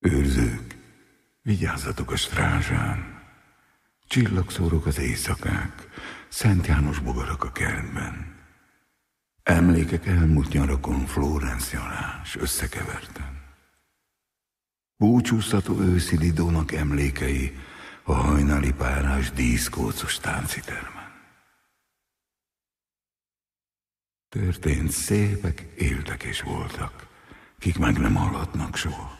Őrzők, vigyázzatok a strázsán. Csillagszórok az éjszakák, Szent János bogarak a kertben. Emlékek elmúlt nyarakon Florence Janás összekeverten. Búcsúztató őszi Lidónak emlékei a hajnali párás díszkócos táncitermen. Történt szépek, éltek és voltak, kik meg nem hallhatnak soha.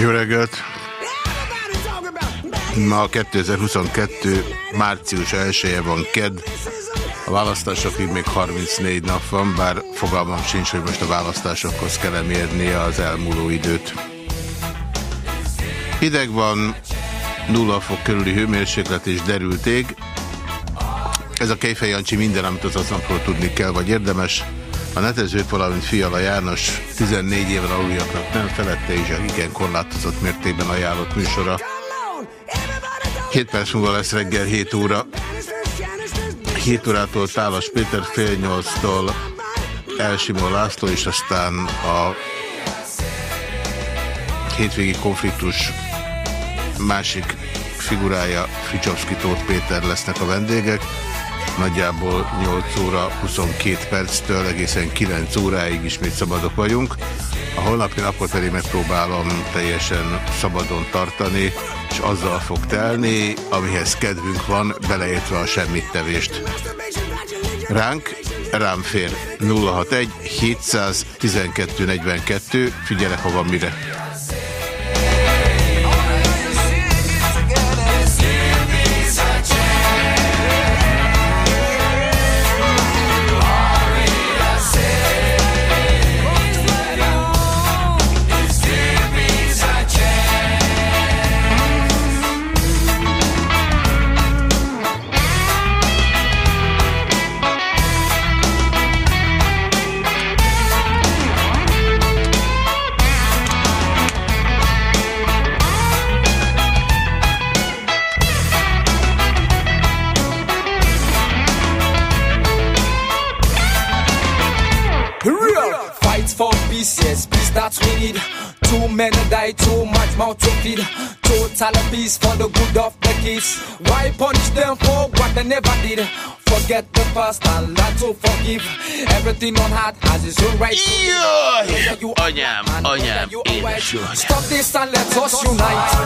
Jó reggelt! Ma 2022. március 1-e van KED. A választásokig még 34 nap van, bár fogalmam sincs, hogy most a választásokhoz kell mérni az elmúló időt. Hideg van, 0 fok körüli hőmérséklet és derült ég. Ez a Kejfej Jancsi minden, amit az aznapról tudni kell, vagy érdemes. A netezők, valamint Fiala János 14 éven aluljaknak nem felette és a igen korlátozott mértékben ajánlott műsora. 7 perc múlva lesz reggel 7 óra. 7 órától Tálas Péter, fél 8-tól Elsimó László, és aztán a hétvégi konfliktus másik figurája Fricsovszki Tóth Péter lesznek a vendégek nagyjából 8 óra 22 perctől egészen 9 óráig ismét szabadok vagyunk. A holnapi napot pedig megpróbálom teljesen szabadon tartani, és azzal fog telni, amihez kedvünk van, beleértve a semmit tevést. Ránk, rám fér 061 712 42, figyelek, ha van mire. Too many die, too much mouth to feed. Total peace for the good of the kids. Why punish them for what they never did? Forget the past and learn to forgive. Everything on heart has its own right. Jaj, anyám, anyám, édes Stop this and let us unite.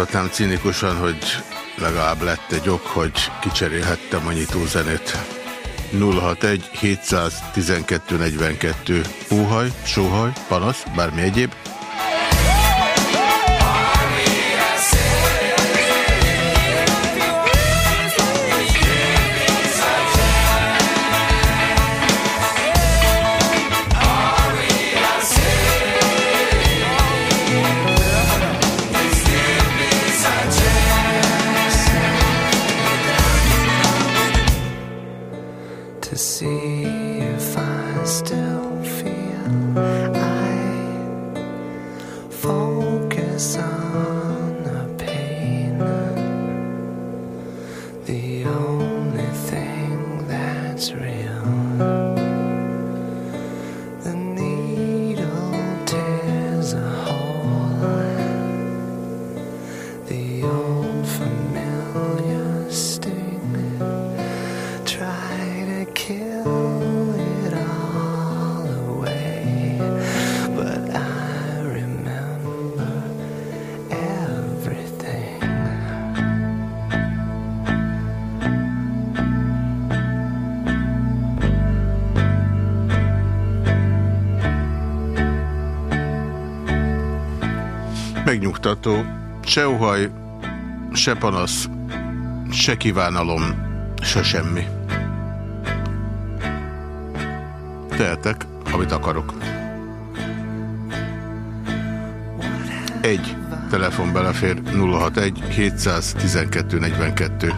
Mondhatnám cinikusan, hogy legalább lett egy ok, hogy kicserélhettem a nyitózenét. 061 712 42 óhaj, sóhaj, panasz, bármi egyéb. Se panasz, se kívánalom, se semmi. Tehetek, amit akarok. Egy telefon belefér 061 712 42.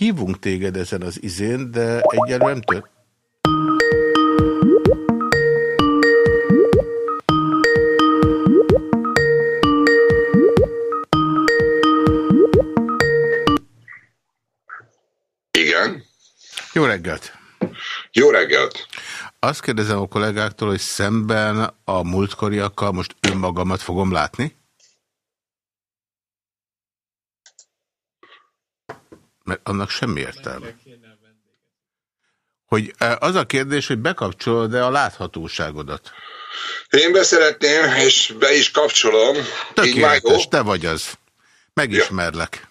Hívunk téged ezen az izén, de egyelőre nem tört. Igen. Jó reggelt! Jó reggelt! Azt kérdezem a kollégáktól, hogy szemben a múltkoriakkal most önmagamat fogom látni? Mert annak semmi értelme. Hogy e, az a kérdés, hogy bekapcsolod-e a láthatóságodat? Én beszeretném, és be is kapcsolom. Tökéletes, te vagy az. Megismerlek.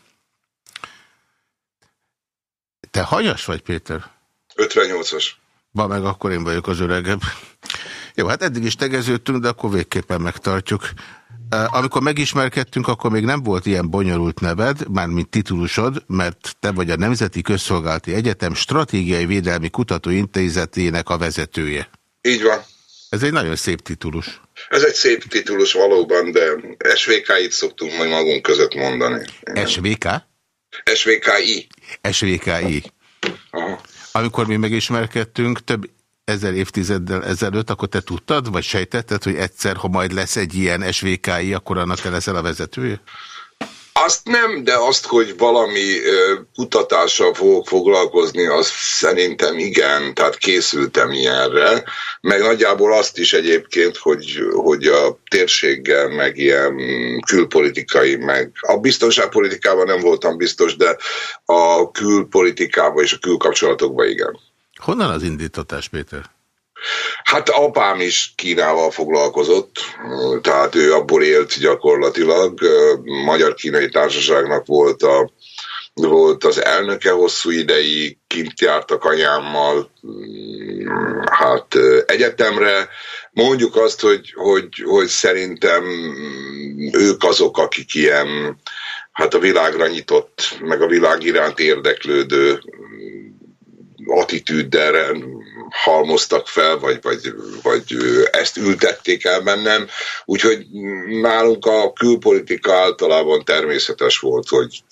Ja. Te hanyas vagy, Péter? 58-as. Ba meg akkor én vagyok az öregebb. Jó, hát eddig is tegeződtünk, de akkor végképpen megtartjuk. Amikor megismerkedtünk, akkor még nem volt ilyen bonyolult neved, mármint titulusod, mert te vagy a Nemzeti Közszolgálati Egyetem Stratégiai Védelmi Kutatóintézetének a vezetője. Így van. Ez egy nagyon szép titulus. Ez egy szép titulus valóban, de SVK-it szoktunk majd magunk között mondani. SVK? SVKI. SVKI. Aha. Amikor mi megismerkedtünk, több ezer évtizeddel ezelőtt, akkor te tudtad, vagy sejtetted, hogy egyszer, ha majd lesz egy ilyen SVKI, akkor annak te leszel a vezetője? Azt nem, de azt, hogy valami kutatással fogok foglalkozni, az szerintem igen, tehát készültem ilyenre, meg nagyjából azt is egyébként, hogy, hogy a térséggel, meg ilyen külpolitikai, meg a biztonságpolitikában nem voltam biztos, de a külpolitikában és a külkapcsolatokban igen. Honnan az indítatás, Péter? Hát apám is Kínával foglalkozott, tehát ő abból élt gyakorlatilag. Magyar-kínai társaságnak volt, a, volt az elnöke hosszú ideig, kint jártak anyámmal, hát egyetemre. Mondjuk azt, hogy, hogy, hogy szerintem ők azok, akik ilyen, hát a világra nyitott, meg a világ iránt érdeklődő attitűddel halmoztak fel, vagy, vagy, vagy ezt ültették el bennem. Úgyhogy nálunk a külpolitika általában természetes volt, hogy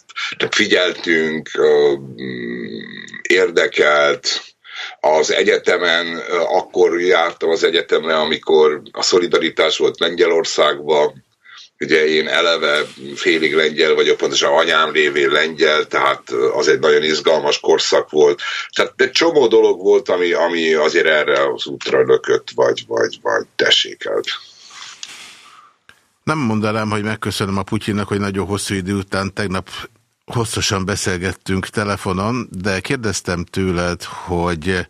figyeltünk, érdekelt, az egyetemen, akkor jártam az egyetemre, amikor a szolidaritás volt Lengyelországban, Ugye én eleve félig lengyel vagyok, pontosan anyám révén lengyel, tehát az egy nagyon izgalmas korszak volt. Tehát egy csomó dolog volt, ami, ami azért erre az útra lökött, vagy, vagy, vagy tessékelt. Nem mondanám, hogy megköszönöm a Putyinnak, hogy nagyon hosszú idő után tegnap hosszasan beszélgettünk telefonon, de kérdeztem tőled, hogy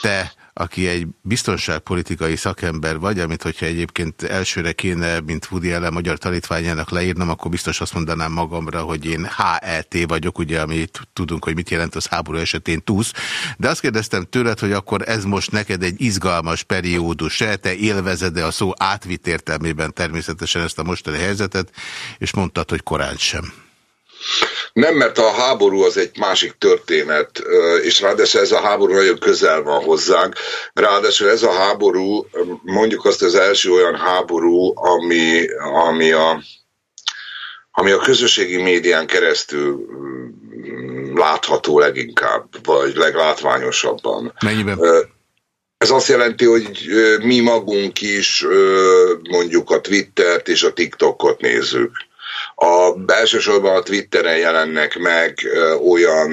te aki egy biztonságpolitikai szakember vagy, amit hogyha egyébként elsőre kéne, mint Woody Allen magyar tanítványának leírnom, akkor biztos azt mondanám magamra, hogy én HET vagyok, ugye, amit tudunk, hogy mit jelent az háború esetén túsz. De azt kérdeztem tőled, hogy akkor ez most neked egy izgalmas periódus, se te élvezed-e a szó átvitt értelmében természetesen ezt a mostani helyzetet, és mondtad, hogy korán sem. Nem, mert a háború az egy másik történet, és ráadásul ez a háború nagyon közel van hozzánk. Ráadásul ez a háború, mondjuk azt az első olyan háború, ami, ami, a, ami a közösségi médián keresztül látható leginkább, vagy leglátványosabban. Mennyiben? Ez azt jelenti, hogy mi magunk is mondjuk a Twittert és a TikTokot nézzük a, elsősorban a Twitteren jelennek meg olyan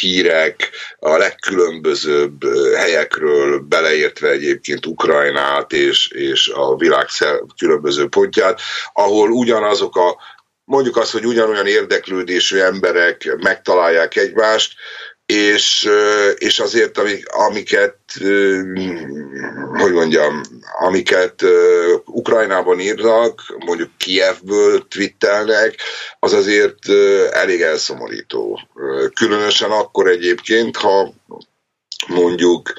hírek a legkülönbözőbb helyekről, beleértve egyébként Ukrajnát és, és a világ különböző pontját, ahol ugyanazok a mondjuk azt, hogy ugyanolyan érdeklődésű emberek megtalálják egymást, és, és azért, amiket, hogy mondjam, amiket Ukrajnában írnak, mondjuk Kievből twittelnek, az azért elég elszomorító. Különösen akkor egyébként, ha mondjuk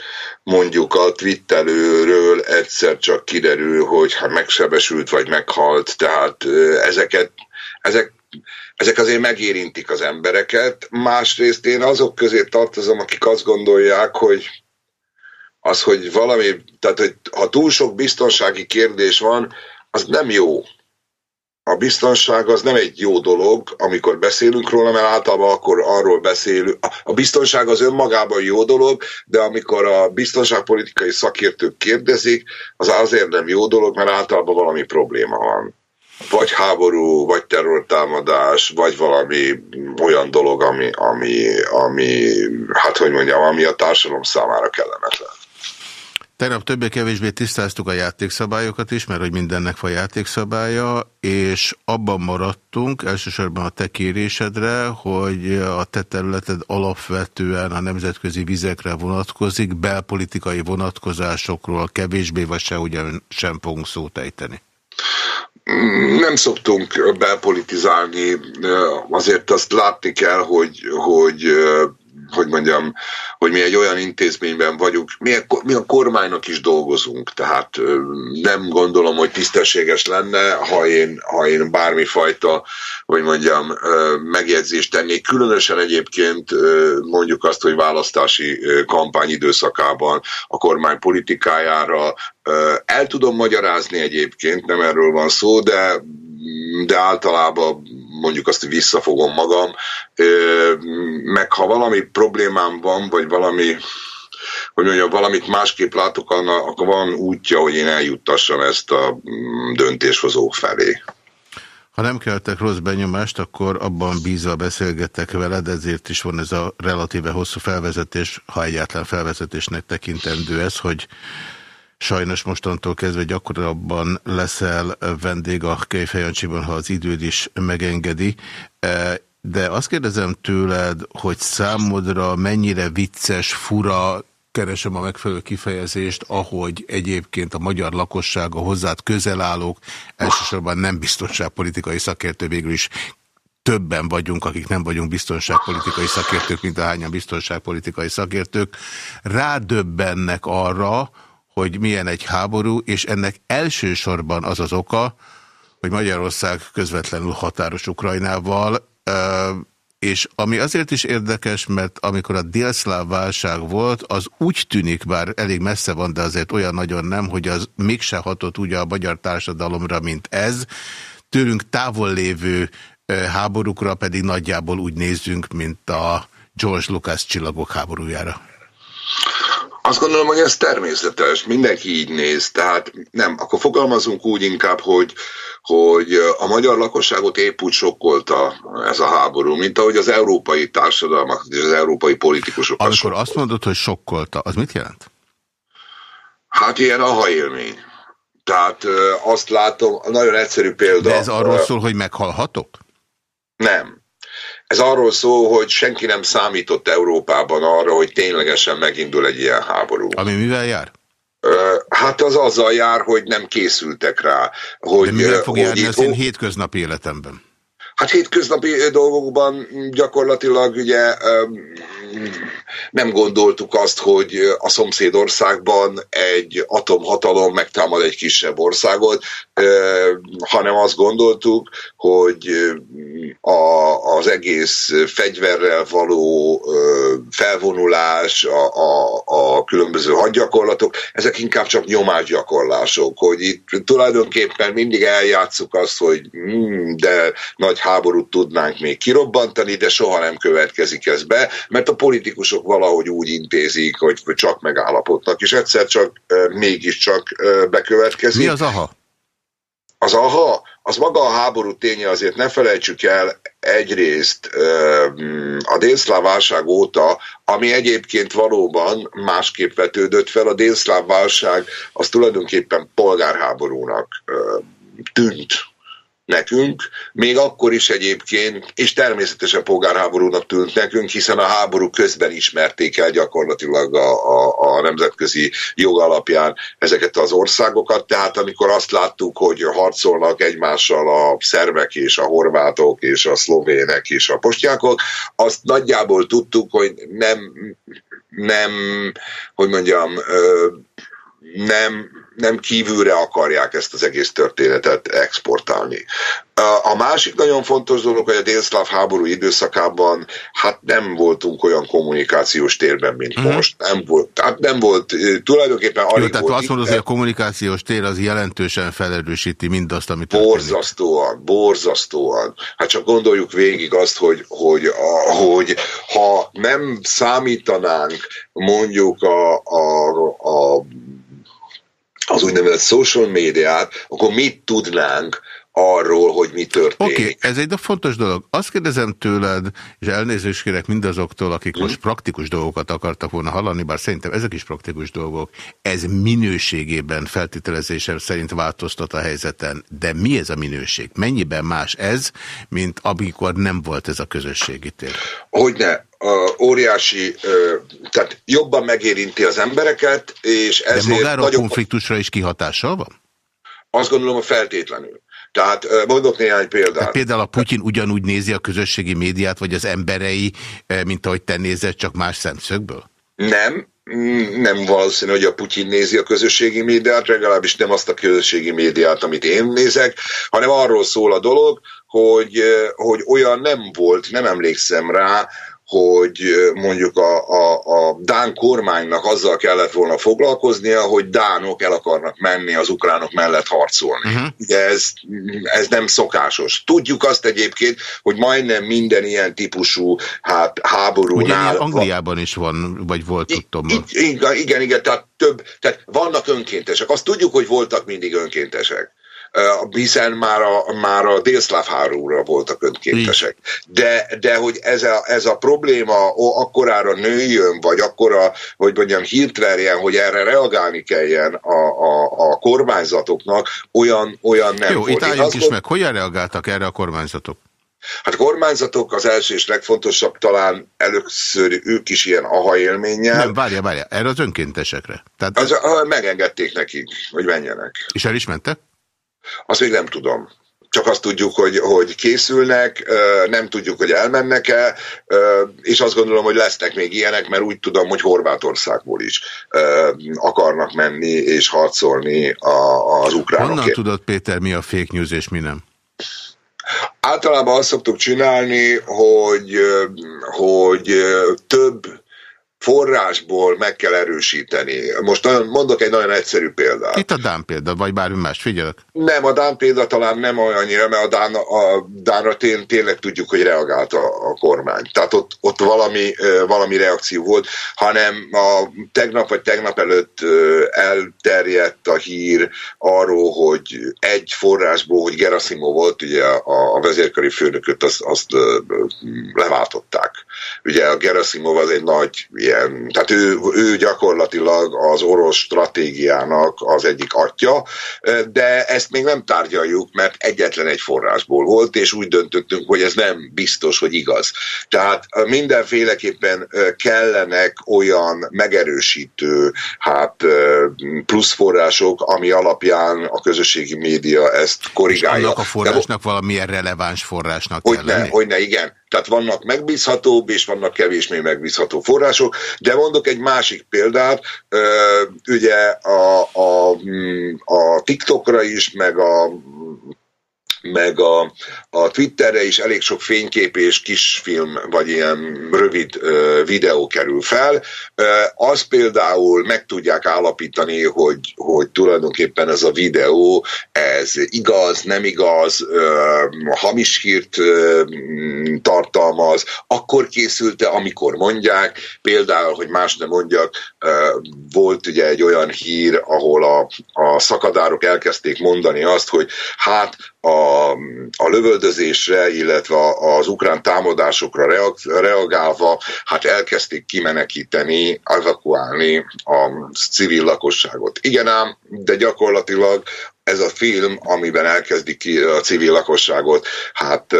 mondjuk a twittelőről egyszer csak kiderül, hogy ha megsebesült vagy meghalt, tehát ezeket, ezek ezek azért megérintik az embereket. Másrészt én azok közé tartozom, akik azt gondolják, hogy az, hogy valami, tehát hogy ha túl sok biztonsági kérdés van, az nem jó. A biztonság az nem egy jó dolog, amikor beszélünk róla, mert általában akkor arról beszélünk. A biztonság az önmagában jó dolog, de amikor a biztonságpolitikai szakértők kérdezik, az azért nem jó dolog, mert általában valami probléma van vagy háború, vagy terrortámadás, vagy valami olyan dolog, ami, ami, ami hát hogy mondjam, ami a társadalom számára kellemetlen. Tegnap többé-kevésbé tisztáztuk a játékszabályokat is, mert hogy mindennek van játékszabálya, és abban maradtunk, elsősorban a te kérésedre, hogy a te területed alapvetően a nemzetközi vizekre vonatkozik, belpolitikai vonatkozásokról kevésbé, vagy se ugyan sem fogunk szót ejteni. Nem szoktunk belpolitizálni, azért azt látni kell, hogy, hogy hogy mondjam, hogy mi egy olyan intézményben vagyunk, mi a, mi a kormánynak is dolgozunk, tehát nem gondolom, hogy tisztességes lenne, ha én, ha én bármifajta, hogy mondjam, megjegyzést tennék, különösen egyébként mondjuk azt, hogy választási kampány időszakában a kormány politikájára el tudom magyarázni egyébként, nem erről van szó, de de általában mondjuk azt, visszafogom magam, meg ha valami problémám van, vagy valami hogy mondjam, valamit másképp látok, akkor van útja, hogy én eljuttassam ezt a mm, döntéshozók felé. Ha nem keltek rossz benyomást, akkor abban bízva beszélgetek veled, ezért is van ez a relatíve hosszú felvezetés, ha egyáltalán felvezetésnek tekintendő ez, hogy Sajnos mostantól kezdve gyakorabban leszel vendég a Kejfejancsiban, ha az időd is megengedi. E, de azt kérdezem tőled, hogy számodra mennyire vicces, fura, keresem a megfelelő kifejezést, ahogy egyébként a magyar lakosság, a hozzád közel állók, elsősorban nem biztonságpolitikai szakértő végül is többen vagyunk, akik nem vagyunk biztonságpolitikai szakértők, mint ahányan biztonságpolitikai szakértők, rádöbbennek arra, hogy milyen egy háború, és ennek elsősorban az az oka, hogy Magyarország közvetlenül határos Ukrajnával, és ami azért is érdekes, mert amikor a délszláv válság volt, az úgy tűnik, bár elég messze van, de azért olyan nagyon nem, hogy az mégse hatott ugye a magyar társadalomra, mint ez. Tőlünk távol lévő háborúkra pedig nagyjából úgy nézzünk, mint a George Lucas csillagok háborújára. Azt gondolom, hogy ez természetes, mindenki így néz, tehát nem, akkor fogalmazunk úgy inkább, hogy, hogy a magyar lakosságot épp úgy sokkolta ez a háború, mint ahogy az európai társadalmak és az európai politikusok. Amikor sokkolta. azt mondod, hogy sokkolta, az mit jelent? Hát ilyen aha élmény. Tehát azt látom, nagyon egyszerű példa. De ez arról szól, hogy meghalhatok? Nem. Ez arról szól, hogy senki nem számított Európában arra, hogy ténylegesen megindul egy ilyen háború. Ami mivel jár? Hát az azzal jár, hogy nem készültek rá. Hogy, De mivel fog járni az én hétköznapi életemben? Hát hétköznapi dolgokban gyakorlatilag ugye nem gondoltuk azt, hogy a szomszédországban egy atomhatalom megtámad egy kisebb országot, hanem azt gondoltuk, hogy a, az egész fegyverrel való felvonulás, a, a, a különböző hadgyakorlatok, ezek inkább csak nyomásgyakorlások, hogy itt tulajdonképpen mindig eljátszuk azt, hogy hmm, de nagy háborút tudnánk még kirobbantani, de soha nem következik ez be, mert a politikusok valahogy úgy intézik, hogy csak megállapodnak, és egyszer csak mégiscsak bekövetkezik. Mi az aha? Az aha, az maga a háború ténye azért ne felejtsük el egyrészt a délszláv válság óta, ami egyébként valóban másképp vetődött fel, a délszláv válság az tulajdonképpen polgárháborúnak tűnt nekünk, még akkor is egyébként, és természetesen polgárháborúnak tűnt nekünk, hiszen a háború közben ismerték el gyakorlatilag a, a, a nemzetközi jog alapján ezeket az országokat, tehát amikor azt láttuk, hogy harcolnak egymással a szerbek és a horvátok és a szlovének és a postjákok, azt nagyjából tudtuk, hogy nem, nem hogy mondjam, nem nem kívülre akarják ezt az egész történetet exportálni. A másik nagyon fontos dolog, hogy a délszláv háború időszakában hát nem voltunk olyan kommunikációs térben, mint mm. most. Nem volt, hát nem volt, tulajdonképpen alig Jó, tehát volt. azt mondod, hogy a kommunikációs tér az jelentősen felerősíti mindazt, amit Borzasztóan, borzasztóan. Hát csak gondoljuk végig azt, hogy, hogy, a, hogy ha nem számítanánk mondjuk a, a, a az úgynevezett social médiát, akkor mit tudnánk arról, hogy mi történik. Oké, okay, ez egy fontos dolog. Azt kérdezem tőled, és elnézést kérek mindazoktól, akik hmm. most praktikus dolgokat akartak volna hallani, bár szerintem ezek is praktikus dolgok. Ez minőségében feltételezésem szerint változtat a helyzeten. De mi ez a minőség? Mennyiben más ez, mint amikor nem volt ez a közösségi tér? Hogyne, a óriási, tehát jobban megérinti az embereket, és ezért... De magára nagyobb... a konfliktusra is kihatással van? Azt gondolom, hogy feltétlenül. Tehát mondok néhány példát. Tehát például a Putyin ugyanúgy nézi a közösségi médiát, vagy az emberei, mint ahogy te nézed, csak más szemszögből? Nem, mm, nem valószínű, hogy a Putyin nézi a közösségi médiát, legalábbis nem azt a közösségi médiát, amit én nézek, hanem arról szól a dolog, hogy, hogy olyan nem volt, nem emlékszem rá, hogy mondjuk a, a, a Dán kormánynak azzal kellett volna foglalkoznia, hogy Dánok el akarnak menni az ukránok mellett harcolni. Uh-huh. Ugye ez, ez nem szokásos. Tudjuk azt egyébként, hogy majdnem minden ilyen típusú hát, háborúnál... Ugye Angliában is van, vagy volt, tudtom. Igen, igen, igen, tehát több, tehát vannak önkéntesek. Azt tudjuk, hogy voltak mindig önkéntesek hiszen már a, már a délszláv háborúra voltak önkéntesek. De, de hogy ez a, ez a probléma akkorára nőjön, vagy akkora, hogy mondjam, hírtverjen, hogy erre reagálni kelljen a, a, a kormányzatoknak, olyan, olyan nem Jó, volt. itt álljunk is meg. Hogyan reagáltak erre a kormányzatok? Hát a kormányzatok az első és legfontosabb, talán először ők is ilyen aha élménnyel. Nem, várja, várja, erre az önkéntesekre. Tehát... Az, megengedték nekik, hogy menjenek. És el is mentek? Azt még nem tudom. Csak azt tudjuk, hogy, hogy készülnek, nem tudjuk, hogy elmennek-e, és azt gondolom, hogy lesznek még ilyenek, mert úgy tudom, hogy Horvátországból is akarnak menni és harcolni az ukránokért. Honnan tudod, Péter, mi a fake news és mi nem? Általában azt szoktuk csinálni, hogy, hogy több forrásból meg kell erősíteni. Most nagyon, mondok egy nagyon egyszerű példát. Itt a Dán példa, vagy bármi más, figyelek. Nem, a Dán példa talán nem olyannyira, mert a, Dán, a Dánra tény, tényleg tudjuk, hogy reagált a, a kormány. Tehát ott, ott valami, valami reakció volt, hanem a tegnap vagy tegnap előtt elterjedt a hír arról, hogy egy forrásból, hogy Gerasimov volt, ugye a, a vezérkari főnököt, azt, azt leváltották. Ugye a Gerasimov az egy nagy ilyen, tehát ő, ő gyakorlatilag az orosz stratégiának az egyik atya, de ezt még nem tárgyaljuk, mert egyetlen egy forrásból volt, és úgy döntöttünk, hogy ez nem biztos, hogy igaz. Tehát mindenféleképpen kellenek olyan megerősítő hát plusz források, ami alapján a közösségi média ezt korrigálja. És annak a forrásnak De, valamilyen releváns forrásnak hogy kell ne, lenni? Hogy ne, igen. Tehát vannak megbízhatóbb és vannak kevésbé megbízható források, de mondok egy másik példát, ugye a, a, a TikTokra is, meg a meg a, a Twitterre is elég sok fénykép és kisfilm, vagy ilyen rövid ö, videó kerül fel. Ö, az például meg tudják állapítani, hogy, hogy tulajdonképpen ez a videó, ez igaz, nem igaz, ö, hamis hírt ö, tartalmaz, akkor készülte, amikor mondják, például, hogy más nem mondjak, ö, volt ugye egy olyan hír, ahol a, a szakadárok elkezdték mondani azt, hogy hát a, a lövöldözésre, illetve az ukrán támadásokra reagálva, hát elkezdték kimenekíteni, evakuálni a civil lakosságot. Igen ám, de gyakorlatilag ez a film, amiben elkezdik ki a civil lakosságot hát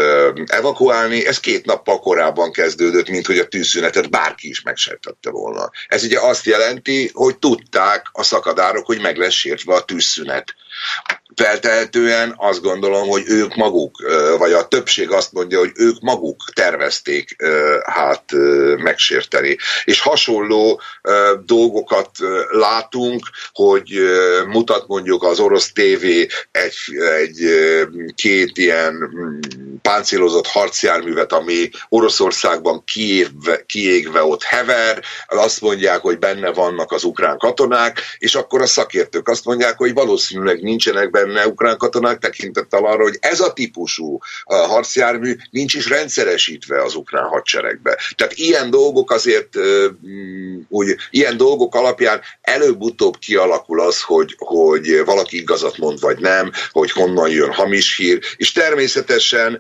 evakuálni, ez két nappal korábban kezdődött, mint hogy a tűzszünetet bárki is megsejtette volna. Ez ugye azt jelenti, hogy tudták a szakadárok, hogy meg lesz sértve a tűzszünet feltehetően azt gondolom, hogy ők maguk, vagy a többség azt mondja, hogy ők maguk tervezték hát megsérteni. És hasonló dolgokat látunk, hogy mutat mondjuk az orosz tévé egy, egy két ilyen mm, páncélozott harcjárművet, ami Oroszországban kiégve, kiégve ott hever, azt mondják, hogy benne vannak az ukrán katonák, és akkor a szakértők azt mondják, hogy valószínűleg nincsenek benne ukrán katonák tekintettel arra, hogy ez a típusú harcjármű nincs is rendszeresítve az ukrán hadseregbe. Tehát ilyen dolgok azért mm, úgy, ilyen dolgok alapján előbb-utóbb kialakul az, hogy, hogy valaki igazat mond vagy nem, hogy honnan jön hamis hír, és természetesen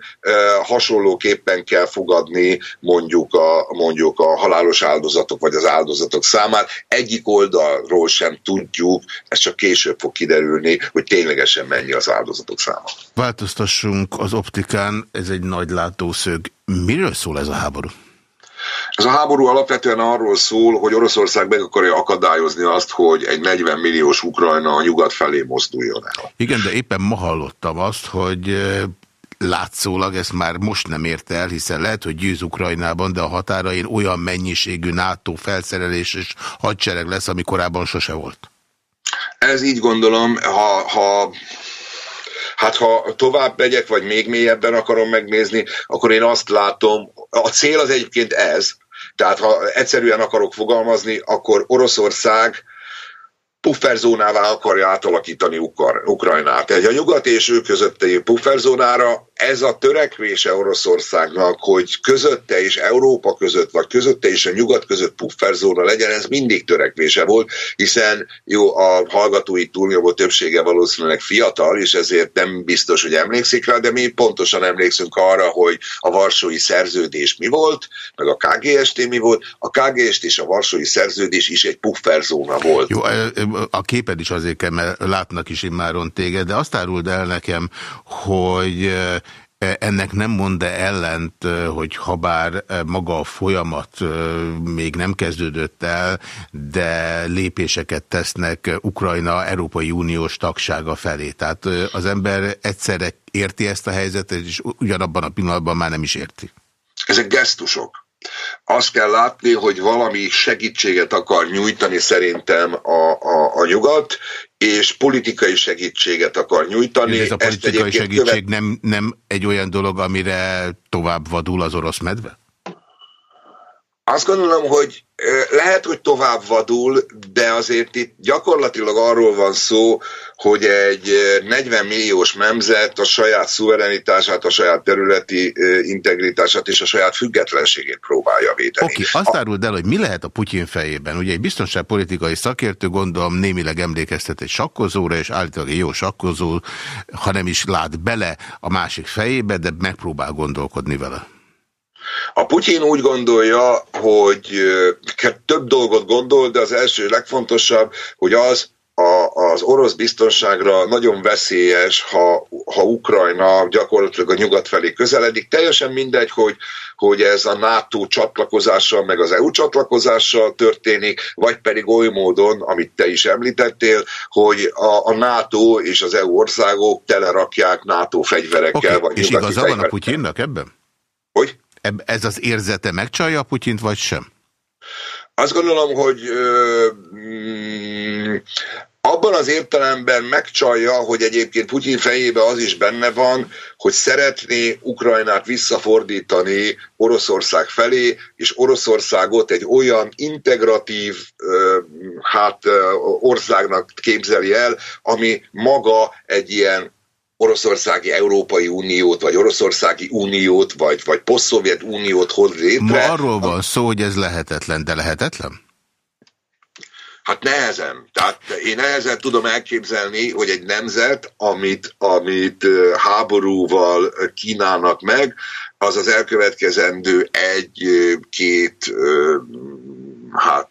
hasonlóképpen kell fogadni mondjuk a, mondjuk a halálos áldozatok vagy az áldozatok számát. Egyik oldalról sem tudjuk, ez csak később fog kiderülni, hogy ténylegesen mennyi az áldozatok száma. Változtassunk az optikán, ez egy nagy látószög. Miről szól ez a háború? Ez a háború alapvetően arról szól, hogy Oroszország meg akarja akadályozni azt, hogy egy 40 milliós Ukrajna a nyugat felé mozduljon el. Igen, de éppen ma hallottam azt, hogy látszólag ezt már most nem érte el, hiszen lehet, hogy győz Ukrajnában, de a határain olyan mennyiségű NATO felszerelés és hadsereg lesz, ami korábban sose volt. Ez így gondolom, ha, ha Hát ha tovább megyek, vagy még mélyebben akarom megnézni, akkor én azt látom, a cél az egyébként ez, tehát ha egyszerűen akarok fogalmazni, akkor Oroszország pufferzónává akarja átalakítani Ukar, Ukrajnát. Tehát a nyugat és ő közötti pufferzónára ez a törekvése Oroszországnak, hogy közötte és Európa között, vagy közötte és a nyugat között pufferzóna legyen, ez mindig törekvése volt, hiszen jó, a hallgatói túlnyomó többsége valószínűleg fiatal, és ezért nem biztos, hogy emlékszik rá, de mi pontosan emlékszünk arra, hogy a Varsói Szerződés mi volt, meg a KGST mi volt. A KGST és a Varsói Szerződés is egy pufferzóna volt. Jó, a képed is azért kell, mert látnak is immáron téged, de azt áruld el nekem, hogy ennek nem mond -e ellent, hogy habár maga a folyamat még nem kezdődött el, de lépéseket tesznek Ukrajna Európai Uniós tagsága felé. Tehát az ember egyszerre érti ezt a helyzetet, és ugyanabban a pillanatban már nem is érti. Ezek gesztusok. Azt kell látni, hogy valami segítséget akar nyújtani szerintem a, a, a nyugat, és politikai segítséget akar nyújtani. Ez a politikai segítség követ... nem, nem egy olyan dolog, amire tovább vadul az orosz medve? Azt gondolom, hogy lehet, hogy tovább vadul, de azért itt gyakorlatilag arról van szó, hogy egy 40 milliós nemzet a saját szuverenitását, a saját területi integritását és a saját függetlenségét próbálja védeni. Oké, okay, azt áruld el, hogy mi lehet a Putyin fejében? Ugye egy biztonságpolitikai szakértő gondolom némileg emlékeztet egy sakkozóra, és állítólag egy jó sakkozó, ha nem is lát bele a másik fejébe, de megpróbál gondolkodni vele. A Putyin úgy gondolja, hogy több dolgot gondol, de az első legfontosabb, hogy az, a, az orosz biztonságra nagyon veszélyes, ha, ha Ukrajna gyakorlatilag a nyugat felé közeledik. Teljesen mindegy, hogy, hogy ez a NATO csatlakozással, meg az EU csatlakozással történik, vagy pedig oly módon, amit te is említettél, hogy a, a NATO és az EU országok telerakják NATO fegyverekkel. Okay. Vagy és igaza van a Putyinnak ebben? Hogy? Ez az érzete megcsalja a Putyint, vagy sem? Azt gondolom, hogy ö, abban az értelemben megcsalja, hogy egyébként Putyin fejébe az is benne van, hogy szeretné Ukrajnát visszafordítani Oroszország felé, és Oroszországot egy olyan integratív hát, országnak képzeli el, ami maga egy ilyen Oroszországi Európai Uniót, vagy Oroszországi Uniót, vagy, vagy Posztszovjet Uniót hoz létre. Ma arról van szó, hogy ez lehetetlen, de lehetetlen? Hát nehezen. Tehát én nehezen tudom elképzelni, hogy egy nemzet, amit, amit háborúval kínálnak meg, az az elkövetkezendő egy-két hát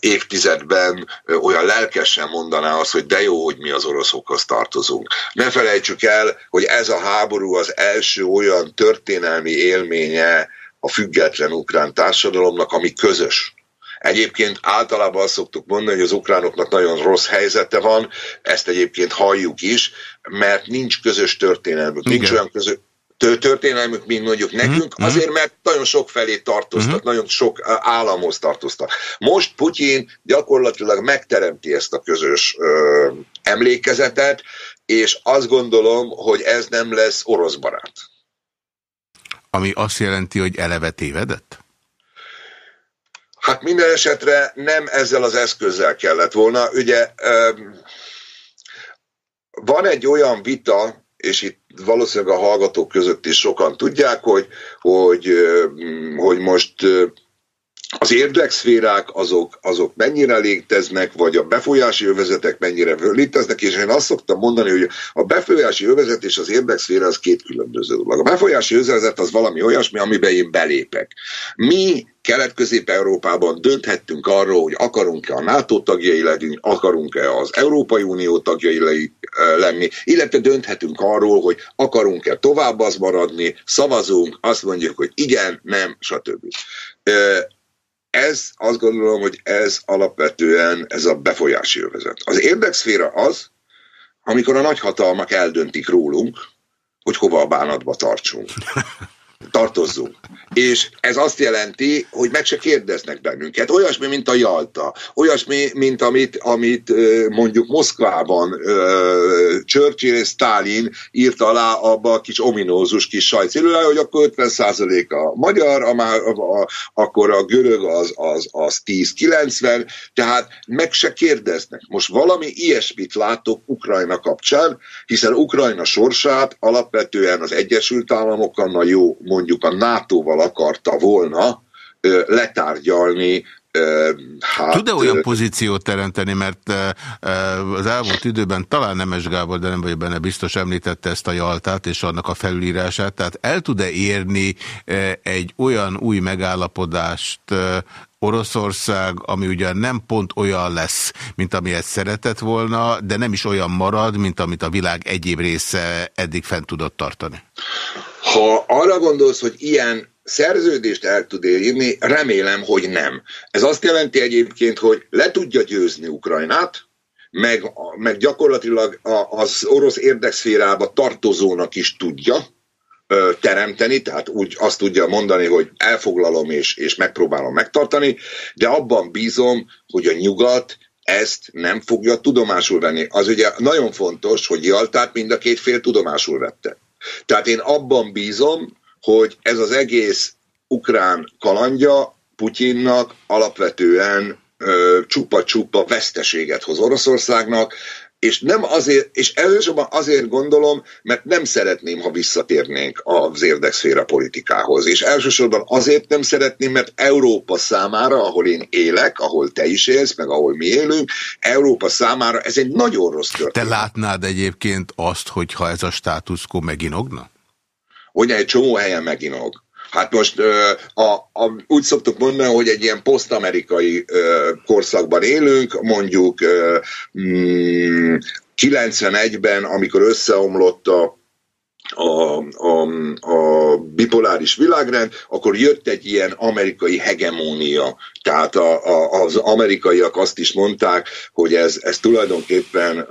évtizedben olyan lelkesen mondaná azt, hogy de jó, hogy mi az oroszokhoz tartozunk. Ne felejtsük el, hogy ez a háború az első olyan történelmi élménye a független ukrán társadalomnak, ami közös Egyébként általában azt szoktuk mondani, hogy az ukránoknak nagyon rossz helyzete van, ezt egyébként halljuk is, mert nincs közös történelmük, nincs olyan közös, történelmük, mint mondjuk nekünk, mm-hmm. azért, mert nagyon sok felé tartoztak, mm-hmm. nagyon sok államhoz tartoztak. Most Putyin gyakorlatilag megteremti ezt a közös ö, emlékezetet, és azt gondolom, hogy ez nem lesz orosz barát. Ami azt jelenti, hogy eleve tévedett? Hát minden esetre nem ezzel az eszközzel kellett volna. Ugye van egy olyan vita, és itt valószínűleg a hallgatók között is sokan tudják, hogy, hogy, hogy most az érdekszférák azok, azok mennyire léteznek, vagy a befolyási övezetek mennyire léteznek, és én azt szoktam mondani, hogy a befolyási övezet és az érdekszféra az két különböző dolog. A befolyási övezet az valami olyasmi, amiben én belépek. Mi Kelet-Közép-Európában dönthettünk arról, hogy akarunk-e a NATO tagjai lenni, akarunk-e az Európai Unió tagjai lenni, illetve dönthetünk arról, hogy akarunk-e tovább az maradni, szavazunk, azt mondjuk, hogy igen, nem, stb ez azt gondolom, hogy ez alapvetően ez a befolyási övezet. Az érdekszféra az, amikor a nagyhatalmak eldöntik rólunk, hogy hova a bánatba tartsunk. tartozzunk. És ez azt jelenti, hogy meg se kérdeznek bennünket. Olyasmi, mint a Jalta. Olyasmi, mint amit, amit mondjuk Moszkvában Churchill és Stalin írt alá abba a kis ominózus kis sajtcélőre, hogy akkor 50% a magyar, a, a, a, akkor a görög az, az, az 10-90, tehát meg se kérdeznek. Most valami ilyesmit látok Ukrajna kapcsán, hiszen Ukrajna sorsát alapvetően az Egyesült Államokkal, na jó, mondjuk a NATO-val akarta volna letárgyalni Hát, Tud-e olyan pozíciót teremteni, mert az elmúlt időben talán Nemes Gábor, de nem vagy benne biztos említette ezt a Jaltát és annak a felülírását, tehát el tud-e érni egy olyan új megállapodást Oroszország, ami ugyan nem pont olyan lesz, mint amilyet szeretett volna, de nem is olyan marad, mint amit a világ egyéb része eddig fent tudott tartani? Ha arra gondolsz, hogy ilyen szerződést el tud írni, remélem, hogy nem. Ez azt jelenti egyébként, hogy le tudja győzni Ukrajnát, meg, meg gyakorlatilag az orosz érdekszférába tartozónak is tudja teremteni, tehát úgy azt tudja mondani, hogy elfoglalom és, és megpróbálom megtartani, de abban bízom, hogy a nyugat ezt nem fogja tudomásul venni. Az ugye nagyon fontos, hogy Jaltát mind a két fél tudomásul vette. Tehát én abban bízom, hogy ez az egész ukrán kalandja Putyinnak alapvetően csupa-csupa veszteséget hoz Oroszországnak, és nem azért, és elsősorban azért gondolom, mert nem szeretném, ha visszatérnénk az érdekszféra politikához. És elsősorban azért nem szeretném, mert Európa számára, ahol én élek, ahol te is élsz, meg ahol mi élünk, Európa számára ez egy nagyon rossz történet. Te látnád egyébként azt, hogyha ez a státuszkó meginogna? Hogy egy csomó helyen meginog. Hát most a, a, úgy szoktuk mondani, hogy egy ilyen posztamerikai korszakban élünk, mondjuk 91-ben, mm, amikor összeomlott a a, a, a bipoláris világrend, akkor jött egy ilyen amerikai hegemónia. Tehát a, a, az amerikaiak azt is mondták, hogy ez, ez tulajdonképpen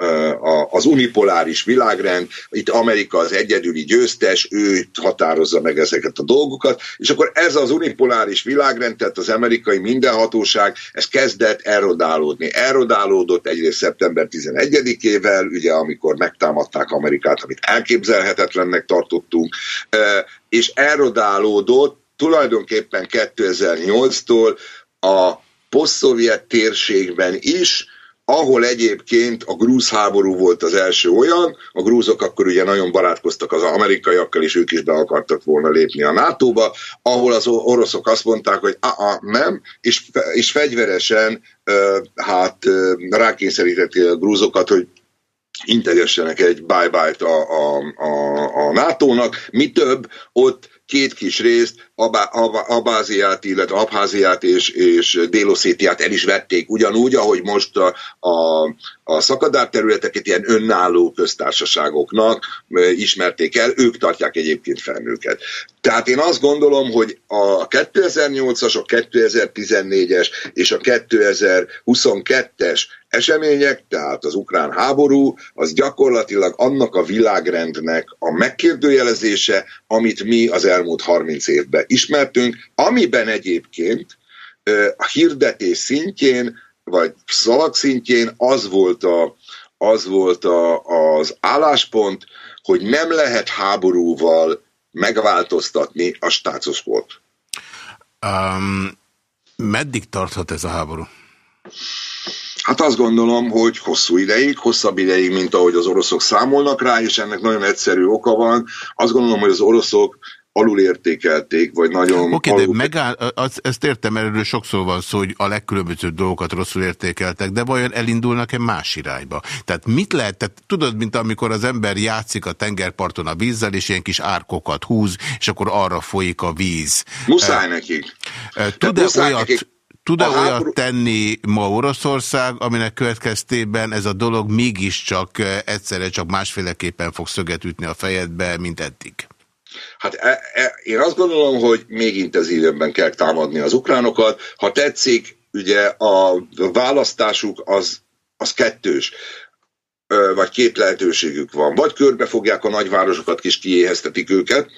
az unipoláris világrend, itt Amerika az egyedüli győztes, ő határozza meg ezeket a dolgokat, és akkor ez az unipoláris világrend, tehát az amerikai mindenhatóság, ez kezdett erodálódni. Erodálódott egyrészt szeptember 11-ével, ugye amikor megtámadták Amerikát, amit elképzelhetetlen ennek tartottunk, és erodálódott tulajdonképpen 2008-tól a posztszovjet térségben is, ahol egyébként a grúz háború volt az első olyan, a grúzok akkor ugye nagyon barátkoztak az amerikaiakkal, és ők is be akartak volna lépni a NATO-ba, ahol az oroszok azt mondták, hogy a nem, és, és fegyveresen hát rákényszerítették a grúzokat, hogy integessenek egy bye-bye-t a, a, a, a NATO-nak. Mi több, ott két kis részt, Abá, Abá, Abáziát, illetve Abháziát és, és Déloszétiát el is vették, ugyanúgy, ahogy most a, a, a szakadár területeket ilyen önálló köztársaságoknak ismerték el, ők tartják egyébként fel őket. Tehát én azt gondolom, hogy a 2008-as, a 2014-es és a 2022-es események, tehát az ukrán háború, az gyakorlatilag annak a világrendnek a megkérdőjelezése, amit mi az elmúlt 30 évben ismertünk, amiben egyébként a hirdetés szintjén, vagy szavak szintjén az volt, a, az volt a, az álláspont, hogy nem lehet háborúval megváltoztatni a státuszkót. Um, meddig tarthat ez a háború? Hát azt gondolom, hogy hosszú ideig, hosszabb ideig, mint ahogy az oroszok számolnak rá, és ennek nagyon egyszerű oka van. Azt gondolom, hogy az oroszok alulértékelték, vagy nagyon... Oké, okay, alul... de megáll, az, ezt értem, erről sokszor van szó, hogy a legkülönbözőbb dolgokat rosszul értékeltek, de vajon elindulnak-e más irányba? Tehát mit lehet, tehát tudod, mint amikor az ember játszik a tengerparton a vízzel, és ilyen kis árkokat húz, és akkor arra folyik a víz. Muszáj nekik. Tud-e olyat... Nekik Tud-e olyat háború... tenni ma Oroszország, aminek következtében ez a dolog mégiscsak egyszerre csak másféleképpen fog szöget ütni a fejedbe, mint eddig? Hát e, e, én azt gondolom, hogy még intenzívebben kell támadni az ukránokat. Ha tetszik, ugye a választásuk az, az kettős vagy két lehetőségük van. Vagy körbe fogják a nagyvárosokat, kis kiéheztetik őket,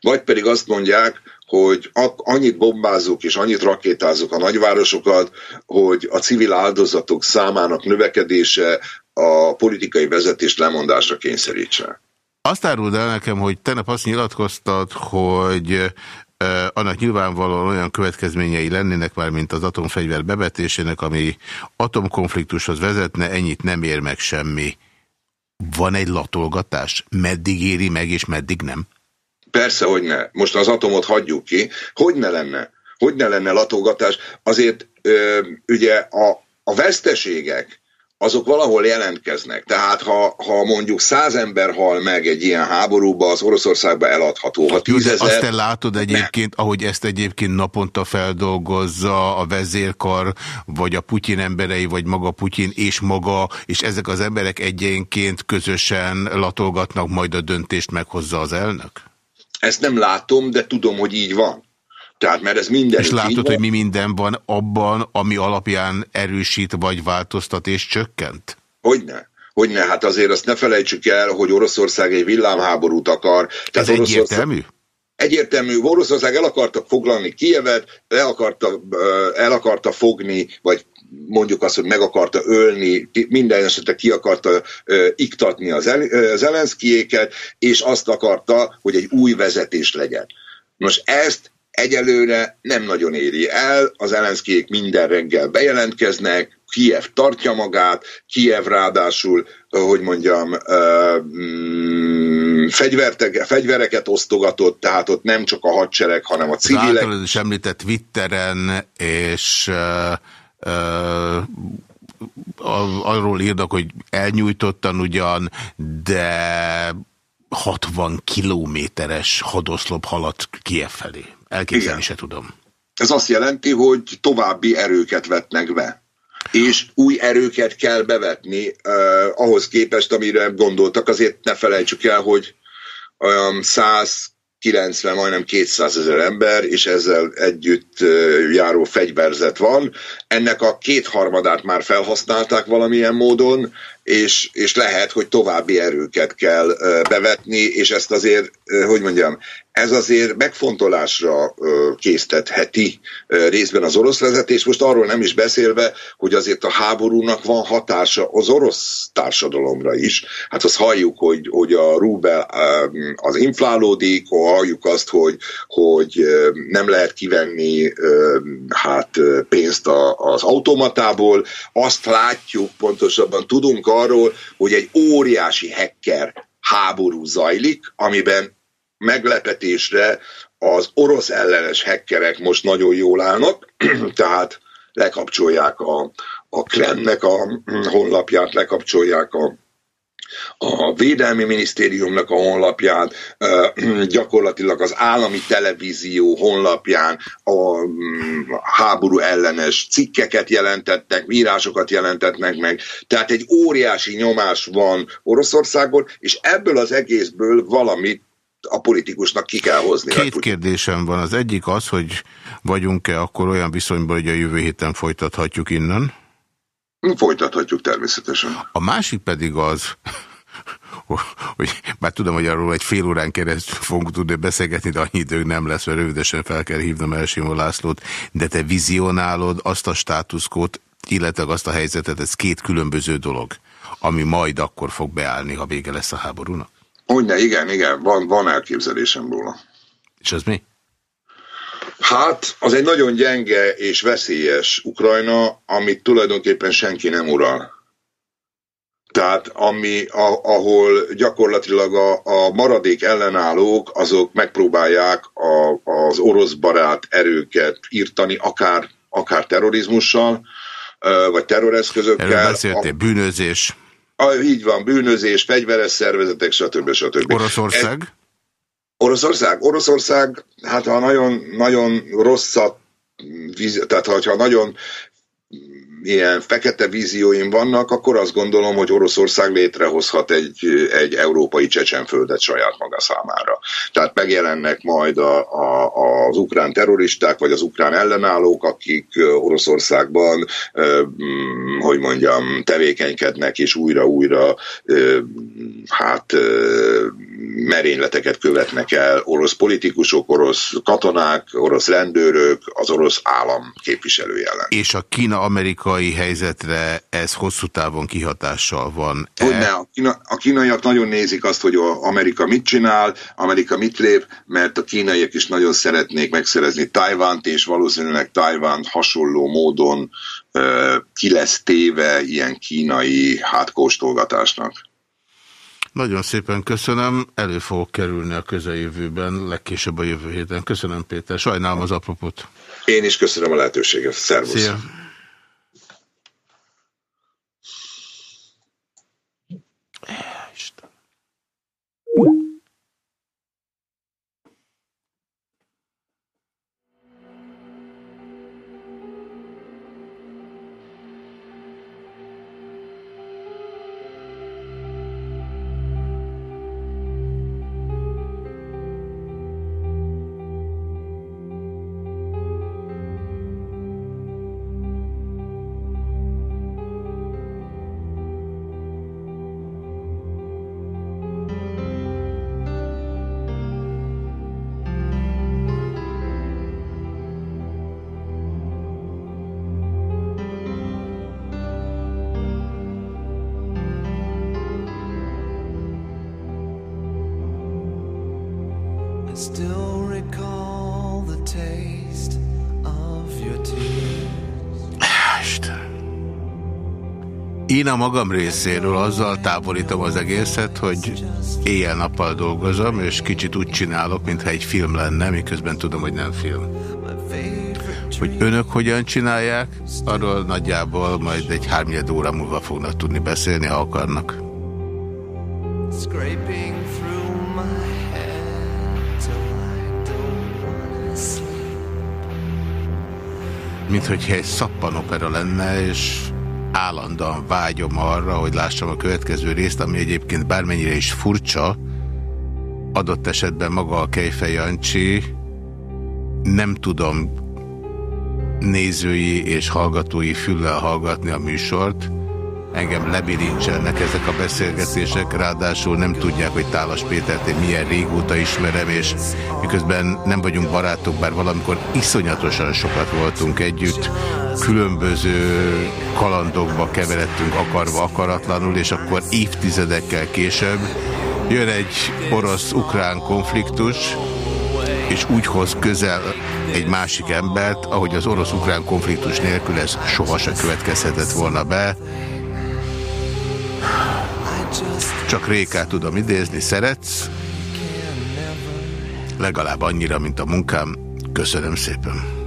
vagy pedig azt mondják, hogy annyit bombázunk és annyit rakétázunk a nagyvárosokat, hogy a civil áldozatok számának növekedése a politikai vezetés lemondásra kényszerítse. Azt áruld el nekem, hogy tegnap azt nyilatkoztad, hogy annak nyilvánvalóan olyan következményei lennének már, mint az atomfegyver bevetésének, ami atomkonfliktushoz vezetne, ennyit nem ér meg semmi. Van egy latolgatás? Meddig éri meg, és meddig nem? Persze, hogy ne. Most az atomot hagyjuk ki. Hogy ne lenne? Hogy ne lenne latolgatás? Azért ö, ugye a, a veszteségek, azok valahol jelentkeznek. Tehát ha, ha mondjuk száz ember hal meg egy ilyen háborúba, az Oroszországba eladható. Ha tízezer... Azt te látod egyébként, ne. ahogy ezt egyébként naponta feldolgozza a vezérkar, vagy a Putyin emberei, vagy maga Putyin és maga, és ezek az emberek egyenként közösen latolgatnak, majd a döntést meghozza az elnök? Ezt nem látom, de tudom, hogy így van. Tehát, mert ez minden. És látod, hogy mi minden van abban, ami alapján erősít, vagy változtat és csökkent? Hogyne. Hogyne, hát azért azt ne felejtsük el, hogy Oroszország egy villámháborút akar. Tehát ez Oroszország... egyértelmű? Egyértelmű, Oroszország el akarta foglalni Kievet, el akarta, el akarta fogni, vagy mondjuk azt, hogy meg akarta ölni, minden esetre ki akarta uh, iktatni az Zelenszkijéket, és azt akarta, hogy egy új vezetés legyen. Most ezt egyelőre nem nagyon éri el, az Zelenszkijék minden reggel bejelentkeznek, Kiev tartja magát, Kiev ráadásul, hogy mondjam, mm, fegyvereket osztogatott, tehát ott nem csak a hadsereg, hanem a civilek. Az is említett Twitteren, és arról írnak, hogy elnyújtottan ugyan, de 60 kilométeres hadoszlop haladt Kiev felé. Elképzelni se tudom. Ez azt jelenti, hogy további erőket vetnek be. És új erőket kell bevetni uh, ahhoz képest, amire gondoltak. Azért ne felejtsük el, hogy olyan 100 90, majdnem 200 ezer ember, és ezzel együtt járó fegyverzet van. Ennek a kétharmadát már felhasználták valamilyen módon, és, és lehet, hogy további erőket kell bevetni, és ezt azért, hogy mondjam, ez azért megfontolásra késztetheti részben az orosz vezetés, most arról nem is beszélve, hogy azért a háborúnak van hatása az orosz társadalomra is. Hát azt halljuk, hogy, hogy a rubel az inflálódik, halljuk azt, hogy, hogy nem lehet kivenni hát pénzt az automatából, azt látjuk, pontosabban tudunk arról, hogy egy óriási hacker háború zajlik, amiben meglepetésre az orosz ellenes hackerek most nagyon jól állnak, tehát lekapcsolják a, a Kremnek a honlapját, lekapcsolják a a Védelmi Minisztériumnak a honlapján, gyakorlatilag az állami televízió honlapján a mm, háború ellenes cikkeket jelentettek, írásokat jelentetnek meg. Tehát egy óriási nyomás van Oroszországon, és ebből az egészből valamit a politikusnak ki kell hozni. Két kérdésem van. Az egyik az, hogy vagyunk-e akkor olyan viszonyban, hogy a jövő héten folytathatjuk innen? Folytathatjuk természetesen. A másik pedig az, hogy bár tudom, hogy arról egy fél órán keresztül fogunk tudni beszélgetni, de annyi időnk nem lesz, mert rövidesen fel kell hívnom Elsimó Lászlót, de te vizionálod azt a státuszkót, illetve azt a helyzetet, ez két különböző dolog, ami majd akkor fog beállni, ha vége lesz a háborúnak? Hogyne, igen, igen, van, van elképzelésem róla. És az mi? Hát, az egy nagyon gyenge és veszélyes Ukrajna, amit tulajdonképpen senki nem ural. Tehát ami, a, ahol gyakorlatilag a, a maradék ellenállók, azok megpróbálják a, az orosz barát erőket írtani, akár, akár terrorizmussal, vagy terroreszközökkel. Erről beszéltél, bűnözés. A, így van, bűnözés, fegyveres szervezetek, stb. stb. Oroszország? Ez, Oroszország? Oroszország, hát ha nagyon, nagyon rosszat, tehát ha nagyon ilyen fekete vízióim vannak, akkor azt gondolom, hogy Oroszország létrehozhat egy, egy európai csecsenföldet saját maga számára. Tehát megjelennek majd a, a, az ukrán terroristák, vagy az ukrán ellenállók, akik Oroszországban, hogy mondjam, tevékenykednek, és újra-újra hát merényleteket követnek el orosz politikusok, orosz katonák, orosz rendőrök, az orosz állam képviselője ellen. És a Kína-amerikai helyzetre ez hosszú távon kihatással van? -e? Hogyne, a, kína, a kínaiak nagyon nézik azt, hogy Amerika mit csinál, Amerika mit lép, mert a kínaiak is nagyon szeretnék megszerezni Tajvánt, és valószínűleg Tajván hasonló módon uh, ki lesz téve ilyen kínai hátkóstolgatásnak. Nagyon szépen köszönöm. Elő fogok kerülni a közeljövőben, legkésőbb a jövő héten. Köszönöm, Péter. Sajnálom az apropót. Én is köszönöm a lehetőséget. Szervusz. Szia. Én a magam részéről azzal távolítom az egészet, hogy éjjel-nappal dolgozom, és kicsit úgy csinálok, mintha egy film lenne, miközben tudom, hogy nem film. Hogy önök hogyan csinálják, arról nagyjából majd egy hármnyed óra múlva fognak tudni beszélni, ha akarnak. Mint hogyha egy szappanopera lenne, és állandóan vágyom arra, hogy lássam a következő részt, ami egyébként bármennyire is furcsa, adott esetben maga a Kejfej Jancsi, nem tudom nézői és hallgatói füllel hallgatni a műsort, engem lebilincselnek ezek a beszélgetések, ráadásul nem tudják, hogy Tálas Pétert én milyen régóta ismerem, és miközben nem vagyunk barátok, bár valamikor iszonyatosan sokat voltunk együtt, különböző kalandokba keveredtünk akarva akaratlanul, és akkor évtizedekkel később jön egy orosz-ukrán konfliktus, és úgy hoz közel egy másik embert, ahogy az orosz-ukrán konfliktus nélkül ez sohasem következhetett volna be. Csak Rékát tudom idézni, szeretsz? Legalább annyira, mint a munkám. Köszönöm szépen.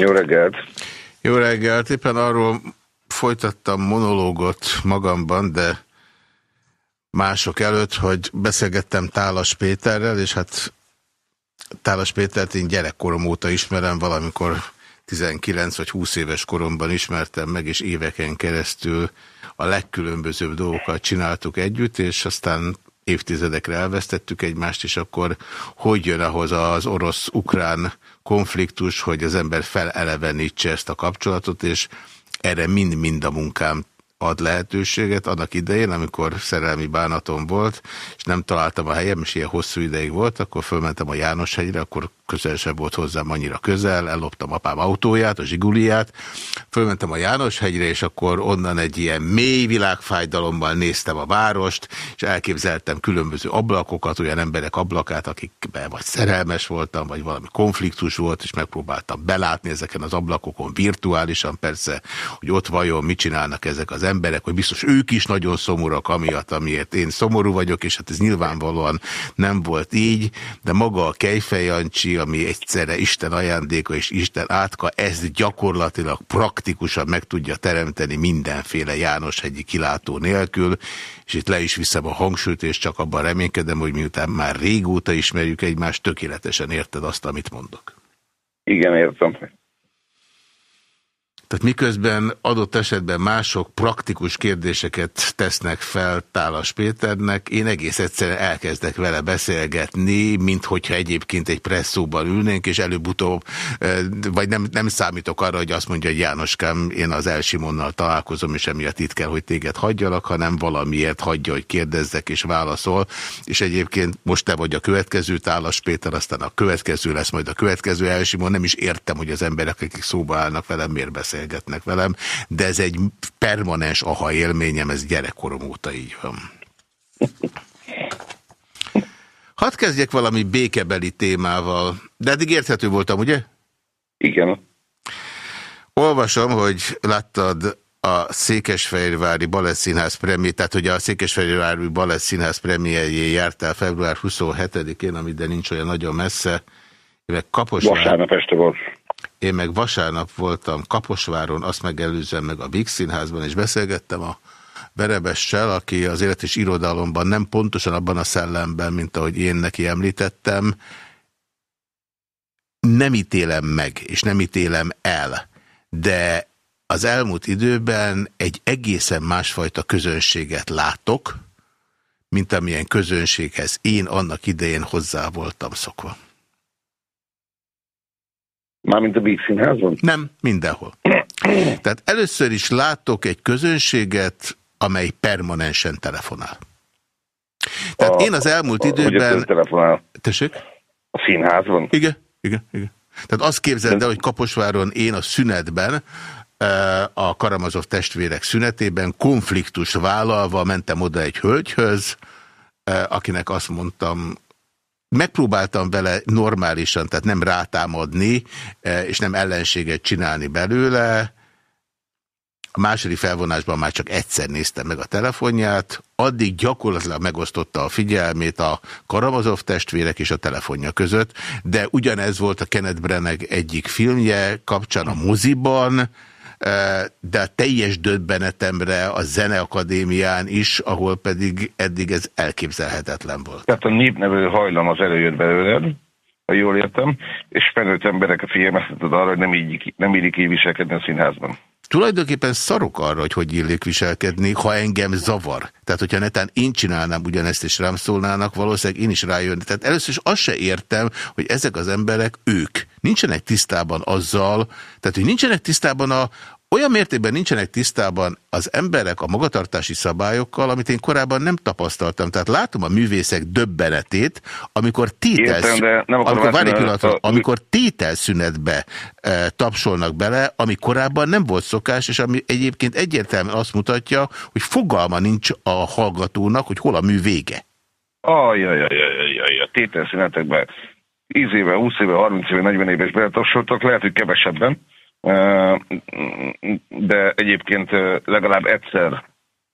Jó reggelt! Jó reggelt! Éppen arról folytattam monológot magamban, de mások előtt, hogy beszélgettem Tálas Péterrel, és hát Tálas Pétert én gyerekkorom óta ismerem, valamikor 19 vagy 20 éves koromban ismertem meg, és éveken keresztül a legkülönbözőbb dolgokat csináltuk együtt, és aztán évtizedekre elvesztettük egymást, és akkor hogy jön ahhoz az orosz-ukrán konfliktus, hogy az ember felelevenítse ezt a kapcsolatot, és erre mind-mind a munkám ad lehetőséget. Annak idején, amikor szerelmi bánatom volt, és nem találtam a helyem, és ilyen hosszú ideig volt, akkor fölmentem a Jánoshegyre, akkor közel sem volt hozzám annyira közel, elloptam apám autóját, a zsiguliát, fölmentem a Jánoshegyre, és akkor onnan egy ilyen mély világfájdalommal néztem a várost, és elképzeltem különböző ablakokat, olyan emberek ablakát, akikben vagy szerelmes voltam, vagy valami konfliktus volt, és megpróbáltam belátni ezeken az ablakokon virtuálisan persze, hogy ott vajon mit csinálnak ezek az emberek, hogy biztos ők is nagyon szomorúak amiatt, amiért én szomorú vagyok, és hát ez nyilvánvalóan nem volt így, de maga a Kejfej Jancsi, ami egyszerre Isten ajándéka és Isten átka, ez gyakorlatilag praktikusan meg tudja teremteni mindenféle János-hegyi kilátó nélkül, és itt le is viszem a hangsúlyt, és csak abban reménykedem, hogy miután már régóta ismerjük egymást, tökéletesen érted azt, amit mondok. Igen, értem. Tehát miközben adott esetben mások praktikus kérdéseket tesznek fel Tálas Péternek, én egész egyszerűen elkezdek vele beszélgetni, mint hogyha egyébként egy presszóban ülnénk, és előbb-utóbb, vagy nem, nem számítok arra, hogy azt mondja, hogy Jánoskám, én az Elsimonnal találkozom, és emiatt itt kell, hogy téged hagyjalak, hanem valamiért hagyja, hogy kérdezzek és válaszol, és egyébként most te vagy a következő Tálas Péter, aztán a következő lesz majd a következő Elsimon, nem is értem, hogy az emberek, akik szóba állnak velem, miért beszél beszélgetnek velem, de ez egy permanens aha élményem, ez gyerekkorom óta így van. Hadd kezdjek valami békebeli témával, de eddig érthető voltam, ugye? Igen. Olvasom, hogy láttad a Székesfehérvári Balett Színház premier, tehát hogy a Székesfehérvári Balett Színház premierjé jártál február 27-én, ami de nincs olyan nagyon messze. Kaposvár... Vasárnap este volt. Én meg vasárnap voltam Kaposváron, azt megelőzően meg a Big Színházban, és beszélgettem a Verebessel, aki az élet és irodalomban nem pontosan abban a szellemben, mint ahogy én neki említettem, nem ítélem meg, és nem ítélem el, de az elmúlt időben egy egészen másfajta közönséget látok, mint amilyen közönséghez én annak idején hozzá voltam szokva. Mármint a Big Színházban? Nem, mindenhol. Tehát először is látok egy közönséget, amely permanensen telefonál. Tehát a, én az elmúlt a, időben... telefonál? Tessék? A színházban? Igen, igen, igen. Tehát azt képzeld el, hogy Kaposváron én a szünetben, eh, a Karamazov testvérek szünetében konfliktus vállalva mentem oda egy hölgyhöz, eh, akinek azt mondtam, megpróbáltam vele normálisan, tehát nem rátámadni, e, és nem ellenséget csinálni belőle. A második felvonásban már csak egyszer néztem meg a telefonját, addig gyakorlatilag megosztotta a figyelmét a Karamazov testvérek és a telefonja között, de ugyanez volt a Kenneth Branagh egyik filmje kapcsán a moziban, de a teljes döbbenetemre a Zeneakadémián is, ahol pedig eddig ez elképzelhetetlen volt. Tehát a népnevő hajlam az előjött belőled, ha jól értem, és felnőtt a figyelmezteted arra, hogy nem, így, nem illik így viselkedni a színházban. Tulajdonképpen szarok arra, hogy hogy illik viselkedni, ha engem zavar. Tehát, hogyha netán én csinálnám ugyanezt, és rám szólnának, valószínűleg én is rájönni. Tehát először is azt se értem, hogy ezek az emberek, ők nincsenek tisztában azzal, tehát, hogy nincsenek tisztában a, olyan mértékben nincsenek tisztában az emberek a magatartási szabályokkal, amit én korábban nem tapasztaltam. Tehát látom a művészek döbbenetét, amikor tételszünetbe, amikor, a... amikor tételszünetbe e, tapsolnak bele, ami korábban nem volt szokás, és ami egyébként egyértelműen azt mutatja, hogy fogalma nincs a hallgatónak, hogy hol a mű vége. Ajajajajajaj, a tételszünetekben 10 éve, 20 éve, 30 éve, 40 éve is beletapsoltak, lehet, hogy kevesebben, de egyébként legalább egyszer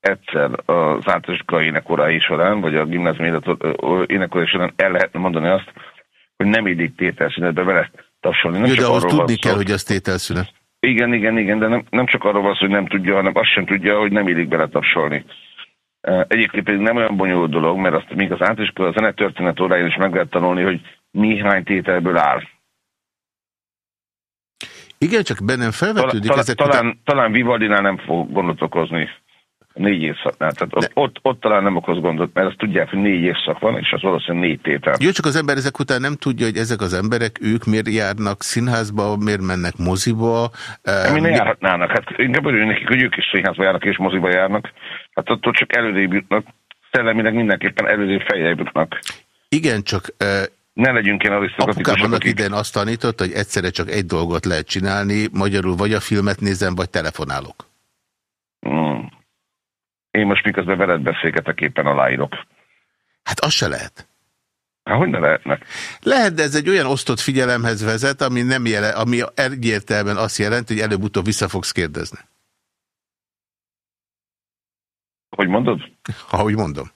egyszer az általános énekorai során, vagy a gimnázium énekorai során el lehetne mondani azt, hogy nem illik tételszünetbe vele tapsolni. Nem Jó, de ahhoz tudni kell, szó. hogy az tételszünet. Igen, igen, igen, de nem, nem csak arról van szó, hogy nem tudja, hanem azt sem tudja, hogy nem illik bele tapsolni. Egyébként pedig nem olyan bonyolult dolog, mert azt még az általános a zenetörténet óráján is meg lehet tanulni, hogy néhány tételből áll. Igen, csak bennem felvetődik talán, ezek talán, után... talán Vivaldinál nem fog gondot okozni négy évszaknál. Tehát ott, ott, ott talán nem okoz gondot, mert azt tudják, hogy négy évszak van, és az valószínűleg négy tétel. Jó, csak az ember ezek után nem tudja, hogy ezek az emberek, ők miért járnak színházba, miért mennek moziba. Nem, mi ne járhatnának. Hát inkább örülünk nekik, hogy ők is színházba járnak és moziba járnak. Hát attól csak előrébb jutnak. Szellemileg mindenképpen előrébb feljebb jutnak. Igen, csak ne legyünk ilyen arisztokratikusok. Apukám annak idején azt tanított, hogy egyszerre csak egy dolgot lehet csinálni, magyarul vagy a filmet nézem, vagy telefonálok. Hmm. Én most miközben veled beszélgetek, éppen aláírok. Hát az se lehet. Hát hogy ne lehetnek? Lehet, de ez egy olyan osztott figyelemhez vezet, ami, nem jele, ami egyértelműen azt jelenti, hogy előbb-utóbb vissza fogsz kérdezni. Hogy mondod? Ahogy mondom.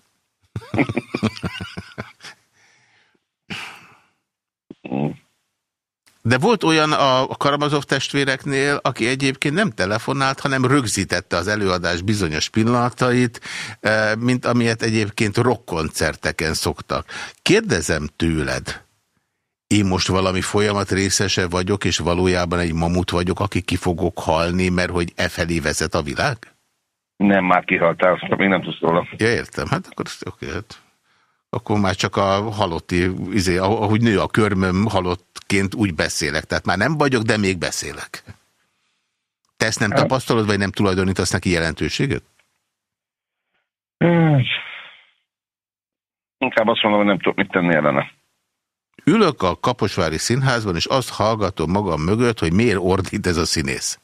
De volt olyan a Karamazov testvéreknél, aki egyébként nem telefonált, hanem rögzítette az előadás bizonyos pillanatait, eh, mint amilyet egyébként rockkoncerteken szoktak. Kérdezem tőled, én most valami folyamat részese vagyok, és valójában egy mamut vagyok, aki ki fogok halni, mert hogy e felé vezet a világ? Nem, már kihaltál, még nem tudsz róla. Ja, értem. Hát akkor oké, hát akkor már csak a halotti, izé, ahogy nő a körmöm halottként úgy beszélek. Tehát már nem vagyok, de még beszélek. Te ezt nem tapasztalod, vagy nem tulajdonítasz neki jelentőséget? Inkább azt mondom, hogy nem tudok mit tenni ellene. Ülök a Kaposvári Színházban, és azt hallgatom magam mögött, hogy miért ordít ez a színész.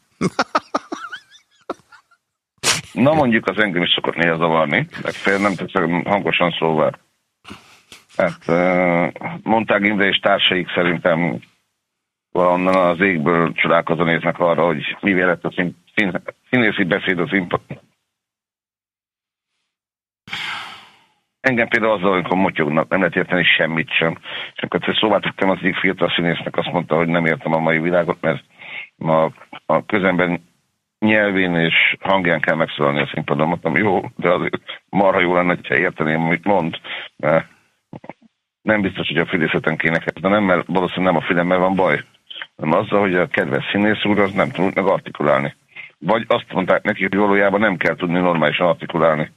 Na mondjuk az engem is szokott néha zavarni, fél nem tetszem hangosan szóval. Hát mondták Imre és társaik szerintem valahonnan az égből csodálkozva néznek arra, hogy mi lett a szín, szín, színészi beszéd az impa. Engem például azzal, amikor motyognak, nem lehet érteni semmit sem. És amikor szóvá tettem az egyik fiatal színésznek, azt mondta, hogy nem értem a mai világot, mert ma a közemben nyelvén és hangján kell megszólalni a színpadon. Mondtam, jó, de azért marha jó lenne, ha érteném, amit mond. Mert nem biztos, hogy a fülészeten kéne kezdenem, mert valószínűleg nem a fülemmel van baj, hanem azzal, hogy a kedves színész úr az nem tud meg artikulálni. Vagy azt mondták neki, hogy valójában nem kell tudni normálisan artikulálni.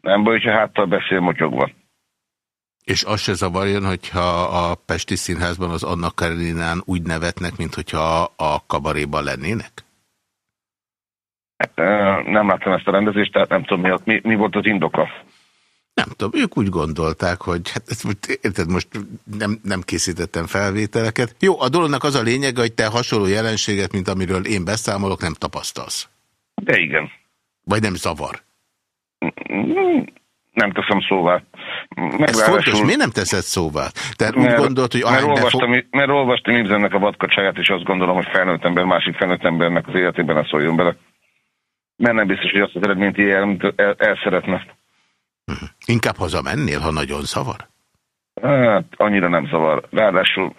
Nem baj, hogyha háttal beszél motyogva. És az se zavarjon, hogyha a Pesti Színházban az Anna Kareninán úgy nevetnek, mint hogyha a kabaréban lennének? Hát, nem láttam ezt a rendezést, tehát nem tudom, mi, mi, mi volt az indoka. Nem tudom, ők úgy gondolták, hogy hát ezt most, érted, most nem, nem készítettem felvételeket. Jó, a dolognak az a lényege, hogy te hasonló jelenséget, mint amiről én beszámolok, nem tapasztalsz. De igen. Vagy nem zavar? Nem teszem szóvá. Ez fontos, miért nem teszed szóvá? Tehát mert, úgy gondolt, hogy... Mert olvastam, fog... mert olvastam Imzennek a vadkacsáját, és azt gondolom, hogy felnőtt ember másik felnőtt embernek az életében ne szóljon bele. Mert nem biztos, hogy azt az eredményt el, el, el szeretne. Mhm. Inkább hazamennél, ha nagyon zavar? Hát, annyira nem zavar. Ráadásul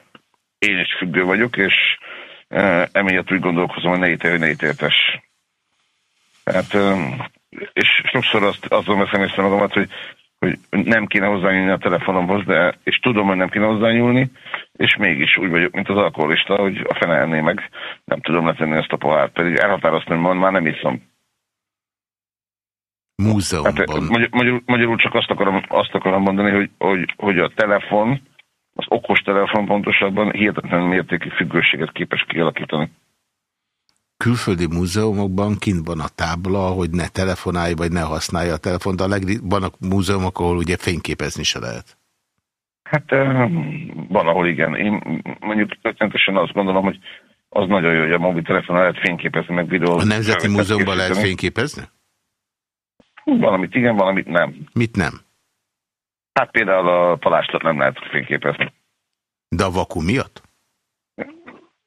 én is függő vagyok, és e, emiatt úgy gondolkozom, hogy ne ítélj, ne ítéltes. Hát, e, és sokszor azt, azon veszem észre magamat, hogy, hogy nem kéne hozzányúlni a telefonomhoz, de, és tudom, hogy nem kéne hozzányúlni, és mégis úgy vagyok, mint az alkoholista, hogy a fene meg, nem tudom letenni ezt a pohát, pedig elhatároztam, hogy már nem iszom. Múzeumban. Hát, magyar, magyar, magyarul csak azt akarom, azt akarom mondani, hogy, hogy, hogy a telefon, az okos telefon pontosabban hihetetlen mértékű függőséget képes kialakítani. külföldi múzeumokban kint van a tábla, hogy ne telefonálj, vagy ne használja a telefont, de a leg... vannak múzeumok, ahol ugye fényképezni se lehet. Hát van, ahol igen. Én mondjuk történetesen azt gondolom, hogy az nagyon jó, hogy a mobiltelefonnal lehet fényképezni, meg videót. A Nemzeti Múzeumban lehet fényképezni? Valamit igen, valamit nem. Mit nem? Hát például a palástot nem lehet fényképezni. De a vaku miatt?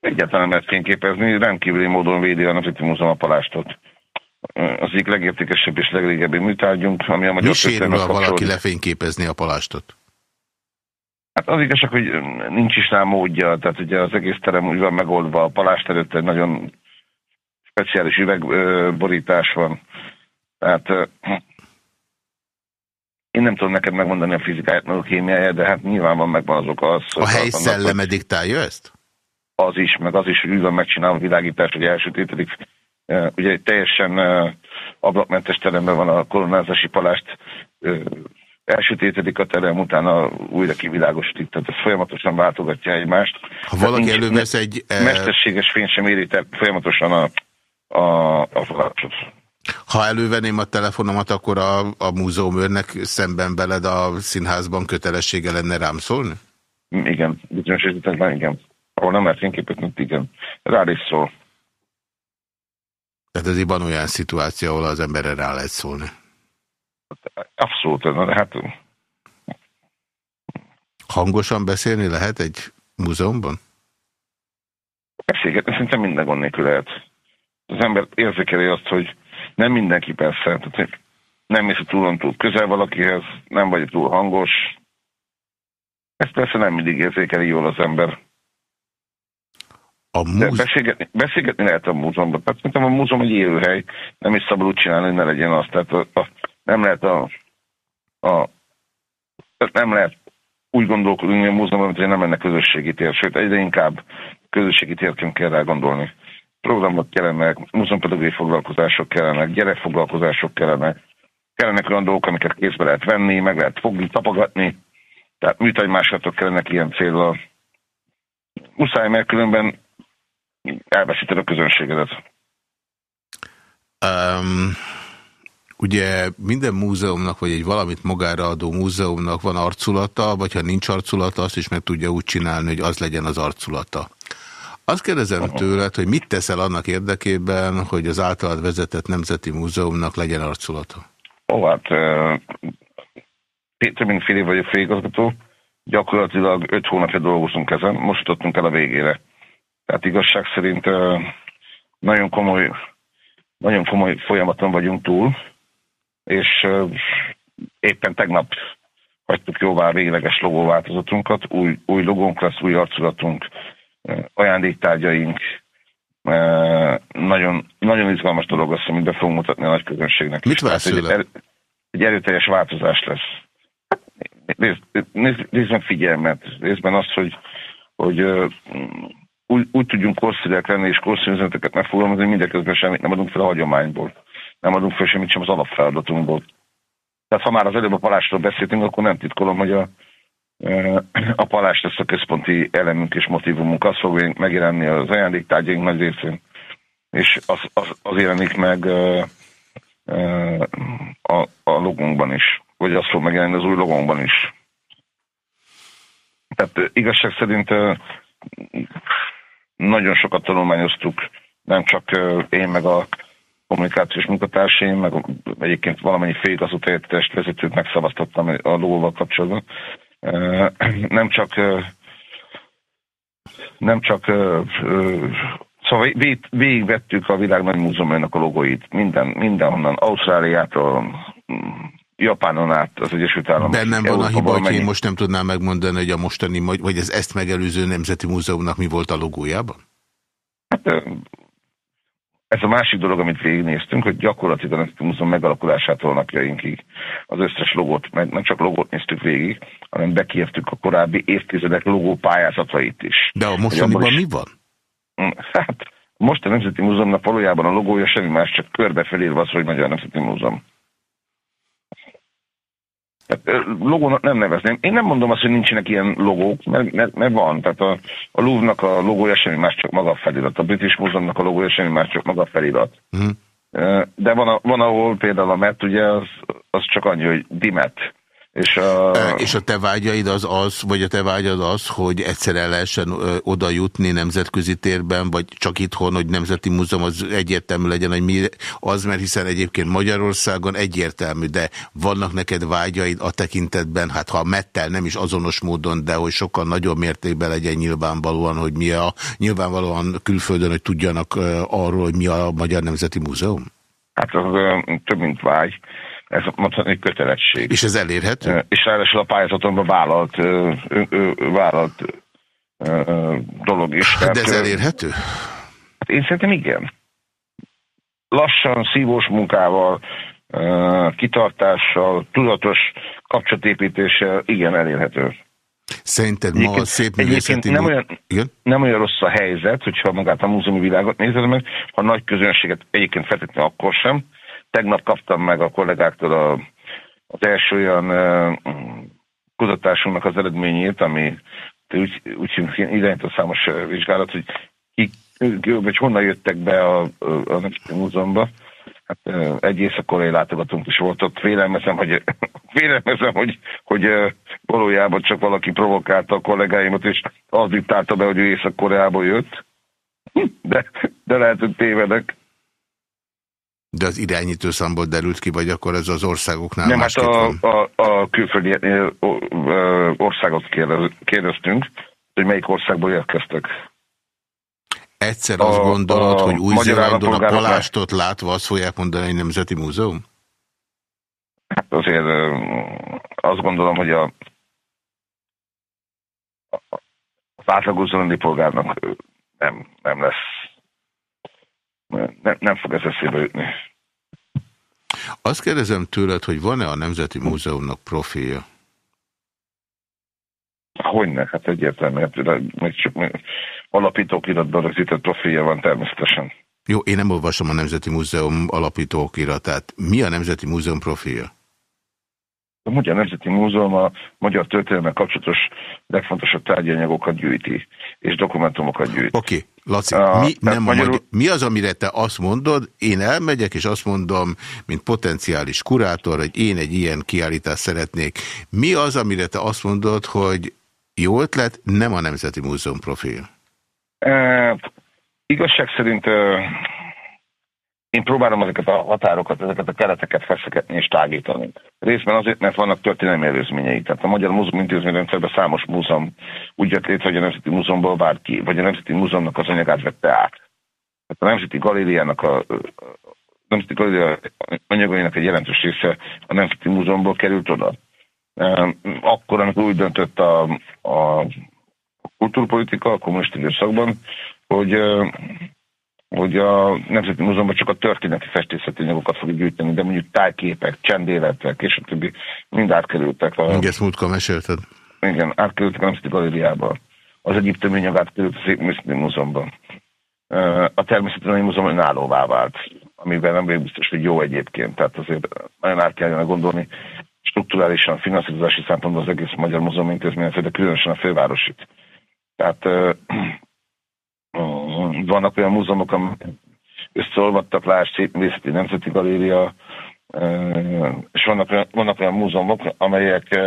Egyáltalán nem lehet fényképezni, rendkívüli módon védi a Nemzeti Múzeum a palástot. Az egyik legértékesebb és legrégebbi műtárgyunk, ami a magyar Mi sérül, ha valaki lefényképezni a palástot? Hát az igazság, hogy nincs is rá módja, tehát ugye az egész terem úgy van megoldva, a palást előtt egy nagyon speciális üvegborítás van. Tehát én nem tudom neked megmondani a fizikáját, meg a kémiáját, de hát nyilván van megvan azok az. A hely szelleme diktálja ezt? Az is, meg az is, hogy úgy van megcsinálva a világítás, hogy elsötétedik. Ugye egy teljesen ablakmentes teremben van a koronázási palást, elsötétedik a terem, utána újra kivilágosít, tehát ez folyamatosan váltogatja egymást. Ha valaki elővesz egy... Mesterséges fény sem éri, tehát folyamatosan a, a, a falatot. Ha elővenném a telefonomat, akkor a, a múzeumőrnek szemben veled a színházban kötelessége lenne rám szólni? Igen, bizonyos esetekben igen. Ahol nem lehet fényképet, igen. Rád is szól. Tehát ez van olyan szituáció, ahol az emberre rá lehet szólni. Abszolút, hát... Hangosan beszélni lehet egy múzeumban? Beszélgetni szerintem minden gond nélkül lehet. Az ember érzékeli azt, hogy nem mindenki persze, tehát nem mész túl, túl közel valakihez, nem vagy túl hangos. Ezt persze nem mindig érzékeli jól az ember. A múz... beszélgetni, beszélgetni lehet a múzeumban. Tehát szerintem a múzeum egy élőhely, nem is szabad úgy csinálni, hogy ne legyen az. Tehát a, a, nem lehet a, a nem lehet úgy gondolkodni a múzeumban, hogy nem lenne közösségi tér, sőt egyre inkább közösségi térként kell rá gondolni programok kellenek, múzeumpedagógiai foglalkozások kellenek, gyerekfoglalkozások kellenek, kellenek olyan dolgok, amiket kézbe lehet venni, meg lehet fogni, tapogatni, tehát műtagymásolatok kellenek ilyen célra. Muszáj, mert különben elveszíted a közönségedet. Um, ugye minden múzeumnak, vagy egy valamit magára adó múzeumnak van arculata, vagy ha nincs arculata, azt is meg tudja úgy csinálni, hogy az legyen az arculata. Azt kérdezem tőled, hogy mit teszel annak érdekében, hogy az általad vezetett Nemzeti Múzeumnak legyen arculata? Ó, hát több mint fél év vagyok főigazgató, gyakorlatilag öt hónapja dolgozunk ezen, most jutottunk el a végére. Tehát igazság szerint nagyon komoly, nagyon komoly folyamaton vagyunk túl, és éppen tegnap hagytuk jóvá végleges logóváltozatunkat, új, új logónk lesz, új arculatunk, ajándéktárgyaink, nagyon, nagyon izgalmas dolog lesz, amit be fogunk mutatni a nagy közönségnek. Mit vársz egy, er, egy erőteljes változás lesz. Nézd, nézd meg figyelmet, részben azt, hogy, hogy úgy, úgy tudjunk korszíriek lenni és korszíri üzeneteket megfogalmazni, hogy mindeközben semmit nem adunk fel a hagyományból. Nem adunk fel semmit sem az alapfeladatunkból. Tehát ha már az előbb a palásról beszéltünk, akkor nem titkolom, hogy a, a palás lesz a központi elemünk és motivumunk. Az fog megjelenni az ajándéktárgyaink nagy részén, és az, az, az jelenik meg a, a logónkban is, vagy az fog megjelenni az új logónkban is. Tehát igazság szerint nagyon sokat tanulmányoztuk, nem csak én meg a kommunikációs munkatársaim, meg egyébként valamennyi főigazgató vezetőt megszavaztattam a logóval kapcsolatban, nem csak nem csak szóval végigvettük a világ nagy múzeumainak a logóit, minden, mindenhonnan, Ausztráliától, Japánon át, az Egyesült Államok. Bennem van a hiba, hogy én most nem tudnám megmondani, hogy a mostani, vagy az ezt megelőző Nemzeti Múzeumnak mi volt a logójában? Hát ez a másik dolog, amit végignéztünk, hogy gyakorlatilag a múzeum megalakulásától napjainkig az összes logót, meg nem csak logót néztük végig, hanem bekértük a korábbi évtizedek logó pályázatait is. De a mostaniban mi van? Mm, hát most a Nemzeti Múzeumnak valójában a logója semmi más, csak körbe felírva az, hogy Magyar Nemzeti Múzeum. Logónak nem nevezném. Én nem mondom azt, hogy nincsenek ilyen logók, mert, mert, mert van. Tehát a, a Louvre-nak a logója semmi más, csak maga a felirat. A British Museumnak a logója semmi más, csak maga a felirat. Mm. De van, a, van ahol például a MET, ugye az, az csak annyi, hogy Dimet és a... és a te vágyaid az az, vagy a te vágyad az, hogy egyszer el lehessen oda jutni nemzetközi térben, vagy csak itthon, hogy Nemzeti Múzeum az egyértelmű legyen, hogy mi az, mert hiszen egyébként Magyarországon egyértelmű, de vannak neked vágyaid a tekintetben, hát ha mettel nem is azonos módon, de hogy sokkal nagyobb mértékben legyen nyilvánvalóan, hogy mi a, nyilvánvalóan külföldön, hogy tudjanak arról, hogy mi a Magyar Nemzeti Múzeum? Hát az több, mint vágy ez mondhatni kötelesség. És ez elérhető? És ráadásul a pályázatomban vállalt, vállalt dolog is. De ez elérhető? Hát én szerintem igen. Lassan, szívós munkával, kitartással, tudatos kapcsolatépítéssel igen elérhető. Szerinted ma a szép művészeti... Nem olyan, igen? nem olyan rossz a helyzet, hogyha magát a múzeumi világot nézed meg, ha nagy közönséget egyébként feltétlenül akkor sem, Tegnap kaptam meg a kollégáktól a, az első olyan kutatásunknak az eredményét, ami úgy, úgy irányító számos vizsgálat, hogy ki, vagy honnan jöttek be a, a Nemzeti Múzeumba. Hát egy észak-koreai is volt ott. Félelmezem, hogy, félelmezem, hogy, hogy valójában csak valaki provokálta a kollégáimat, és az diktálta be, hogy ő Észak-Koreából jött. De, de lehet, hogy tévedek. De az irányító számból derült ki, vagy akkor ez az országoknál Nem, hát a, a, a külföldi országot kérdeztünk, hogy melyik országból érkeztek. Egyszer azt a, gondolod, a hogy Új-Zélandon a palástot látva azt fogják mondani, hogy Nemzeti Múzeum? Hát azért azt gondolom, hogy a, az átlagos polgárnak nem, nem lesz nem, nem fog ez eszébe jutni. Azt kérdezem tőled, hogy van-e a Nemzeti Múzeumnak profilja? Hogyne, hát egyértelmű, hát még csak alapítókiratban rögzített profilja van természetesen. Jó, én nem olvasom a Nemzeti Múzeum alapítókiratát. Mi a Nemzeti Múzeum profilja? A Magyar Nemzeti Múzeum a magyar történelme kapcsolatos legfontosabb tárgyanyagokat gyűjti, és dokumentumokat gyűjt. Oké, okay. Laci, a, mi, nem magyarul... magyar... mi az, amire te azt mondod, én elmegyek, és azt mondom, mint potenciális kurátor, hogy én egy ilyen kiállítást szeretnék. Mi az, amire te azt mondod, hogy jó ötlet, nem a Nemzeti Múzeum profil? E, igazság szerint én próbálom ezeket a határokat, ezeket a kereteket feszeketni és tágítani. Részben azért, mert vannak történelmi előzményei. Tehát a Magyar Múzeum intézményrendszerben számos múzeum úgy jött létre, hogy a Nemzeti Múzeumból bárki, vagy a Nemzeti Múzeumnak az anyagát vette át. Tehát a Nemzeti Galériának a, Nemzeti Galéria anyagainak egy jelentős része a Nemzeti Múzeumból került oda. Akkor, amikor úgy döntött a, a kultúrpolitika a kommunista időszakban, hogy hogy a Nemzeti Múzeumban csak a történeti festészeti anyagokat fogjuk gyűjteni, de mondjuk tájképek, csendéletek és a többi mind átkerültek. A... Igen, ezt múltkor mesélted. Igen, átkerültek a Nemzeti Galériába. Az egyiptomi anyag átkerült a Szépművészeti Múzeumban. A Természettudományi Múzeum önállóvá vált, amiben nem biztos, hogy jó egyébként. Tehát azért nagyon át kellene gondolni strukturálisan, finanszírozási szempontból az egész Magyar Múzeum intézményet, de különösen a fővárosit. Tehát vannak olyan múzeumok, amik összeolvadtak, Lás Szépművészeti Nemzeti Galéria, és vannak, olyan, vannak olyan múzeumok, amelyek,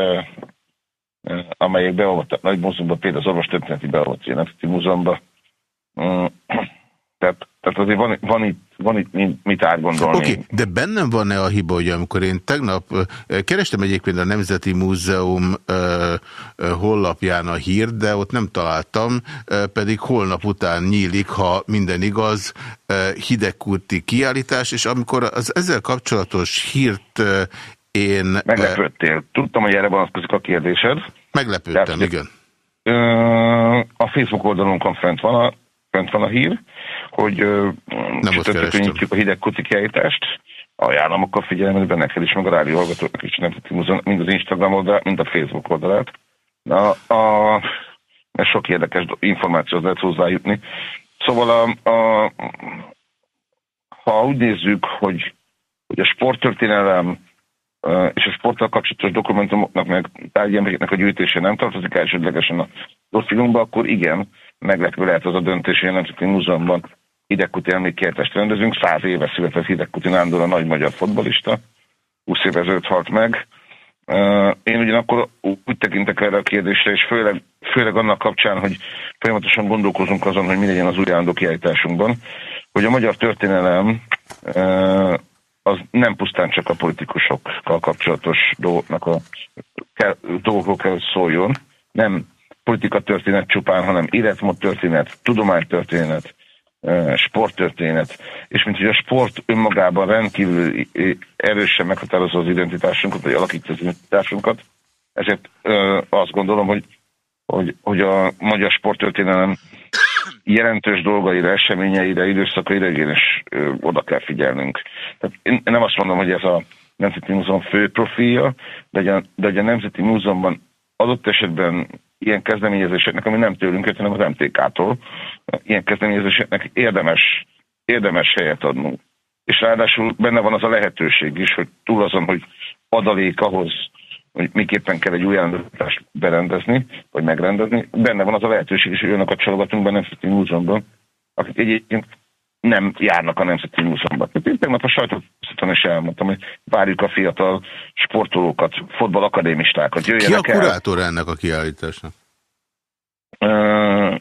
amelyek beolvadtak nagy múzeumban, például az Orvostörténeti Beolvadti Nemzeti Múzeumban. Tehát, tehát azért van, van itt van itt mit átgondolni. Oké, okay, de bennem van-e a hiba, hogy amikor én tegnap kerestem egyébként a Nemzeti Múzeum hollapján a hír, de ott nem találtam, pedig holnap után nyílik, ha minden igaz, hidegkurti kiállítás, és amikor az ezzel kapcsolatos hírt én... Meglepődtél. Tudtam, hogy erre vonatkozik a kérdésed. Meglepődtem, Tehát, igen. A Facebook oldalunkon fent van a, fent van a hír, hogy csütörtökön nyitjuk a hideg kutikjájítást. Ajánlom akkor figyelmetben neked is, meg a rádió hallgatóknak is Nemzeti Múzeum, mind az Instagram oldalát, mind a Facebook oldalát. Na, a, mert sok érdekes információt lehet hozzájutni. Szóval a, a, ha úgy nézzük, hogy, hogy a sporttörténelem és a sporttal kapcsolatos dokumentumoknak, meg tárgyemléknek a gyűjtése nem tartozik elsődlegesen a profilunkba, akkor igen, meglepő lehet az a döntés, hogy a Nemzeti Múzeumban Hidegkuti emlékértest rendezünk. Száz éve született Hidegkuti Nándor, a nagy magyar fotbalista. 20 éve ezelőtt halt meg. Én ugyanakkor úgy tekintek erre a kérdésre, és főleg, főleg annak kapcsán, hogy folyamatosan gondolkozunk azon, hogy mi legyen az új állandó kiállításunkban, hogy a magyar történelem az nem pusztán csak a politikusokkal kapcsolatos dolgoknak a dolgokról kell, szóljon, nem politika történet csupán, hanem életmód történet, tudománytörténet, sporttörténet, és mint hogy a sport önmagában rendkívül erősen meghatározza az identitásunkat, vagy alakítja az identitásunkat, ezért azt gondolom, hogy, hogy, hogy a magyar sporttörténelem jelentős dolgaira, eseményeire, időszakaira igenis oda kell figyelnünk. Tehát én nem azt mondom, hogy ez a Nemzeti Múzeum fő profilja, de a, de a Nemzeti Múzeumban adott esetben ilyen kezdeményezéseknek, ami nem tőlünk hanem az MTK-tól, ilyen kezdeményezéseknek érdemes, érdemes helyet adnunk. És ráadásul benne van az a lehetőség is, hogy túl azon, hogy adalék ahhoz, hogy miképpen kell egy új állandótást berendezni, vagy megrendezni, benne van az a lehetőség is, hogy olyanok csalogatunk be a Nemzeti Múzeumban, akik egyébként nem járnak a Nemzeti Múzeumban. Én tegnap a sajtószíton is elmondtam, hogy várjuk a fiatal sportolókat, fotballakadémistákat. Ki a kurátor el. ennek a kiállításnak? Uh,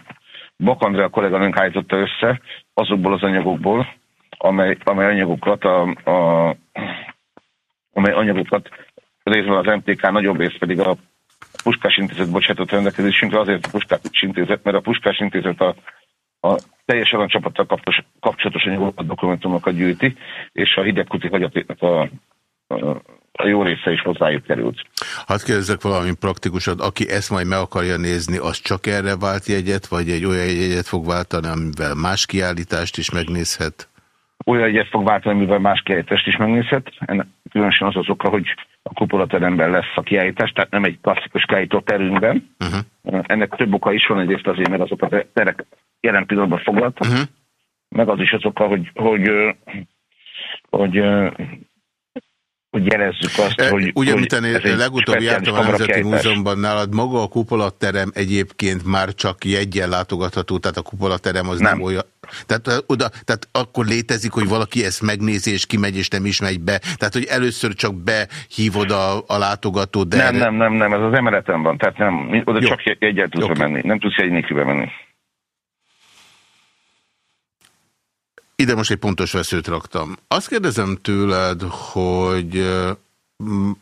Bak Andrea kolléganőnk állította össze azokból az anyagokból, amely, amely anyagokat a, a amely anyagokat részben az MTK, nagyobb rész pedig a Puskás Intézet bocsátott rendelkezésünkre, azért a Puskás Intézet, mert a Puskás Intézet a, a teljes aranycsapattal kapcsolatos anyagokat, dokumentumokat gyűjti, és a hidegkuti hagyatéknak a, a, a jó része is hozzájuk került. Hadd kérdezzek valami praktikusat, aki ezt majd meg akarja nézni, az csak erre vált jegyet, vagy egy olyan jegyet fog váltani, amivel más kiállítást is megnézhet? Olyan jegyet fog váltani, amivel más kiállítást is megnézhet. Ennek különösen az az oka, hogy a kupolateremben lesz a kiállítás, tehát nem egy klasszikus kiállító terünkben. Uh-huh. Ennek több oka is van, egyrészt azért, mert azok a terek jelen pillanatban foglaltak, uh-huh. meg az is az oka, hogy, hogy, hogy, hogy hogy jelezzük azt, e, hogy... Ugye, mint legutóbb jártam a Nemzeti Múzeumban, nálad maga a kupolaterem egyébként már csak jegyen látogatható, tehát a kupolaterem az nem, nem olyan... Tehát, oda, tehát akkor létezik, hogy valaki ezt megnézi, és kimegy, és nem is megy be. Tehát, hogy először csak behívod a, a látogatót, de... Nem, erre... nem, nem, nem, ez az emeleten van, tehát nem, oda Jó. csak jegyen tudsz menni, nem tudsz egy nélkül menni. Ide most egy pontos veszőt raktam. Azt kérdezem tőled, hogy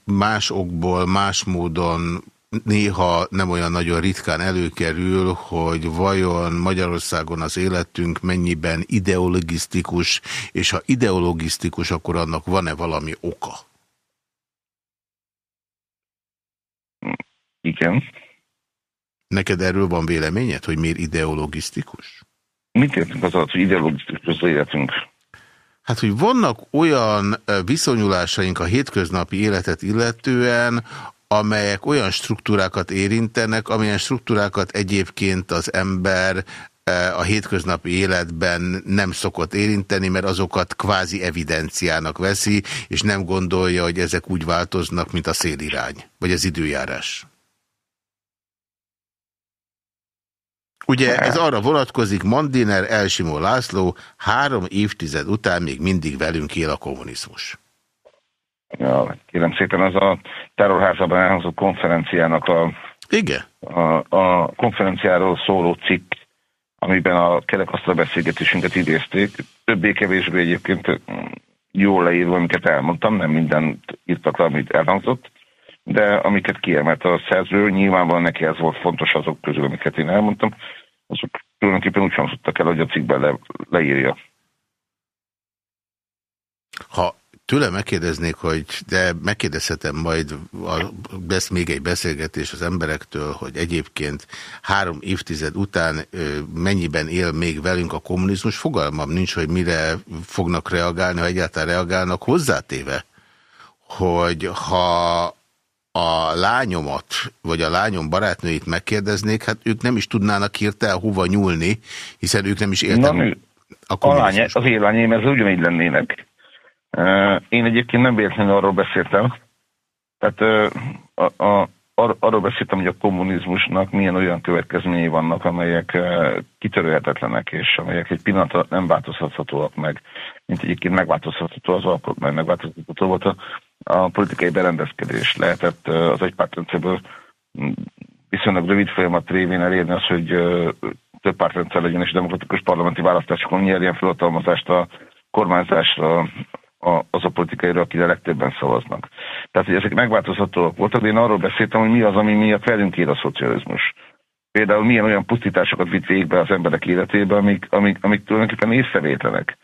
más okból, más módon néha nem olyan nagyon ritkán előkerül, hogy vajon Magyarországon az életünk mennyiben ideologisztikus, és ha ideologisztikus, akkor annak van-e valami oka? Igen. Neked erről van véleményed, hogy miért ideologisztikus? Mit értünk az alatt, hogy ideológikus életünk? Hát, hogy vannak olyan viszonyulásaink a hétköznapi életet illetően, amelyek olyan struktúrákat érintenek, amilyen struktúrákat egyébként az ember a hétköznapi életben nem szokott érinteni, mert azokat kvázi evidenciának veszi, és nem gondolja, hogy ezek úgy változnak, mint a szélirány, vagy az időjárás. Ugye ez arra vonatkozik, Mandiner Elsimó László három évtized után még mindig velünk él a kommunizmus. Ja, kérem szépen, az a terrorházában elhangzott konferenciának a, Igen? a, a konferenciáról szóló cikk, amiben a kerekasztal beszélgetésünket idézték, többé-kevésbé egyébként jól leírva, amiket elmondtam, nem mindent írtak le, amit elhangzott, de amiket kiemelt a szerző, nyilvánvalóan neki ez volt fontos azok közül, amiket én elmondtam, azok tulajdonképpen úgy hangzottak el, hogy a cikkben le, leírja. Ha tőle megkérdeznék, hogy de megkérdezhetem majd, lesz még egy beszélgetés az emberektől, hogy egyébként három évtized után mennyiben él még velünk a kommunizmus, fogalmam nincs, hogy mire fognak reagálni, ha egyáltalán reagálnak hozzátéve, hogy ha a lányomat, vagy a lányom barátnőit megkérdeznék, hát ők nem is tudnának hirtelen hova nyúlni, hiszen ők nem is éltek Na, a, lány, Az ez ugyanígy lennének. Én egyébként nem véletlenül arról beszéltem, Tehát a, a, ar, arról beszéltem, hogy a kommunizmusnak milyen olyan következményei vannak, amelyek kitörőhetetlenek, és amelyek egy pillanatra nem változhathatóak meg, mint egyébként megváltozhatható az alkotmány, megváltozható volt a, a politikai berendezkedés. Lehetett az egypártrendszerből viszonylag rövid folyamat révén elérni az, hogy több pártrendszer legyen és demokratikus parlamenti választásokon nyerjen felhatalmazást a kormányzásra az a politikaira, akire legtöbben szavaznak. Tehát, hogy ezek megváltozhatóak voltak, de én arról beszéltem, hogy mi az, ami miatt velünk ér a szocializmus. Például milyen olyan pusztításokat vitt végbe az emberek életébe, amik, amik, amik tulajdonképpen észrevétlenek,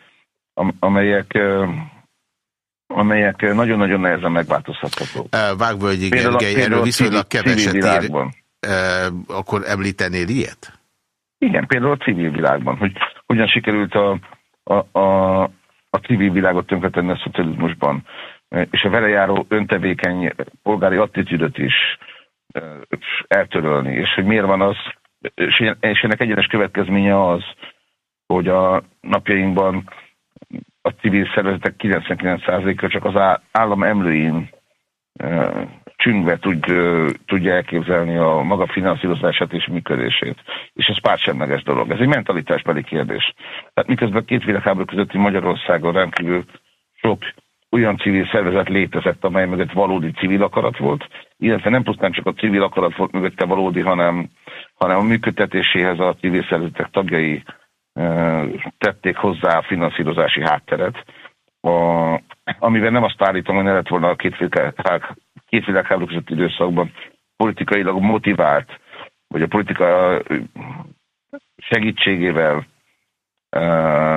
amelyek amelyek nagyon-nagyon nehezen megváltozhathatók. Vágvölgyi Gergely, erről viszonylag keveset ír. Akkor említenél ilyet? Igen, például a civil világban, hogy hogyan sikerült a, a, a, a civil világot tönkretenni a szocializmusban, és a vele járó öntevékeny polgári attitűdöt is eltörölni, és hogy miért van az, és ennek egyenes következménye az, hogy a napjainkban a civil szervezetek 99%-a csak az állam emlőin csüngve tud, tudja elképzelni a maga finanszírozását és működését. És ez pártsemleges dolog. Ez egy mentalitásbeli kérdés. Tehát miközben két világháború közötti Magyarországon rendkívül sok olyan civil szervezet létezett, amely mögött valódi civil akarat volt, illetve nem pusztán csak a civil akarat volt mögötte valódi, hanem, hanem a működtetéséhez a civil szervezetek tagjai tették hozzá a finanszírozási hátteret, a, amivel nem azt állítom, hogy ne lett volna a két két világháború közötti időszakban politikailag motivált, vagy a politika segítségével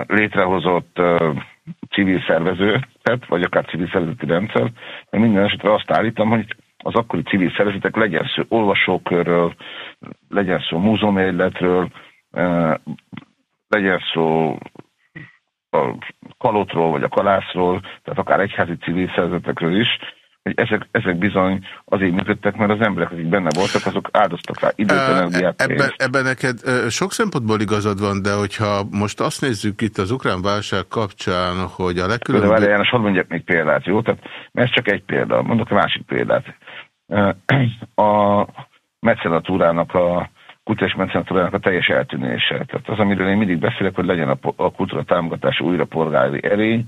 létrehozott civil szervezőt, vagy akár civil szervezeti rendszer, de minden esetre azt állítom, hogy az akkori civil szervezetek legyen szó olvasókörről, legyen szó múzeumérletről, legyen szó a kalotról, vagy a kalászról, tehát akár egyházi civil szervezetekről is, hogy ezek, ezek bizony azért működtek, mert az emberek, akik benne voltak, azok áldoztak rá időt, energiát. Ebben, ebben neked sok szempontból igazad van, de hogyha most azt nézzük itt az ukrán válság kapcsán, hogy a legkülönbözőbb... De János, hadd mondjak még példát, jó? Tehát, mert ez csak egy példa. Mondok a másik példát. A mecenatúrának a kultúrás mecenatúrának a teljes eltűnése. Tehát az, amiről én mindig beszélek, hogy legyen a, a kultúra támogatása újra polgári erény,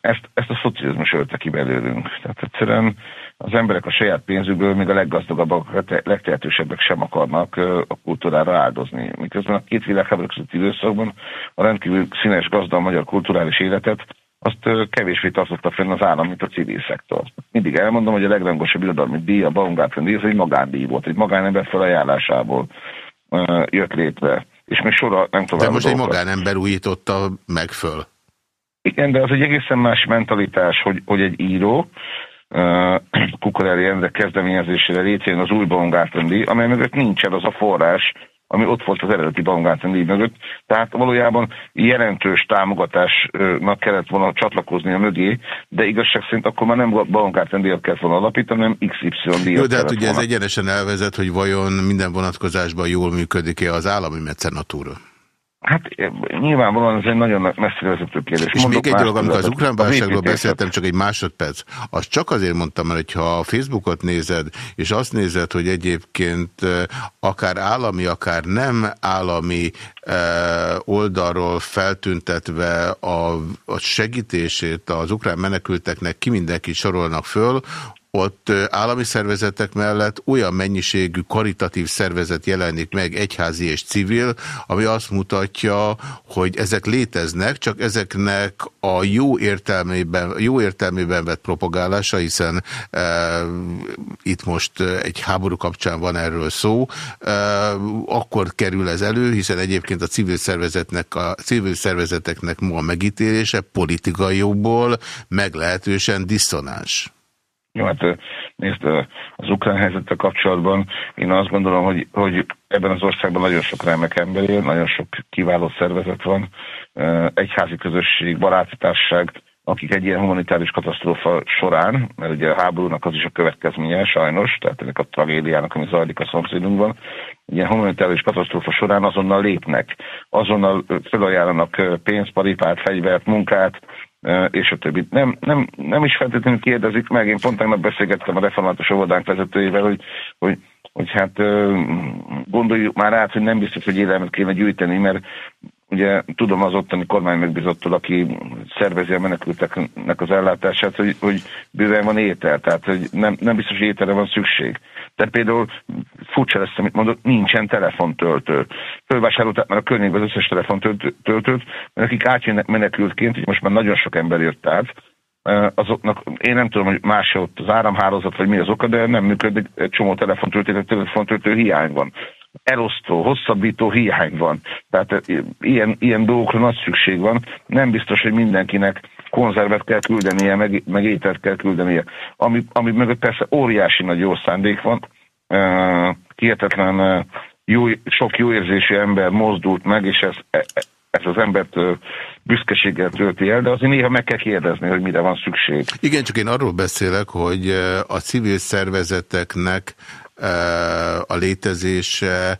ezt, ezt a szocializmus ölte ki belőlünk. Tehát egyszerűen az emberek a saját pénzükből, még a leggazdagabbak, a legtehetősebbek sem akarnak a kultúrára áldozni. Miközben a két világháború közötti időszakban a rendkívül színes gazda a magyar kulturális életet azt kevésbé tartotta fenn az állam, mint a civil szektor. Mindig elmondom, hogy a legrangosabb irodalmi díj, a Baumgarten díj, ez egy magándíj volt, egy magánember felajánlásából jött létre. És még sorra nem tovább. De most egy magánember újította meg föl. Igen, de az egy egészen más mentalitás, hogy, hogy egy író, Kukorelli Endre kezdeményezésére létrejön az új Baumgarten díj, amely mögött nincsen az a forrás, ami ott volt az eredeti Baumgarten díj mögött. Tehát valójában jelentős támogatásnak kellett volna csatlakozni a mögé, de igazság szerint akkor már nem Baumgarten díjat kellett volna alapítani, hanem XY díjat Jó, de hát ugye volna. ez egyenesen elvezet, hogy vajon minden vonatkozásban jól működik-e az állami mecenatúra? Hát nyilvánvalóan ez egy nagyon messzire vezető kérdés. És Mondok még egy dolog, amikor az ukrán válságról beszéltem, csak egy másodperc. Azt csak azért mondtam, mert ha a Facebookot nézed, és azt nézed, hogy egyébként akár állami, akár nem állami oldalról feltüntetve a, a segítését az ukrán menekülteknek ki mindenki sorolnak föl, ott állami szervezetek mellett olyan mennyiségű karitatív szervezet jelenik meg, egyházi és civil, ami azt mutatja, hogy ezek léteznek, csak ezeknek a jó értelmében, jó értelmében vett propagálása, hiszen e, itt most egy háború kapcsán van erről szó, e, akkor kerül ez elő, hiszen egyébként a civil szervezetnek, a civil szervezeteknek ma a megítélése politikai jobból meglehetősen diszonáns. Jó, hát nézd, az ukrán helyzettel kapcsolatban én azt gondolom, hogy, hogy ebben az országban nagyon sok remek ember él, nagyon sok kiváló szervezet van, egyházi közösség, baráti akik egy ilyen humanitárius katasztrófa során, mert ugye a háborúnak az is a következménye sajnos, tehát ennek a tragédiának, ami zajlik a szomszédunkban, ilyen humanitárius katasztrófa során azonnal lépnek, azonnal felajánlanak pénzt, paripát, fegyvert, munkát, és a többi. Nem, nem, nem is feltétlenül kérdezik meg, én pont tegnap beszélgettem a református óvodánk vezetőjével, hogy, hogy, hogy hát gondoljuk már át, hogy nem biztos, hogy élelmet kéne gyűjteni, mert ugye tudom az ottani kormány megbizottól, aki szervezi a menekülteknek az ellátását, hogy, hogy bőven van étel, tehát hogy nem, nem biztos, hogy ételre van szükség. Tehát például furcsa lesz, amit mondott, nincsen telefontöltő. Fölvásárolták már a környékben az összes telefontöltőt, mert akik átjönnek menekültként, hogy most már nagyon sok ember jött át, azoknak, én nem tudom, hogy más ott az áramhálózat, vagy mi az oka, de nem működik, egy csomó telefontöltő, telefontöltő hiány van elosztó, hosszabbító hiány van. Tehát eh, ilyen, ilyen dolgokra nagy szükség van. Nem biztos, hogy mindenkinek konzervet kell küldenie, meg, meg ételt kell küldenie. Ami, ami mögött persze óriási nagy jó szándék van, uh, hihetetlen uh, jó, sok jó érzésű ember mozdult meg, és ez, e, e, ez az embert büszkeséggel tölti el, de azért néha meg kell kérdezni, hogy mire van szükség. Igen, csak én arról beszélek, hogy a civil szervezeteknek a létezése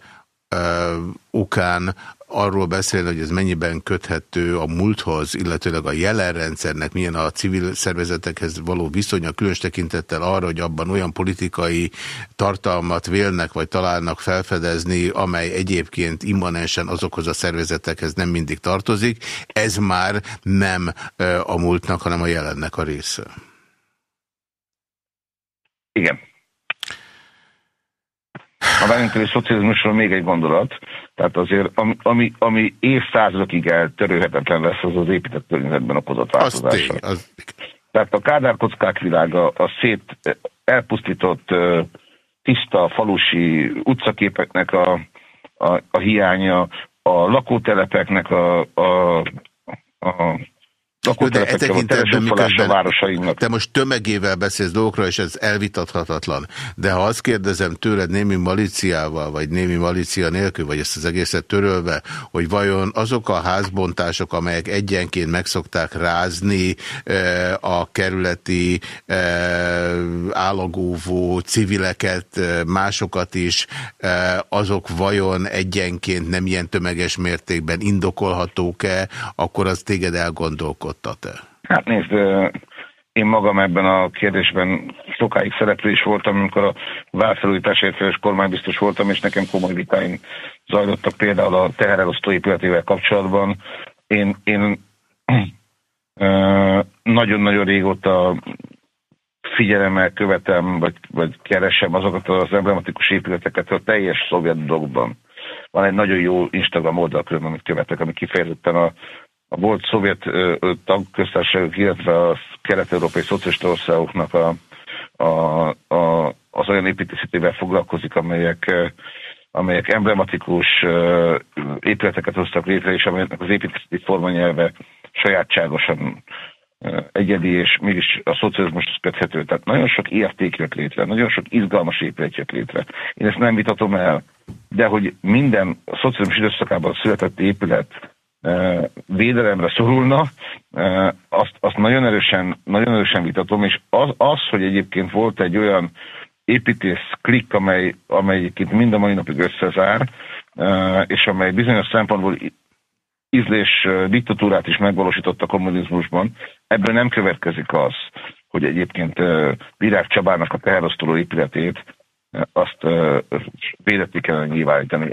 okán arról beszélni, hogy ez mennyiben köthető a múlthoz, illetőleg a jelenrendszernek milyen a civil szervezetekhez való viszonya, különös tekintettel arra, hogy abban olyan politikai tartalmat vélnek vagy találnak felfedezni, amely egyébként immanensen azokhoz a szervezetekhez nem mindig tartozik. Ez már nem a múltnak, hanem a jelennek a része. Igen. A vállalatori szocializmusról még egy gondolat. Tehát azért, ami, ami, ami évszázadokig eltörőhetetlen lesz, az az épített környezetben okozott változás. Az... Tehát a kádárkockák világa, a szét elpusztított tiszta falusi utcaképeknek a, a, a hiánya, a lakótelepeknek a, a, a jó, de e tekintetben miközben városainknak. te most tömegével beszélsz dolgokra, és ez elvitathatatlan. De ha azt kérdezem tőled némi maliciával, vagy némi malicia nélkül, vagy ezt az egészet törölve, hogy vajon azok a házbontások, amelyek egyenként megszokták rázni eh, a kerületi eh, állagóvó civileket, eh, másokat is, azok vajon egyenként nem ilyen tömeges mértékben indokolhatók-e, akkor az téged elgondolkod támogattat-e? Hát nézd, én magam ebben a kérdésben sokáig szereplő is voltam, amikor a válfelújításért felelős kormánybiztos voltam, és nekem komoly vitáim zajlottak például a teherelosztó épületével kapcsolatban. Én, én nagyon-nagyon régóta figyelemmel követem, vagy, vagy keresem azokat az emblematikus épületeket a teljes szovjet blogban. Van egy nagyon jó Instagram oldalköröm, amit követek, ami kifejezetten a a volt szovjet tagköztársaságok, illetve a kelet-európai szocialista országoknak a, a, a, az olyan építészetével foglalkozik, amelyek, amelyek emblematikus épületeket hoztak létre, és amelyeknek az építészeti formanyelve sajátságosan egyedi, és mégis a szocializmushoz köthető. Tehát nagyon sok érték jött létre, nagyon sok izgalmas épület jött létre. Én ezt nem vitatom el, de hogy minden a szocializmus időszakában született épület védelemre szorulna, azt, azt nagyon, erősen, nagyon erősen vitatom, és az, az, hogy egyébként volt egy olyan építész klik, amely, amely egyébként mind a mai napig összezár, és amely bizonyos szempontból ízlés diktatúrát is megvalósított a kommunizmusban, ebből nem következik az, hogy egyébként Virág Csabának a teherosztoló épületét azt védetté kellene nyilvánítani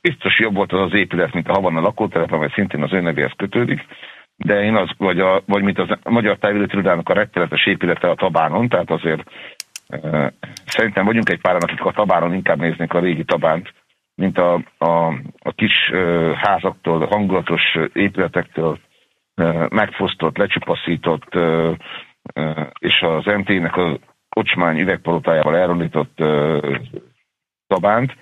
biztos jobb volt az az épület, mint a Havana lakótelep, amely szintén az önnevéhez kötődik, de én az, vagy, a, vagy mint az a Magyar Távirőtirodának a rettenetes épülete a Tabánon, tehát azért e, szerintem vagyunk egy páran, akik a Tabánon inkább néznék a régi Tabánt, mint a, a, a kis e, házaktól, hangulatos épületektől e, megfosztott, lecsupaszított, e, e, és az MT-nek a kocsmány üvegpalotájával elrondított e, Tabánt,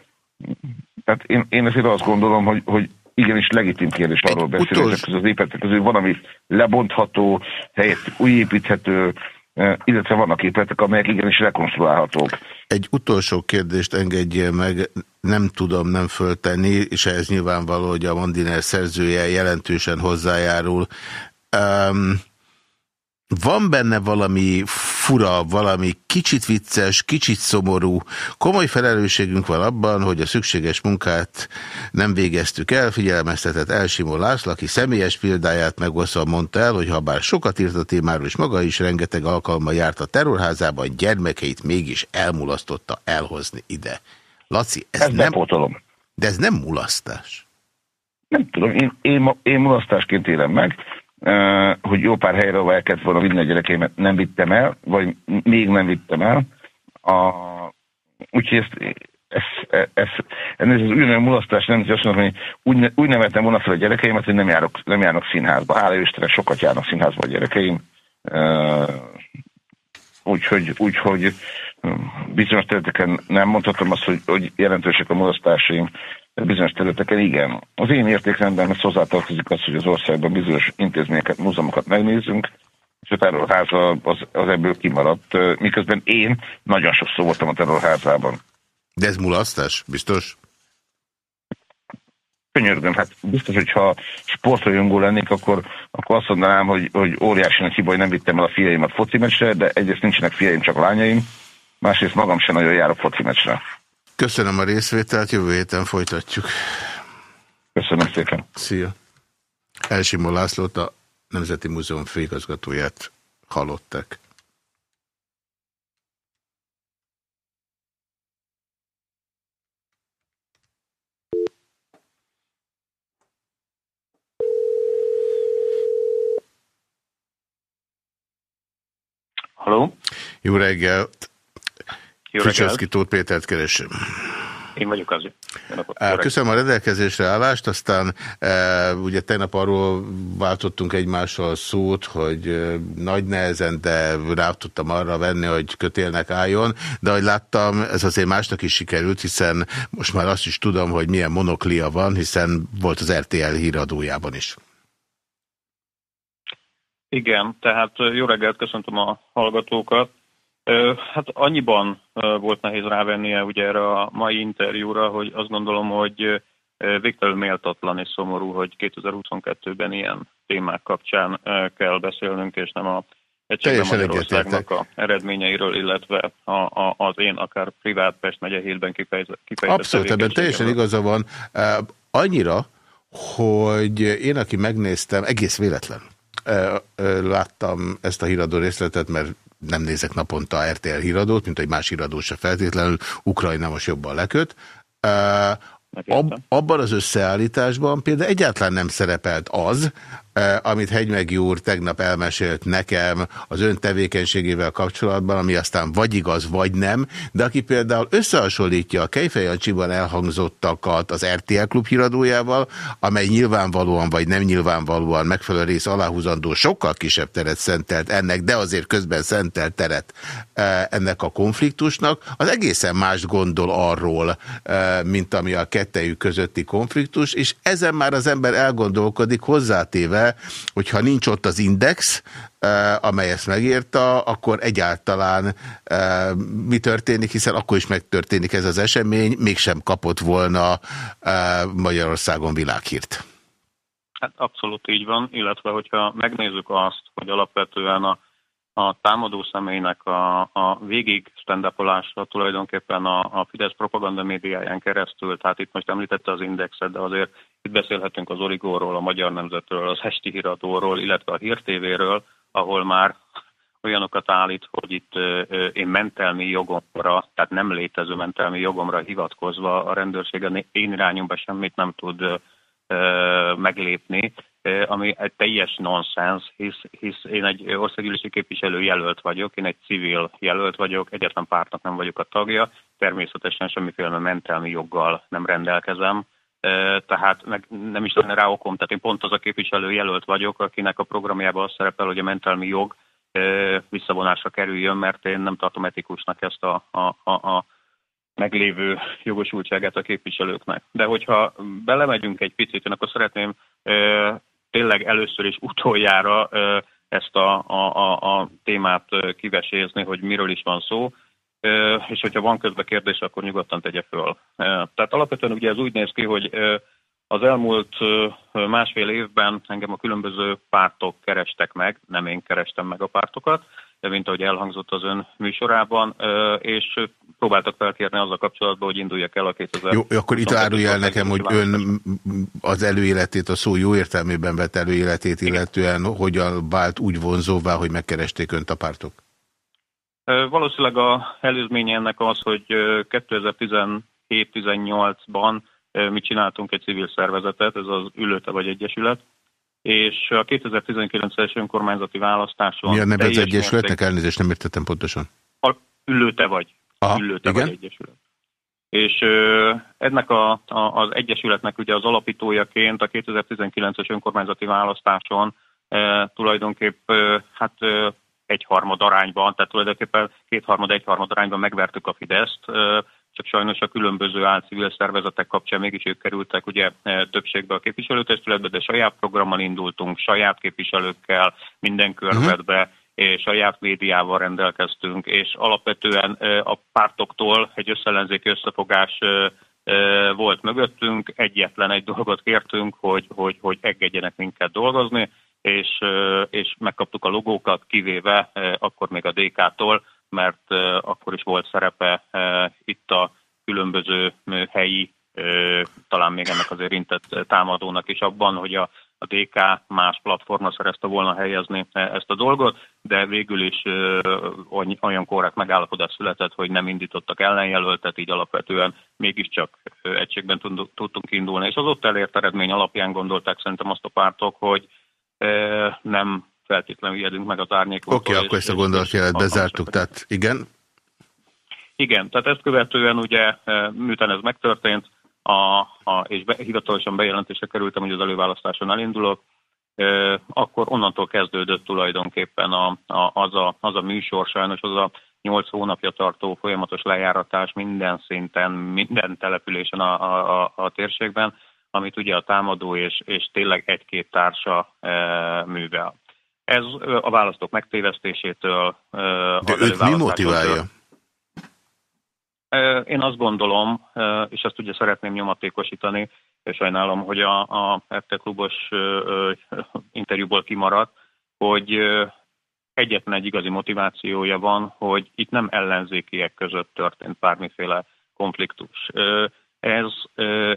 tehát én, én ezért azt gondolom, hogy, hogy igenis legitim kérdés arról beszélni, hogy az épületek közül van, ami lebontható, helyett újépíthető, eh, illetve vannak épületek, amelyek igenis rekonstruálhatók. Egy utolsó kérdést engedjél meg, nem tudom nem föltenni, és ez nyilvánvaló, hogy a Mandiner szerzője jelentősen hozzájárul. Um, van benne valami fura, valami kicsit vicces, kicsit szomorú. Komoly felelősségünk van abban, hogy a szükséges munkát nem végeztük el. Figyelmeztetett Elsimó László, aki személyes példáját megosztva mondta el, hogy ha bár sokat írt a témáról, és maga is rengeteg alkalommal járt a terrorházában, gyermekeit mégis elmulasztotta elhozni ide. Laci, ez Ezt nem... bepótolom. De ez nem mulasztás. Nem tudom, én, én, én mulasztásként élem meg, hogy jó pár helyre, ahol el kellett volna vinni a gyerekeimet, nem vittem el, vagy még nem vittem el. A, úgyhogy ezt, ez, ez, ez, az úgynevezett mulasztás nem, azt mondom, hogy úgy, úgy neveltem volna fel a gyerekeimet, hogy nem járok, nem járok színházba. Hála Istennek sokat járnak színházba a gyerekeim. Úgyhogy, úgyhogy bizonyos területeken nem mondhatom azt, hogy, hogy jelentősek a mulasztásaim, bizonyos területeken igen. Az én értékrendben hozzátartozik az, hogy az országban bizonyos intézményeket, múzeumokat megnézzünk, és a terrorháza az, az ebből kimaradt, miközben én nagyon sok szó voltam a terrorházában. De ez mulasztás, biztos? Könyörgöm, hát biztos, hogyha sportrajongó lennék, akkor, akkor azt mondanám, hogy, hogy óriási nagy hiba, hogy nem vittem el a fiaimat foci meccsre, de egyrészt nincsenek fiaim, csak lányaim, másrészt magam sem nagyon járok foci meccsre. Köszönöm a részvételt, jövő héten folytatjuk. Köszönöm szépen. Szia. Elsimó Lászlót, a Nemzeti Múzeum főigazgatóját hallották. Halló? Jó reggelt! Jó Fricsovszki Tóth Pétert keresem. Én vagyok az. Köszönöm a rendelkezésre állást, aztán e, ugye tegnap arról váltottunk egymással szót, hogy e, nagy nehezen, de rá tudtam arra venni, hogy kötélnek álljon, de ahogy láttam, ez azért másnak is sikerült, hiszen most már azt is tudom, hogy milyen monoklia van, hiszen volt az RTL híradójában is. Igen, tehát jó reggelt, köszöntöm a hallgatókat. Hát annyiban volt nehéz rávennie ugye erre a mai interjúra, hogy azt gondolom, hogy végtelenül méltatlan és szomorú, hogy 2022-ben ilyen témák kapcsán kell beszélnünk, és nem a Egységben Magyarországnak a eredményeiről, illetve a, a, az én akár privát Pest megye hírben kifejezett Abszolút, ebben teljesen igaza van. Annyira, hogy én, aki megnéztem, egész véletlen, láttam ezt a híradó részletet, mert nem nézek naponta RTL híradót, mint egy más híradó se feltétlenül, Ukrajna most jobban leköt. Ab, abban az összeállításban például egyáltalán nem szerepelt az, amit Hegymegi úr tegnap elmesélt nekem az ön tevékenységével kapcsolatban, ami aztán vagy igaz, vagy nem, de aki például összehasonlítja a Kejfejancsiban elhangzottakat az RTL klub híradójával, amely nyilvánvalóan vagy nem nyilvánvalóan megfelelő rész aláhúzandó sokkal kisebb teret szentelt ennek, de azért közben szentelt teret eh, ennek a konfliktusnak, az egészen más gondol arról, eh, mint ami a kettejük közötti konfliktus, és ezen már az ember elgondolkodik hozzátéve, hogyha nincs ott az index, eh, amely ezt megírta, akkor egyáltalán eh, mi történik, hiszen akkor is megtörténik ez az esemény, mégsem kapott volna eh, Magyarországon világhírt. Hát abszolút így van, illetve hogyha megnézzük azt, hogy alapvetően a a támadó személynek a, a végig standupolása tulajdonképpen a, a Fidesz propaganda médiáján keresztül, tehát itt most említette az Indexet, de azért itt beszélhetünk az Origóról, a Magyar Nemzetről, az Esti Híradóról, illetve a Hír TV-ről, ahol már olyanokat állít, hogy itt én mentelmi jogomra, tehát nem létező mentelmi jogomra hivatkozva a rendőrség én irányomban semmit nem tud meglépni, ami egy teljes nonsens, hisz, hisz én egy országgyűlési képviselő jelölt vagyok, én egy civil jelölt vagyok, egyetlen pártnak nem vagyok a tagja, természetesen semmiféle mentelmi joggal nem rendelkezem, tehát meg nem is lenne rá okom, tehát én pont az a képviselő jelölt vagyok, akinek a programjában az szerepel, hogy a mentelmi jog visszavonásra kerüljön, mert én nem tartom etikusnak ezt a, a, a, a meglévő jogosultságát a képviselőknek. De hogyha belemegyünk egy picit, én akkor szeretném tényleg először is utoljára ezt a, a, a, a témát kivesézni, hogy miről is van szó, és hogyha van közben kérdés, akkor nyugodtan tegye föl. Tehát alapvetően ugye ez úgy néz ki, hogy Az elmúlt másfél évben engem a különböző pártok kerestek meg, nem én kerestem meg a pártokat, de mint ahogy elhangzott az ön műsorában, és próbáltak felkérni azzal kapcsolatban, hogy induljak el a 2000... Jó, akkor itt árulja el nekem, hogy ön az előéletét, a szó jó értelmében vett előéletét, illetően hogyan vált úgy vonzóvá, hogy megkeresték önt a pártok? Valószínűleg a előzménye ennek az, hogy 2017-18-ban mi csináltunk egy civil szervezetet, ez az Ülőte vagy Egyesület, és a 2019-es önkormányzati választáson... Mi a neve az Egyesületnek? Mérték... Elnézést nem értettem pontosan. A Ülőte vagy. Aha, Ülőte igen? vagy Egyesület. És ö, ennek a, a, az Egyesületnek ugye az alapítójaként a 2019-es önkormányzati választáson e, tulajdonképp e, hát e, egyharmad arányban, tehát tulajdonképpen kétharmad, egyharmad arányban megvertük a Fideszt, csak sajnos a különböző álcivil szervezetek kapcsán mégis ők kerültek ugye többségbe a képviselőtestületbe, de saját programmal indultunk, saját képviselőkkel, minden körvetbe, uh-huh. és saját médiával rendelkeztünk, és alapvetően a pártoktól egy összellenzéki összefogás volt mögöttünk, egyetlen egy dolgot kértünk, hogy, hogy, hogy engedjenek minket dolgozni, és, és megkaptuk a logókat, kivéve akkor még a DK-tól, mert akkor is volt szerepe itt a különböző helyi, talán még ennek az érintett támadónak is abban, hogy a, a DK más platformra szerezte volna helyezni ezt a dolgot, de végül is olyan korrekt megállapodás született, hogy nem indítottak ellenjelöltet, így alapvetően mégiscsak egységben tudtunk indulni. És az ott elért eredmény alapján gondolták szerintem azt a pártok, hogy nem feltétlenül ijedünk meg az árnyékot. Oké, okay, akkor ezt a gondolatjelet bezártuk, tehát igen? Igen, tehát ezt követően ugye, miután ez megtörtént, a, a, és be, hivatalosan bejelentésre kerültem, hogy az előválasztáson elindulok, e, akkor onnantól kezdődött tulajdonképpen a, a, az, a, az a műsor, sajnos az a nyolc hónapja tartó folyamatos lejáratás minden szinten, minden településen a, a, a, a térségben, amit ugye a támadó és, és tényleg egy-két társa e, művel. Ez a választók megtévesztésétől... De őt mi motiválja? Én azt gondolom, és ezt ugye szeretném nyomatékosítani, és sajnálom, hogy a, a RT klubos interjúból kimaradt, hogy egyetlen egy igazi motivációja van, hogy itt nem ellenzékiek között történt bármiféle konfliktus. Ez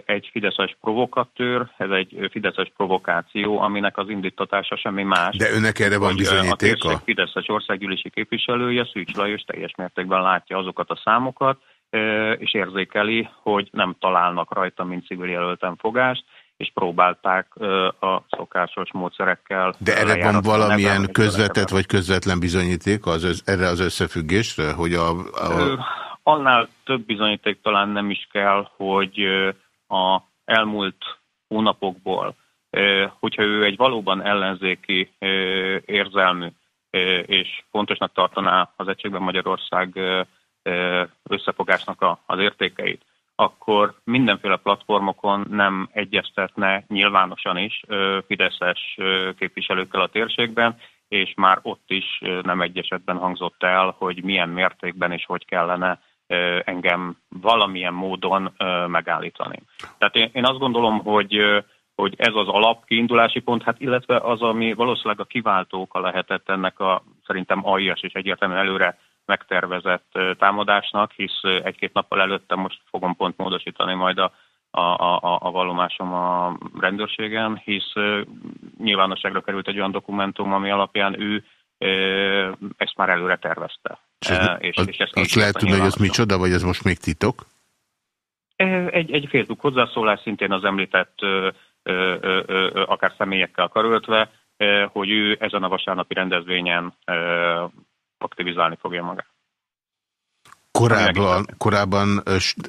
egy fideszes provokatőr, ez egy fideszes provokáció, aminek az indítatása semmi más. De önnek erre van bizonyítéka? A fideszes országgyűlési képviselője, Szűcs Lajos teljes mértékben látja azokat a számokat, és érzékeli, hogy nem találnak rajta, mint civil jelölten fogást, és próbálták a szokásos módszerekkel. De erre van valamilyen közvetett vagy közvetlen bizonyíték az, erre az összefüggésre, hogy a... a annál több bizonyíték talán nem is kell, hogy a elmúlt hónapokból, hogyha ő egy valóban ellenzéki érzelmű és fontosnak tartaná az Egységben Magyarország összefogásnak az értékeit, akkor mindenféle platformokon nem egyeztetne nyilvánosan is Fideszes képviselőkkel a térségben, és már ott is nem egy esetben hangzott el, hogy milyen mértékben és hogy kellene engem valamilyen módon megállítani. Tehát én, azt gondolom, hogy hogy ez az alap kiindulási pont, hát illetve az, ami valószínűleg a kiváltóka lehetett ennek a szerintem aljas és egyértelműen előre megtervezett támadásnak, hisz egy-két nappal előtte most fogom pont módosítani majd a, a, a, a vallomásom a rendőrségen, hisz nyilvánosságra került egy olyan dokumentum, ami alapján ő ezt már előre tervezte. És, ez, és, az, és ezt azt lehet tudni, hogy ez micsoda, vagy ez most még titok? Egy, egy Facebook hozzászólás szintén az említett ö, ö, ö, akár személyekkel karöltve, hogy ő ezen a vasárnapi rendezvényen aktivizálni fogja magát. Korábban, korábban,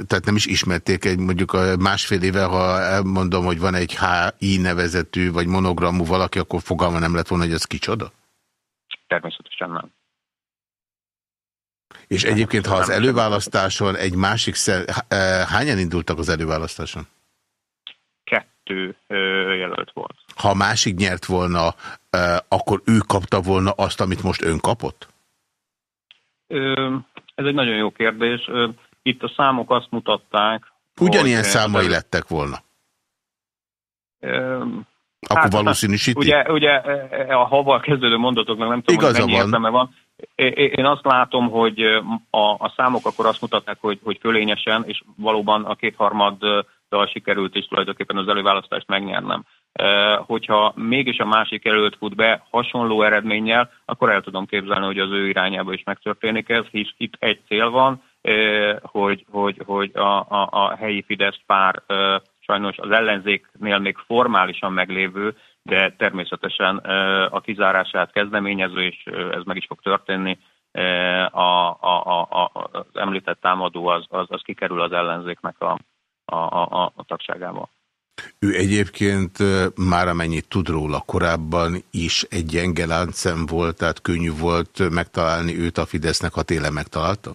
tehát nem is ismerték egy, mondjuk a másfél éve, ha elmondom, hogy van egy HI nevezetű, vagy monogramú valaki, akkor fogalma nem lett volna, hogy ez kicsoda? Természetesen nem. És egyébként, ha az előválasztáson egy másik szer... Hányan indultak az előválasztáson? Kettő jelölt volt. Ha a másik nyert volna, akkor ő kapta volna azt, amit most ön kapott? Ez egy nagyon jó kérdés. Itt a számok azt mutatták, Ugyanilyen hogy számai lettek volna. Akkor hát, valószínűsíti? Ugye, ugye a haval kezdődő mondatoknak nem tudom, Igaza hogy mennyi értelme van. Én azt látom, hogy a, a számok akkor azt mutatják, hogy, hogy fölényesen, és valóban a kétharmaddal sikerült is tulajdonképpen az előválasztást megnyernem. Hogyha mégis a másik előtt fut be hasonló eredménnyel, akkor el tudom képzelni, hogy az ő irányába is megtörténik ez, hisz itt egy cél van, hogy, hogy, hogy a, a, a helyi Fidesz pár sajnos az ellenzéknél még formálisan meglévő, de természetesen a kizárását kezdeményező, és ez meg is fog történni, a, a, a, az említett támadó az, az, az kikerül az ellenzéknek a, a, a, a tagságába. Ő egyébként már amennyit tud róla korábban is egy gyenge láncem volt, tehát könnyű volt megtalálni őt a Fidesznek, ha télen megtalálta?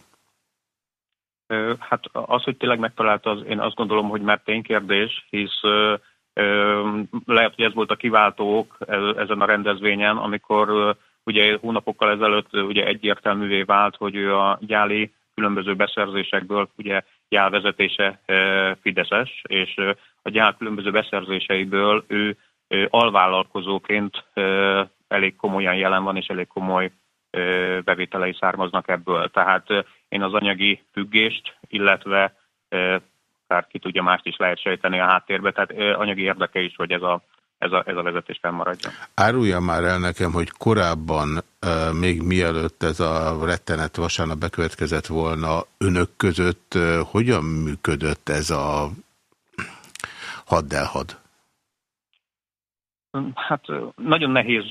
Hát az, hogy tényleg megtalálta, az én azt gondolom, hogy már ténykérdés, hisz lehet, hogy ez volt a kiváltók ezen a rendezvényen, amikor ugye hónapokkal ezelőtt ugye egyértelművé vált, hogy ő a gyáli különböző beszerzésekből ugye gyálvezetése Fideszes, és a gyár különböző beszerzéseiből ő alvállalkozóként elég komolyan jelen van, és elég komoly bevételei származnak ebből. Tehát én az anyagi függést, illetve akár ki tudja, mást is lehet sejteni a háttérbe, tehát anyagi érdeke is, hogy ez a, ez a, ez a vezetés fennmaradjon. Árulja már el nekem, hogy korábban, még mielőtt ez a rettenet vasárnap bekövetkezett volna, önök között hogyan működött ez a haddelhad? Hát nagyon nehéz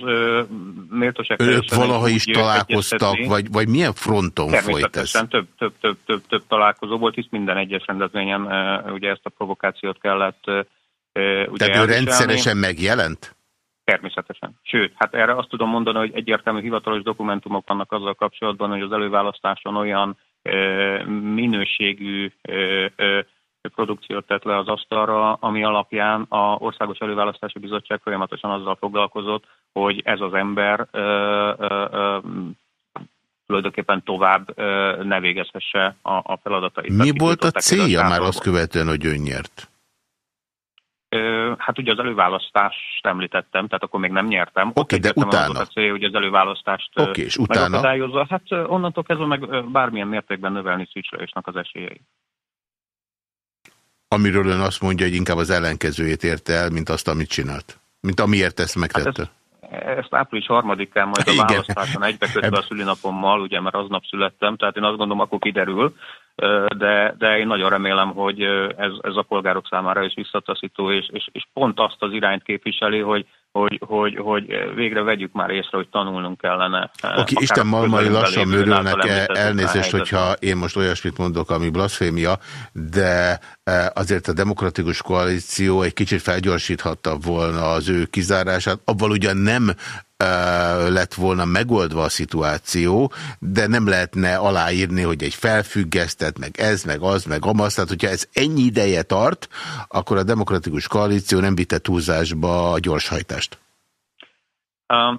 méltóság. Ők valaha is találkoztak, vagy, vagy milyen fronton folyt ez? Több, több, több, több, több találkozó volt, hisz minden egyes rendezvényen ugye ezt a provokációt kellett ugye Tehát ő rendszeresen megjelent? Természetesen. Sőt, hát erre azt tudom mondani, hogy egyértelmű hivatalos dokumentumok vannak azzal kapcsolatban, hogy az előválasztáson olyan minőségű produkciót tett le az asztalra, ami alapján a Országos Előválasztási Bizottság folyamatosan azzal foglalkozott, hogy ez az ember ö, ö, ö, tulajdonképpen tovább ö, ne végezhesse a, a feladatait. Mi volt a célja már azt követően, hogy ön nyert? Hát ugye az előválasztást említettem, tehát akkor még nem nyertem. Oké, okay, de utána. Az a cél, hogy az előválasztást okay, és utána? Hát onnantól kezdve meg bármilyen mértékben növelni Szűcslősnek az esélyeit amiről ön azt mondja, hogy inkább az ellenkezőjét érte el, mint azt, amit csinált. Mint amiért ezt megtette. Hát ezt, ezt április harmadikán majd a választáson egybekötve a szülinapommal, ugye, mert aznap születtem, tehát én azt gondolom, akkor kiderül, de, de én nagyon remélem, hogy ez, ez a polgárok számára is visszataszító, és, és, és pont azt az irányt képviseli, hogy hogy, hogy, hogy végre vegyük már észre, hogy tanulnunk kellene. Oké, okay, Isten malmai lassan mörülnek -e elnézést, hogyha én most olyasmit mondok, ami blaszfémia, de e, azért a demokratikus koalíció egy kicsit felgyorsíthatta volna az ő kizárását. Abban ugyan nem lett volna megoldva a szituáció, de nem lehetne aláírni, hogy egy felfüggesztett, meg ez, meg az, meg amaz. Tehát, hogyha ez ennyi ideje tart, akkor a demokratikus koalíció nem vitte túlzásba a gyorshajtást.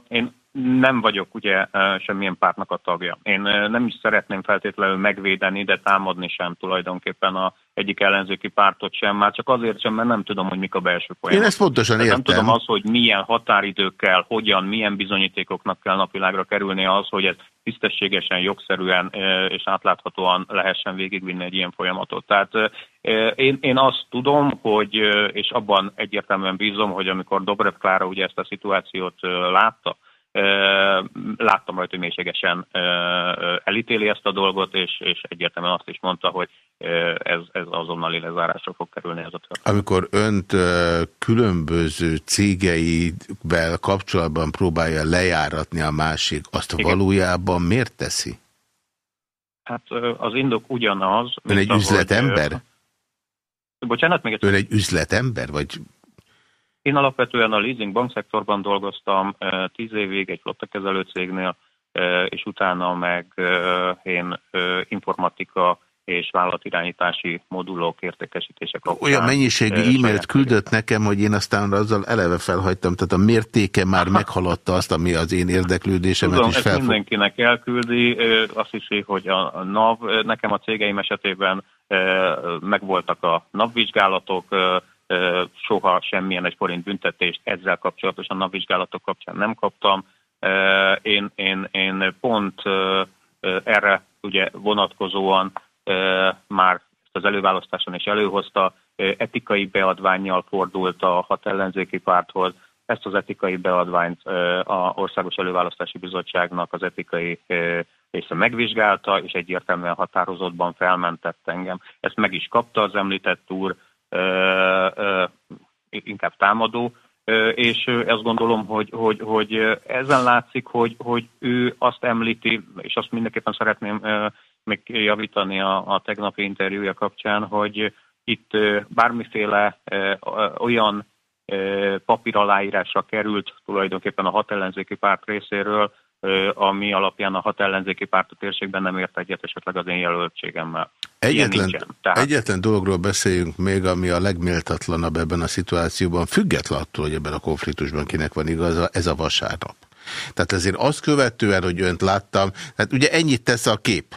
Én nem vagyok ugye semmilyen pártnak a tagja. Én nem is szeretném feltétlenül megvédeni, de támadni sem tulajdonképpen a egyik ellenzéki pártot sem, már csak azért sem, mert nem tudom, hogy mik a belső folyamatok. Én ezt pontosan értem. Nem tudom az, hogy milyen határidőkkel, hogyan, milyen bizonyítékoknak kell napvilágra kerülni az, hogy ez tisztességesen, jogszerűen és átláthatóan lehessen végigvinni egy ilyen folyamatot. Tehát én, én azt tudom, hogy, és abban egyértelműen bízom, hogy amikor Dobrev Klára ugye ezt a szituációt látta, Láttam rajta, hogy mélységesen elítéli ezt a dolgot, és, és egyértelműen azt is mondta, hogy ez, ez azonnali lezárásra fog kerülni ez a történet. Amikor önt különböző cégeivel kapcsolatban próbálja lejáratni a másik, azt Igen. valójában miért teszi? Hát az indok ugyanaz. Ön egy üzletember? Bocsánat, még egy... Ön egy üzletember, vagy én alapvetően a leasing bankszektorban dolgoztam tíz évig egy flottakezelő cégnél, és utána meg én informatika és vállalatirányítási modulok, értékesítések kapcsán. Olyan mennyiségű e-mailt küldött nekem, hogy én aztán azzal eleve felhagytam, tehát a mértéke már meghaladta azt, ami az én érdeklődésemet Tudom, is felfog. mindenkinek elküldi, azt hiszi, hogy a NAV, nekem a cégeim esetében megvoltak a NAV vizsgálatok, soha semmilyen egy forint büntetést ezzel kapcsolatosan a vizsgálatok kapcsán nem kaptam. Én, én, én pont erre ugye vonatkozóan már ezt az előválasztáson is előhozta, etikai beadványjal fordult a hat ellenzéki párthoz, ezt az etikai beadványt a Országos Előválasztási Bizottságnak az etikai része megvizsgálta, és egyértelműen határozottban felmentett engem. Ezt meg is kapta az említett úr, inkább támadó, és azt gondolom, hogy, hogy, hogy ezen látszik, hogy, hogy ő azt említi, és azt mindenképpen szeretném még javítani a, a tegnapi interjúja kapcsán, hogy itt bármiféle olyan papír aláírásra került tulajdonképpen a hat ellenzéki párt részéről, ami alapján a hat ellenzéki párt a térségben nem ért egyet esetleg az én jelöltségemmel. Egyetlen, Tehát... egyetlen dologról beszéljünk még, ami a legméltatlanabb ebben a szituációban, független attól, hogy ebben a konfliktusban kinek van igaza, ez a vasárnap. Tehát ezért azt követően, hogy önt láttam, tehát ugye ennyit tesz a kép.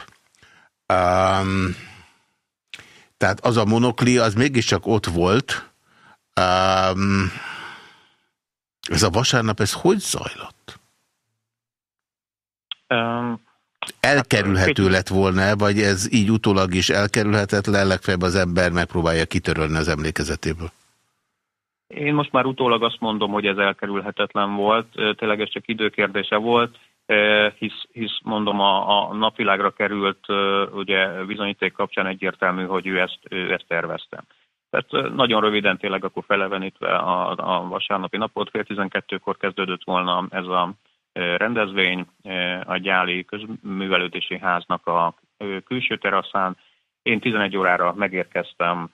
Um, tehát az a monokli, az mégiscsak ott volt. Um, ez a vasárnap, ez hogy zajlott? Um, Elkerülhető lett volna, vagy ez így utólag is elkerülhetetlen, legfeljebb az ember megpróbálja kitörölni az emlékezetéből? Én most már utólag azt mondom, hogy ez elkerülhetetlen volt, tényleg ez csak időkérdése volt, hisz, hisz mondom a, a napvilágra került ugye bizonyíték kapcsán egyértelmű, hogy ő ezt, ő ezt tervezte. Tehát nagyon röviden tényleg akkor felevenítve a, a vasárnapi napot, fél tizenkettőkor kezdődött volna ez a rendezvény a Gyáli Közművelődési Háznak a külső teraszán. Én 11 órára megérkeztem,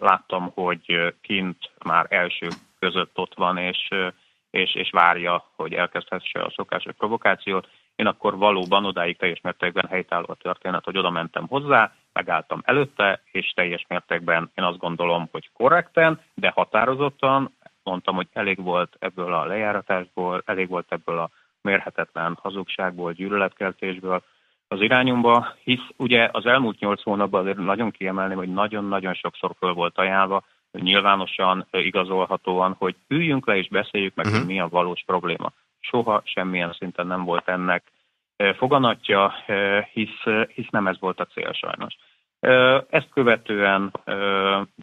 láttam, hogy kint már első között ott van, és, és, és várja, hogy elkezdhesse a szokásos provokációt. Én akkor valóban odáig teljes mértékben helytálló a történet, hogy oda mentem hozzá, megálltam előtte, és teljes mértékben én azt gondolom, hogy korrekten, de határozottan mondtam, hogy elég volt ebből a lejáratásból, elég volt ebből a mérhetetlen hazugságból, gyűlöletkeltésből az irányomba, hisz ugye az elmúlt nyolc hónapban azért nagyon kiemelném, hogy nagyon-nagyon sokszor föl volt ajánlva, nyilvánosan igazolhatóan, hogy üljünk le és beszéljük meg, uh-huh. hogy mhm. mi a valós probléma. Soha semmilyen szinten nem volt ennek foganatja, hisz, hisz nem ez volt a cél sajnos. Ezt követően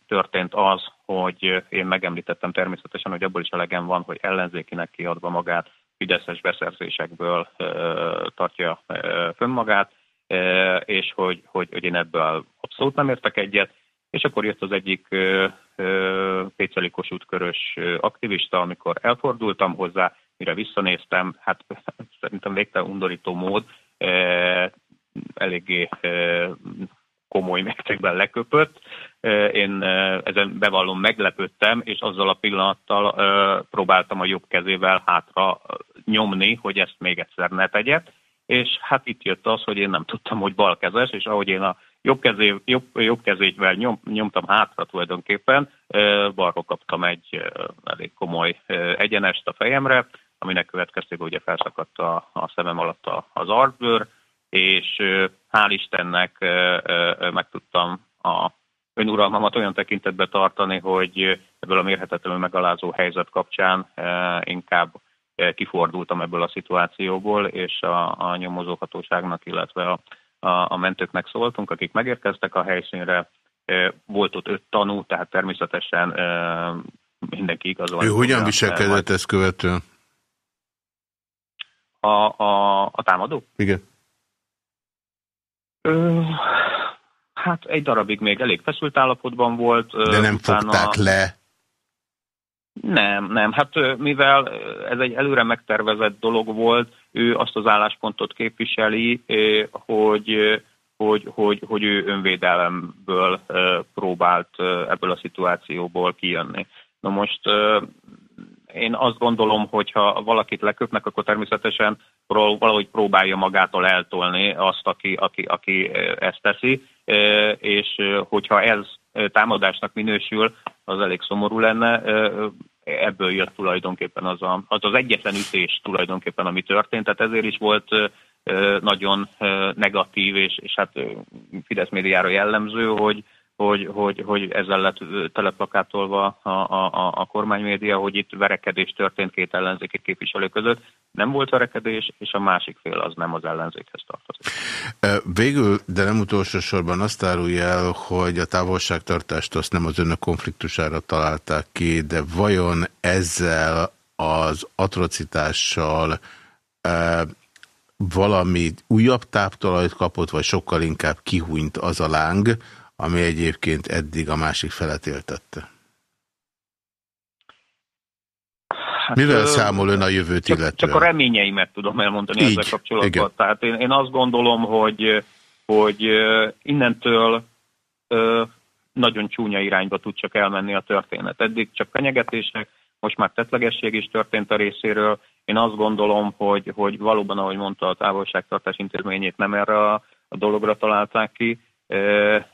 történt az, hogy én megemlítettem természetesen, hogy abból is elegem van, hogy ellenzékinek kiadva magát fideszes beszerzésekből tartja fönn magát, és hogy, hogy, hogy én ebből abszolút nem értek egyet. És akkor jött az egyik Péceli Kossuth körös aktivista, amikor elfordultam hozzá, mire visszanéztem, hát szerintem végtelen undorító mód, eléggé komoly mértékben leköpött. Én ezen bevallom meglepődtem, és azzal a pillanattal próbáltam a jobb kezével hátra nyomni, hogy ezt még egyszer ne tegyet. És hát itt jött az, hogy én nem tudtam, hogy balkezes, és ahogy én a jobb, kezé, jobb, jobb kezével nyom, nyomtam hátra tulajdonképpen, balról kaptam egy elég komoly egyenest a fejemre, aminek következtében ugye felszakadt a, a szemem alatt az arcbőr, és hál' Istennek meg tudtam a önuralmamat olyan tekintetbe tartani, hogy ebből a mérhetetlenül megalázó helyzet kapcsán inkább kifordultam ebből a szituációból, és a, a nyomozóhatóságnak, illetve a, a, a mentőknek szóltunk, akik megérkeztek a helyszínre. Volt ott öt tanú, tehát természetesen mindenki igazol. Ő hogyan viselkedett ezt követően? A, a, a támadó? Igen. Ö, hát egy darabig még elég feszült állapotban volt. De nem utána... fogták le? Nem, nem. Hát mivel ez egy előre megtervezett dolog volt, ő azt az álláspontot képviseli, hogy, hogy, hogy, hogy ő önvédelemből próbált ebből a szituációból kijönni. Na most én azt gondolom, hogy ha valakit leköpnek, akkor természetesen valahogy próbálja magától eltolni azt, aki, aki, aki ezt teszi, és hogyha ez támadásnak minősül, az elég szomorú lenne. Ebből jött tulajdonképpen az, a, az az egyetlen ütés tulajdonképpen, ami történt, tehát ezért is volt nagyon negatív, és, és hát Fidesz médiára jellemző, hogy, hogy, hogy, hogy ezzel lett teleplakátolva a, a, a kormánymédia, hogy itt verekedés történt két ellenzéki képviselő között. Nem volt verekedés, és a másik fél az nem az ellenzékhez tartozik. Végül, de nem utolsó sorban azt árulja el, hogy a távolságtartást azt nem az önök konfliktusára találták ki, de vajon ezzel az atrocitással e, valami újabb táptalajt kapott, vagy sokkal inkább kihúnyt az a láng, ami egyébként eddig a másik felet éltette? Hát, Mivel számol ön a jövőt csak, illetően? Csak a reményeimet tudom elmondani Így, ezzel kapcsolatban. Igen. Tehát én, én azt gondolom, hogy, hogy innentől nagyon csúnya irányba tud csak elmenni a történet. Eddig csak fenyegetések, most már tetlegesség is történt a részéről. Én azt gondolom, hogy, hogy valóban, ahogy mondta, a távolságtartás intézményét nem erre a, a dologra találták ki,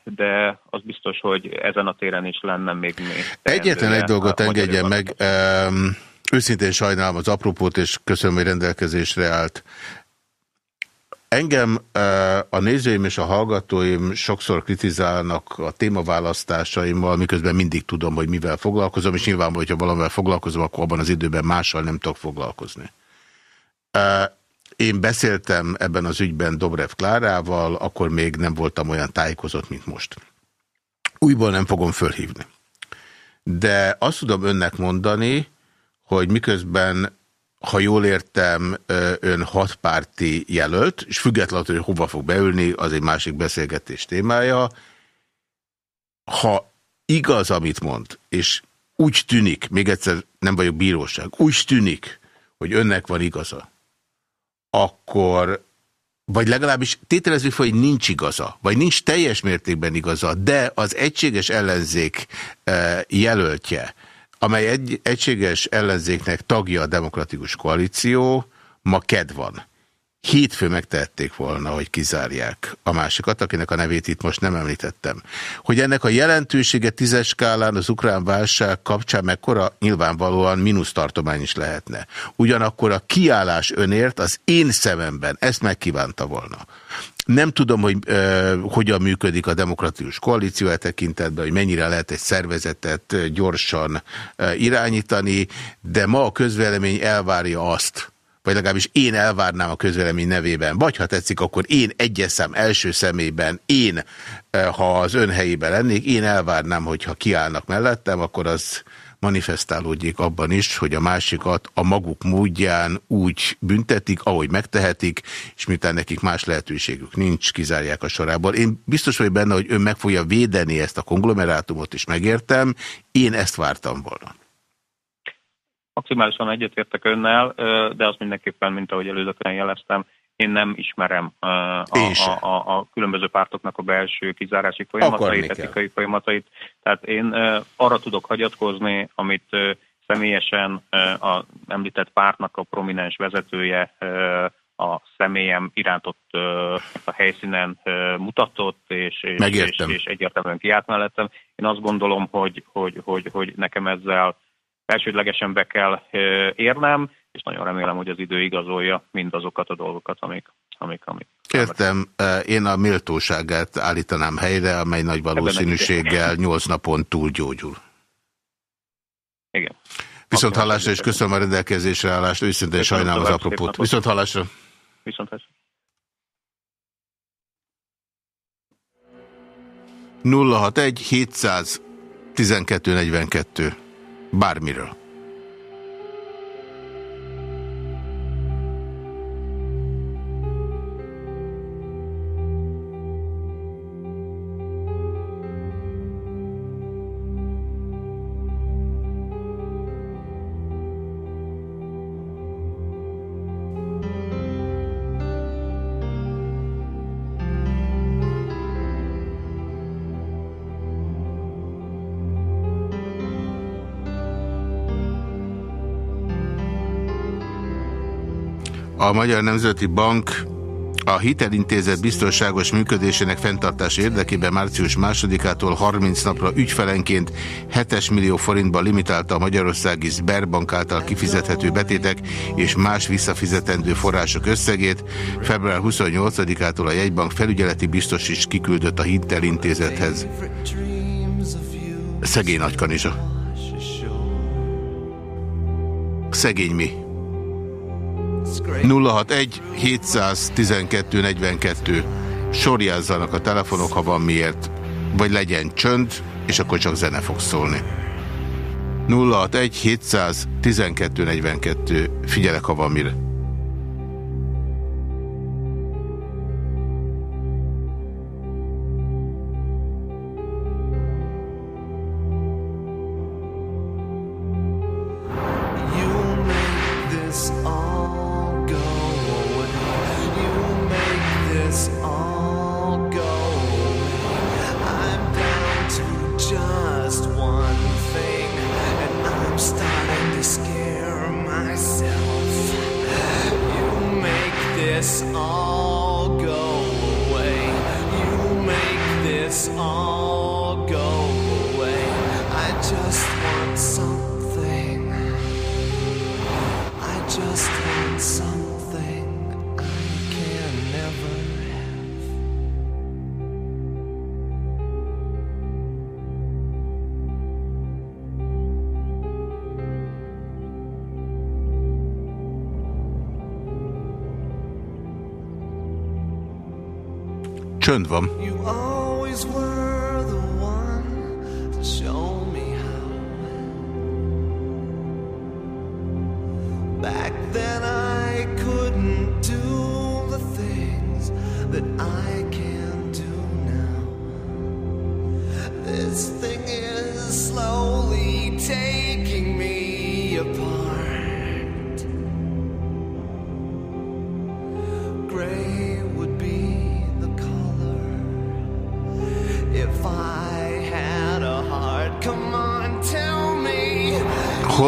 de az biztos, hogy ezen a téren is lenne még még. Egyetlen egy dolgot engedjen meg, um, őszintén sajnálom az apropót, és köszönöm, hogy rendelkezésre állt. Engem a nézőim és a hallgatóim sokszor kritizálnak a témaválasztásaimmal, miközben mindig tudom, hogy mivel foglalkozom, és nyilván, hogyha valamivel foglalkozom, akkor abban az időben mással nem tudok foglalkozni. Én beszéltem ebben az ügyben Dobrev Klárával, akkor még nem voltam olyan tájékozott, mint most. Újból nem fogom fölhívni. De azt tudom önnek mondani, hogy miközben, ha jól értem, ön hatpárti jelölt, és függetlenül, hogy hova fog beülni, az egy másik beszélgetés témája. Ha igaz, amit mond, és úgy tűnik, még egyszer nem vagyok bíróság, úgy tűnik, hogy önnek van igaza, akkor vagy legalábbis tételezzük fel, hogy nincs igaza, vagy nincs teljes mértékben igaza, de az egységes ellenzék eh, jelöltje, amely egy egységes ellenzéknek tagja a demokratikus koalíció, ma ked van. Hétfő megtehették volna, hogy kizárják a másikat, akinek a nevét itt most nem említettem. Hogy ennek a jelentősége tízes skálán az ukrán válság kapcsán mekkora nyilvánvalóan mínusz tartomány is lehetne. Ugyanakkor a kiállás önért az én szememben ezt megkívánta volna. Nem tudom, hogy ö, hogyan működik a demokratikus koalíció e tekintetben, hogy mennyire lehet egy szervezetet gyorsan ö, irányítani, de ma a közvélemény elvárja azt, vagy legalábbis én elvárnám a közvélemény nevében, vagy ha tetszik, akkor én egyeszem első szemében, én, eh, ha az ön helyében lennék, én elvárnám, hogyha kiállnak mellettem, akkor az manifestálódjék abban is, hogy a másikat a maguk módján úgy büntetik, ahogy megtehetik, és miután nekik más lehetőségük nincs, kizárják a sorából. Én biztos vagy benne, hogy ön meg fogja védeni ezt a konglomerátumot, és megértem, én ezt vártam volna maximálisan egyetértek önnel, de azt mindenképpen, mint ahogy előzetesen jeleztem, én nem ismerem a, a, a, a különböző pártoknak a belső kizárási folyamatait, etikai folyamatait. Tehát én arra tudok hagyatkozni, amit személyesen a említett pártnak a prominens vezetője a személyem iránt ott a helyszínen mutatott, és, és, és, és egyértelműen kiállt mellettem. Én azt gondolom, hogy, hogy, hogy, hogy nekem ezzel elsődlegesen be kell érnem, és nagyon remélem, hogy az idő igazolja mindazokat a dolgokat, amik, amik, amik Értem, én a méltóságát állítanám helyre, amely nagy valószínűséggel nyolc napon túl gyógyul. Igen. Viszont hallásra, és köszönöm a rendelkezésre állást, őszintén sajnálom az apropót. Viszont hallásra. Viszont hallásra. 061 712 42 bármiről. A Magyar Nemzeti Bank a hitelintézet biztonságos működésének fenntartása érdekében március másodikától 30 napra ügyfelenként 7 millió forintba limitálta a Magyarországi Sberbank által kifizethető betétek és más visszafizetendő források összegét. Február 28-ától a jegybank felügyeleti biztos is kiküldött a hitelintézethez. Szegény Nagykanizsa. Szegény mi? 061 712 42 sorjázzanak a telefonok, ha van miért, vagy legyen csönd, és akkor csak zene fog szólni. 061 712 42 figyelek, ha van mire. all go away. I just want something. I just want something I can never have. van. You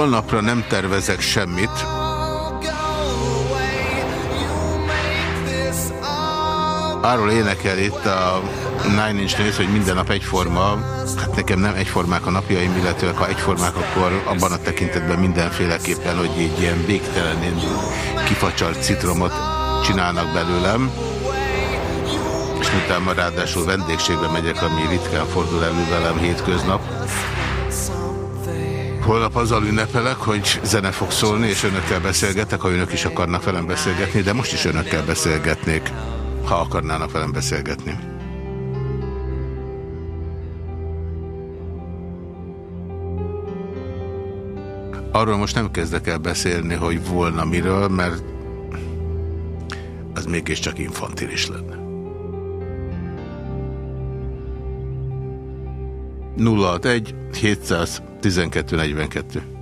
Holnapra nem tervezek semmit. Arról énekel itt a Nine Inch Nails, hogy minden nap egyforma. Hát nekem nem egyformák a napjaim, illetve ha egyformák, akkor abban a tekintetben mindenféleképpen, hogy egy ilyen végtelenén kifacsart citromot csinálnak belőlem. És utána ráadásul vendégségbe megyek, ami ritkán fordul elő velem hétköznap. Holnap azzal ünnepelek, hogy zene fog szólni, és önökkel beszélgetek, ha önök is akarnak velem beszélgetni, de most is önökkel beszélgetnék, ha akarnának velem beszélgetni. Arról most nem kezdek el beszélni, hogy volna miről, mert az mégiscsak infantilis lenne. 061 700 1242.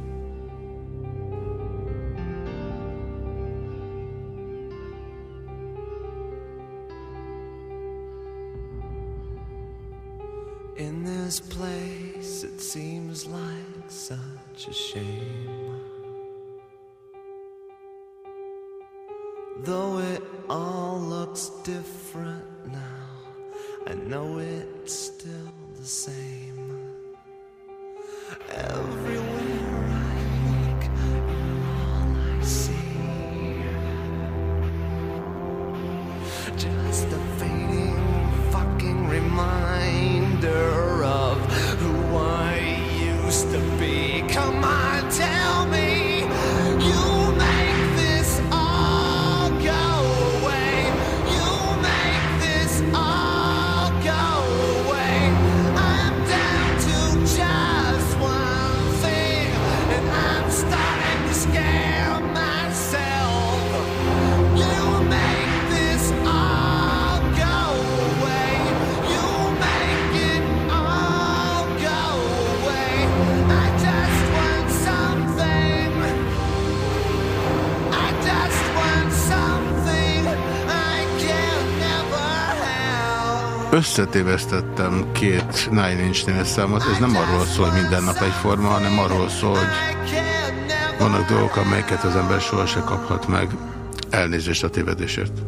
összetévesztettem két Nine Inch Nails számot. Ez nem arról szól, hogy minden nap egyforma, hanem arról szól, hogy vannak dolgok, amelyeket az ember sohasem kaphat meg. Elnézést a tévedésért.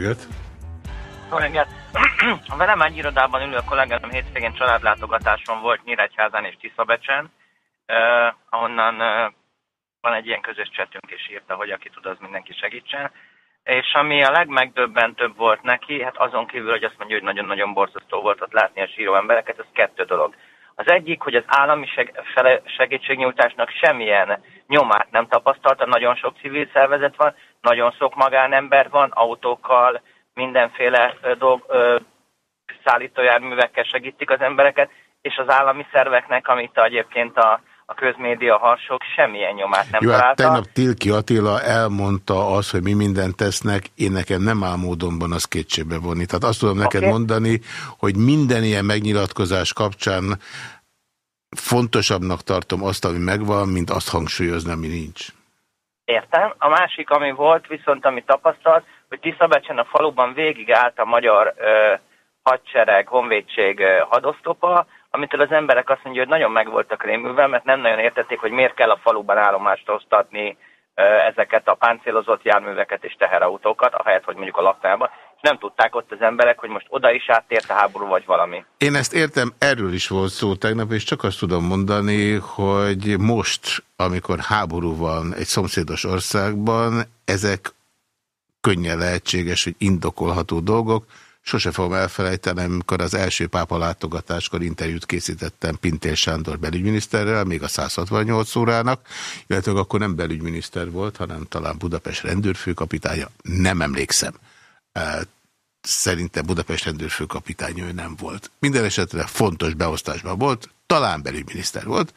Reggelt! Jó reggelt! A Veremány irodában ülő kollégám hétvégén családlátogatáson volt Nyíregyházán és Tiszabecsen, eh, ahonnan eh, van egy ilyen közös csetünk, és írta, hogy aki tud, az mindenki segítsen. És ami a legmegdöbbentőbb volt neki, hát azon kívül, hogy azt mondja, hogy nagyon-nagyon borzasztó volt ott látni a síró embereket, az kettő dolog. Az egyik, hogy az állami seg segítségnyújtásnak semmilyen nyomát nem tapasztalta, nagyon sok civil szervezet van, nagyon sok magánember van, autókkal, mindenféle dolg, szállítójárművekkel segítik az embereket, és az állami szerveknek, amit egyébként a a közmédia harsok semmilyen nyomát nem Jó, hát találta. tegnap Tilki Attila elmondta azt, hogy mi mindent tesznek, én nekem nem áll módonban az kétségbe vonni. Tehát azt tudom neked okay. mondani, hogy minden ilyen megnyilatkozás kapcsán fontosabbnak tartom azt, ami megvan, mint azt hangsúlyozni, ami nincs. Értem. A másik, ami volt, viszont ami tapasztalt, hogy Tiszabecsen a faluban végig állt a magyar ö, hadsereg, honvédség ö, hadosztopa, amitől az emberek azt mondja, hogy nagyon meg voltak rémülve, mert nem nagyon értették, hogy miért kell a faluban állomást osztatni ezeket a páncélozott járműveket és teherautókat, ahelyett, hogy mondjuk a laknában, és nem tudták ott az emberek, hogy most oda is áttért a háború, vagy valami. Én ezt értem, erről is volt szó tegnap, és csak azt tudom mondani, hogy most, amikor háború van egy szomszédos országban, ezek könnyen lehetséges, hogy indokolható dolgok, Sose fogom elfelejteni, amikor az első pápa látogatáskor interjút készítettem Pintér Sándor belügyminiszterrel, még a 168 órának, illetve akkor nem belügyminiszter volt, hanem talán Budapest rendőrfőkapitánya, nem emlékszem. Szerintem Budapest rendőrfőkapitánya ő nem volt. Minden esetre fontos beosztásban volt, talán belügyminiszter volt,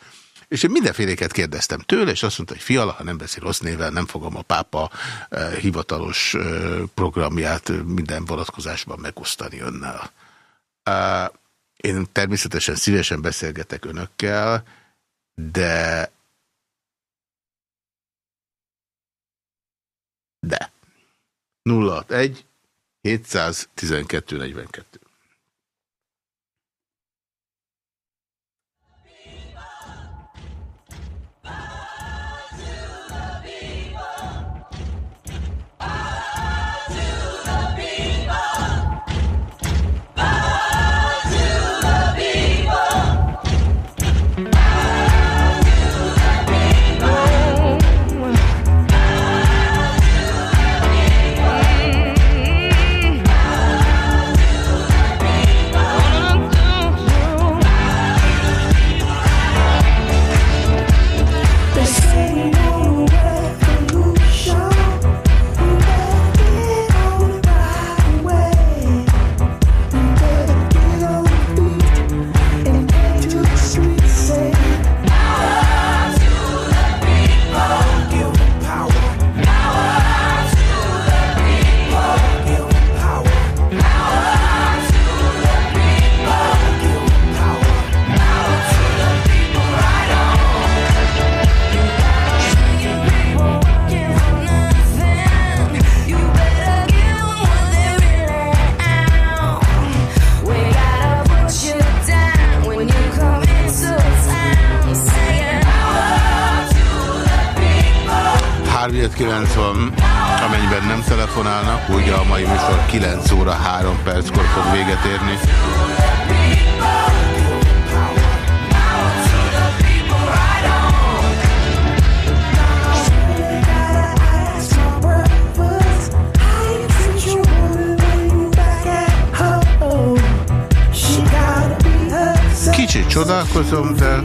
és én mindenféléket kérdeztem tőle, és azt mondta, hogy fiala, ha nem beszél rossz néven, nem fogom a pápa hivatalos programját minden vonatkozásban megosztani önnel. Én természetesen szívesen beszélgetek önökkel, de de 061 712 42 9 van, amennyiben nem telefonálnak, ugye a mai műsor 9 óra 3 perckor fog véget érni. Kicsit csodálkozom, de...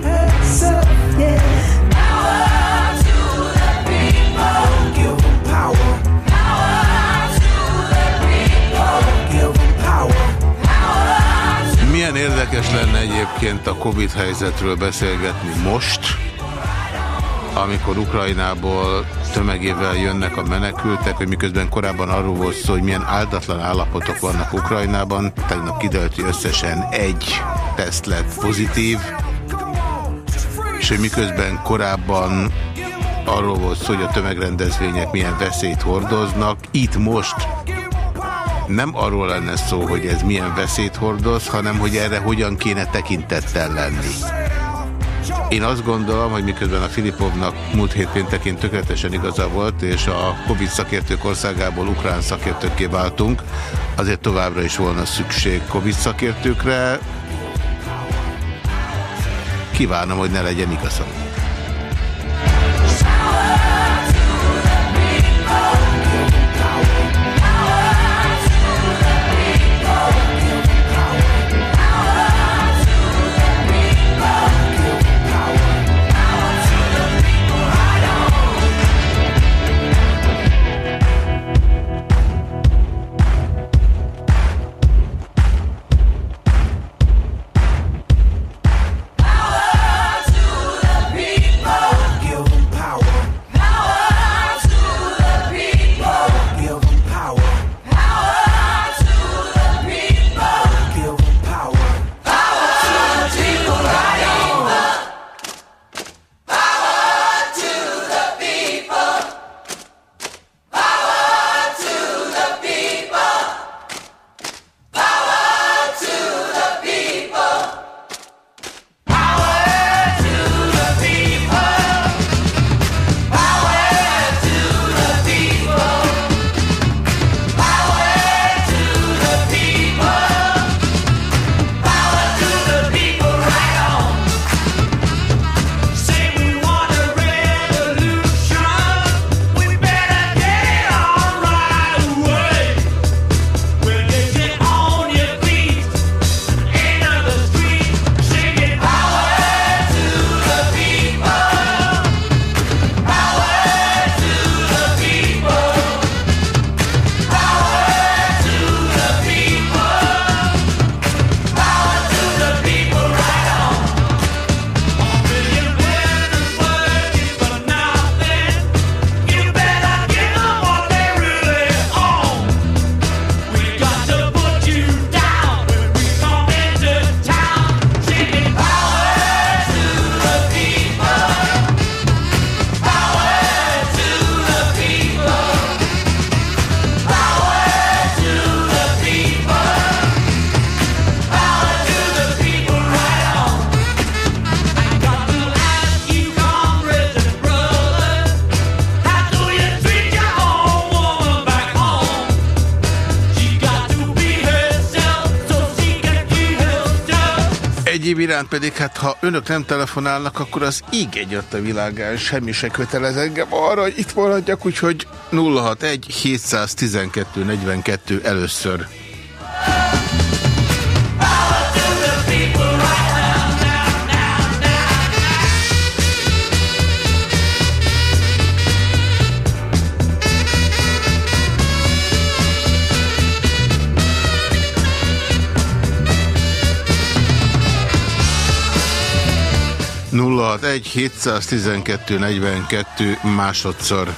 érdekes lenne egyébként a Covid helyzetről beszélgetni most, amikor Ukrajnából tömegével jönnek a menekültek, hogy miközben korábban arról volt szó, hogy milyen áldatlan állapotok vannak Ukrajnában. Tegnap kiderült, hogy összesen egy teszt lett pozitív, és hogy miközben korábban arról volt szó, hogy a tömegrendezvények milyen veszélyt hordoznak, itt most nem arról lenne szó, hogy ez milyen veszélyt hordoz, hanem hogy erre hogyan kéne tekintettel lenni. Én azt gondolom, hogy miközben a Filipovnak múlt hét péntekén tökéletesen igaza volt, és a Covid szakértők országából ukrán szakértőkké váltunk, azért továbbra is volna szükség Covid szakértőkre. Kívánom, hogy ne legyen igazam. Iránt pedig, hát ha önök nem telefonálnak, akkor az íg egyet a világán, semmi se kötelez engem arra, hogy itt maradjak, úgyhogy 061 712 42 először. 061 712 42 másodszor.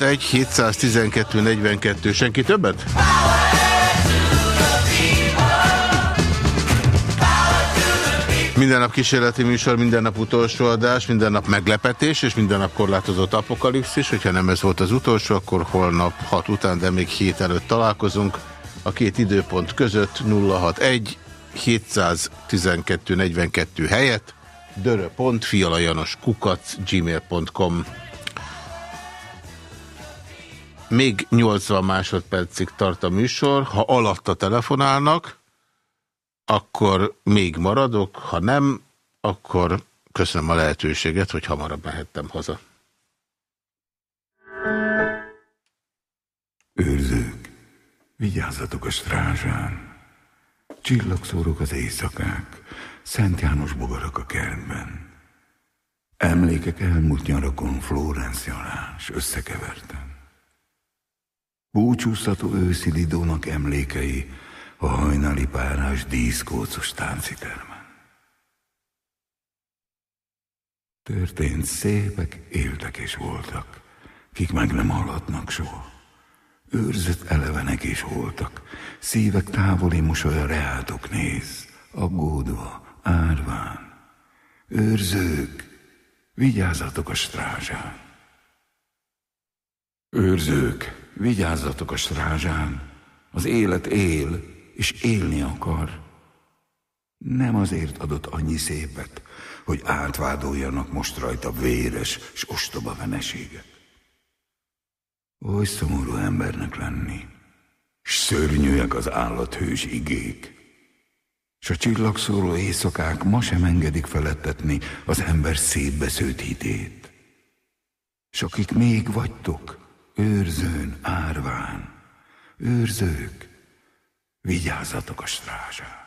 egy 712 42 senki többet? Minden nap kísérleti műsor, minden nap utolsó adás, minden nap meglepetés, és minden nap korlátozott apokalipszis. Hogyha nem ez volt az utolsó, akkor holnap 6 után, de még hét előtt találkozunk. A két időpont között 061 712 42 helyett dörö.fialajanos kukac gmail.com Még 80 másodpercig tart a műsor. Ha alatta telefonálnak, akkor még maradok, ha nem, akkor köszönöm a lehetőséget, hogy hamarabb mehettem haza. Őrzők, vigyázzatok a strázsán. Csillagszórok az éjszakák, Szent János bogarak a kertben. Emlékek elmúlt nyarakon Florencia alás összekevertem. Búcsúztató őszi Lidónak emlékei, a hajnali párás díszkócos táncitermen. Történt szépek, éltek és voltak, kik meg nem hallatnak soha. Őrzött elevenek is voltak, szívek távoli mosolya reátok néz, aggódva, árván. Őrzők, vigyázzatok a strázsán. Őrzők, vigyázzatok a strázsán, az élet él, és élni akar. Nem azért adott annyi szépet, hogy átvádoljanak most rajta véres és ostoba veneséget. Oly szomorú embernek lenni, s szörnyűek az állathős igék, s a csillagszóró éjszakák ma sem engedik felettetni az ember szétbesződt hitét. S akik még vagytok, őrzőn, árván, őrzők, vigyázzatok a strázsán.